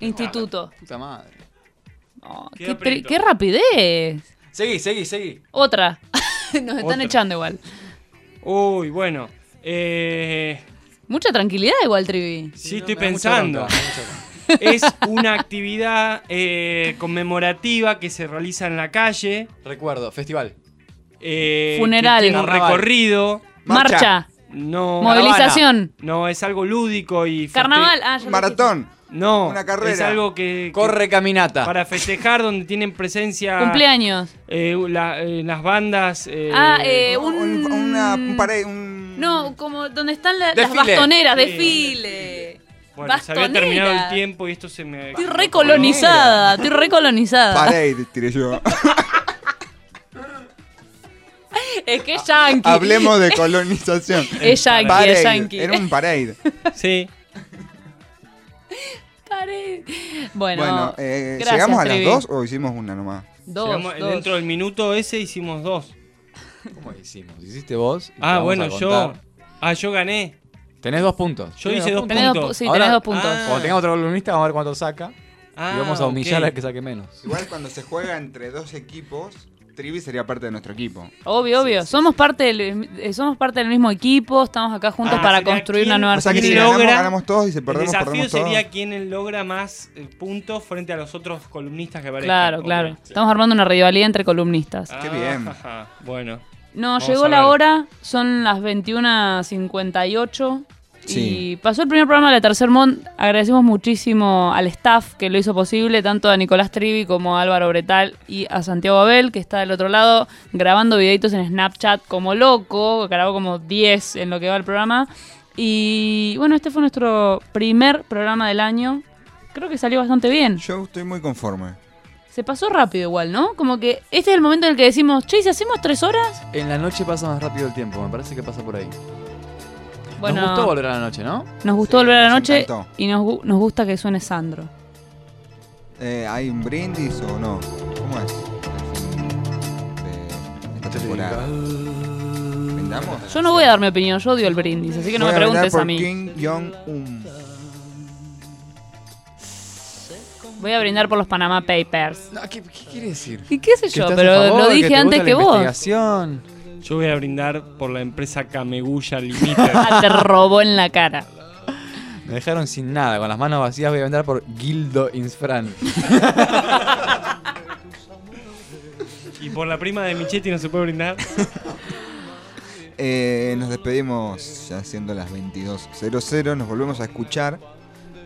D: Instituto.
C: Puta madre.
D: Oh,
V: Queda
D: qué, rapidez.
C: Seguí, seguí, seguí.
D: Otra. Nos están
V: Otra.
D: echando igual.
V: Uy, bueno. Eh,
D: Mucha tranquilidad igual, Trivi.
V: sí, estoy pensando.
C: bronca,
V: Es una actividad eh, conmemorativa que se realiza en la calle.
C: Recuerdo, festival.
V: eh,
D: Funeral.
V: tiene un recorrido.
D: Marcha.
V: No.
D: Movilización.
V: No, es algo lúdico y.
D: Carnaval. Ah,
B: Maratón.
V: No,
B: Una carrera.
V: es algo que, que-
C: Corre caminata.
V: para festejar donde tienen presencia
D: Cumpleaños.
V: eh, la- eh, las bandas. eh,
D: Ah, eh, un...
B: Un, una, un pared, un...
D: No, como donde están la- las bastoneras, desfile.
V: bueno, se había terminado el
D: Bastonera.
V: tiempo y esto se me.
D: Estoy recolonizada, estoy recolonizada.
B: Parade, tiré yo.
D: Es que es yankee.
B: Hablemos de colonización.
D: Es yankee,
B: Parade,
D: es yankee.
B: Era un parade.
V: Sí.
D: Paré. Bueno,
B: Bueno, eh,
D: gracias,
B: ¿llegamos a las dos o hicimos una nomás?
D: Dos,
V: Llegamos-
D: dos.
V: Dentro del minuto ese hicimos dos.
C: ¿Cómo hicimos? Hiciste vos. y te
V: Ah,
C: vamos
V: bueno,
C: a
V: yo.
C: contar.
V: Ah, yo gané.
C: Tenés dos puntos.
V: Yo hice dos
D: Tenés dos
V: puntos.
D: pu- sí,
C: Ahora,
D: tenés dos puntos.
V: Ah.
C: Cuando tengamos otro columnista, vamos a ver cuánto saca.
V: Ah,
C: y vamos a humillar
V: ok.
C: al que saque menos.
B: Igual cuando se juega entre dos equipos, Trivi sería parte de nuestro equipo.
D: Obvio, obvio. Somos, parte del, eh, somos parte del mismo equipo, estamos acá juntos
V: Ah,
D: para
V: sería
D: construir una
V: quién-
D: nueva
B: O sea que si
V: ¿Quién
D: Argentina.
B: ganamos,
V: logra?
B: ganamos todos y si
V: El
B: perdemos,
V: desafío
B: perdemos todos.
V: sería quién logra más eh, puntos frente a los otros columnistas que aparezcan.
D: Claro, claro. Estamos armando una rivalidad entre columnistas.
V: Ah,
B: Qué bien.
V: Bueno.
D: No,
V: Vamos
D: llegó la hora, son las 21.58
B: Sí.
D: y pasó el primer programa de la Tercer Mont. Agradecemos muchísimo al staff que lo hizo posible, tanto a Nicolás Trivi como a Álvaro Bretal y a Santiago Abel, que está del otro lado grabando videitos en Snapchat como loco, grabó como 10 en lo que va el programa. Y bueno, este fue nuestro primer programa del año. Creo que salió bastante bien.
B: Yo estoy muy conforme.
D: Se pasó rápido igual, ¿no? Como que este es el momento en el que decimos, che, ¿y si hacemos tres horas?
C: En la noche pasa más rápido el tiempo, me parece que pasa por ahí.
D: Bueno,
C: Nos gustó volver a la noche, ¿no?
D: Nos gustó volver a la noche
B: encantó.
D: y nos, nos gusta que suene Sandro.
B: Eh, ¿Hay un brindis o no? ¿Cómo es? De esta temporada.
D: Yo no voy a dar mi opinión, yo odio el brindis, así que no
B: Voy
D: me
B: a
D: preguntes
B: por
D: a mí.
B: Kim Jong-un.
D: Voy a brindar por los Panama Papers.
C: ¿qué, quiere decir?
D: ¿Y qué sé yo? Pero
C: favor,
D: lo dije
C: te
D: antes que vos.
C: investigación.
V: Yo voy a brindar por la empresa Cameguya Limited.
D: Ah, te robó en la cara.
C: Me dejaron sin nada, con las manos vacías voy a vender por Gildo Insfran.
V: y por la prima de Michetti no se puede brindar.
B: Eh, nos despedimos ya siendo las 22.00. Nos volvemos a escuchar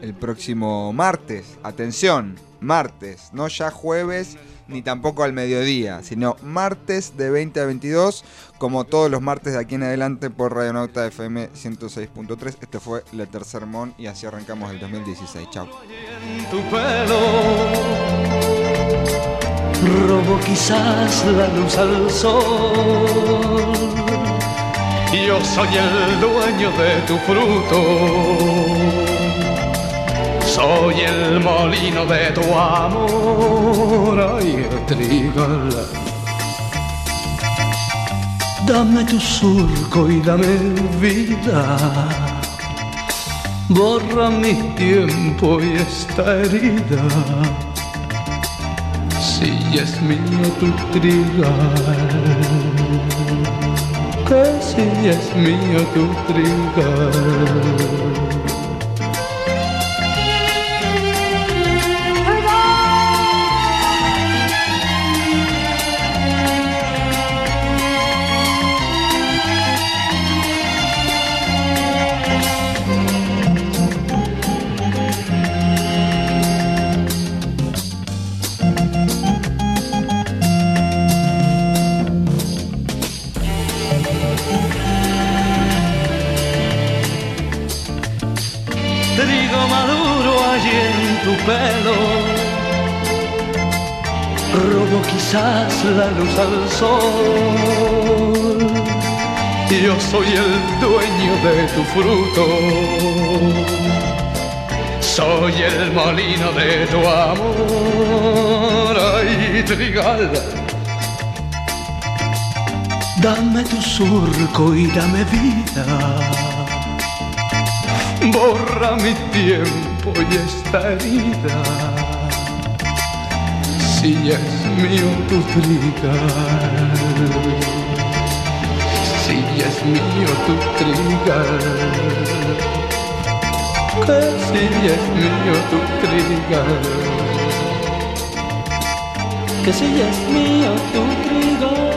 B: el próximo martes. Atención, martes, no ya jueves ni tampoco al mediodía, sino martes de 20 a 22, como todos los martes de aquí en adelante por Radio Nauta FM 106.3. Este fue Le Tercer Mon y así arrancamos el 2016. Chao.
K: tu pelo. Robo quizás la luz al sol. Yo soy el dueño de tu fruto. Soy el molino de tu amor. Ay, trigal. Dame tu surco y dame vida. Borra mi tiempo y esta herida. Si es mío tu trigal, que si es mío tu trigal. Trigo maduro allí en tu pelo. Robo quizás la luz al sol. Yo soy el dueño de tu fruto. Soy el molino de tu amor. Ay, trigal. Dame tu surco y dame vida borra mi tiempo y esta herida. Si es mío tu trigal, si es mío tu trigal, que si es mío tu trigal, que si es mío tu trigal.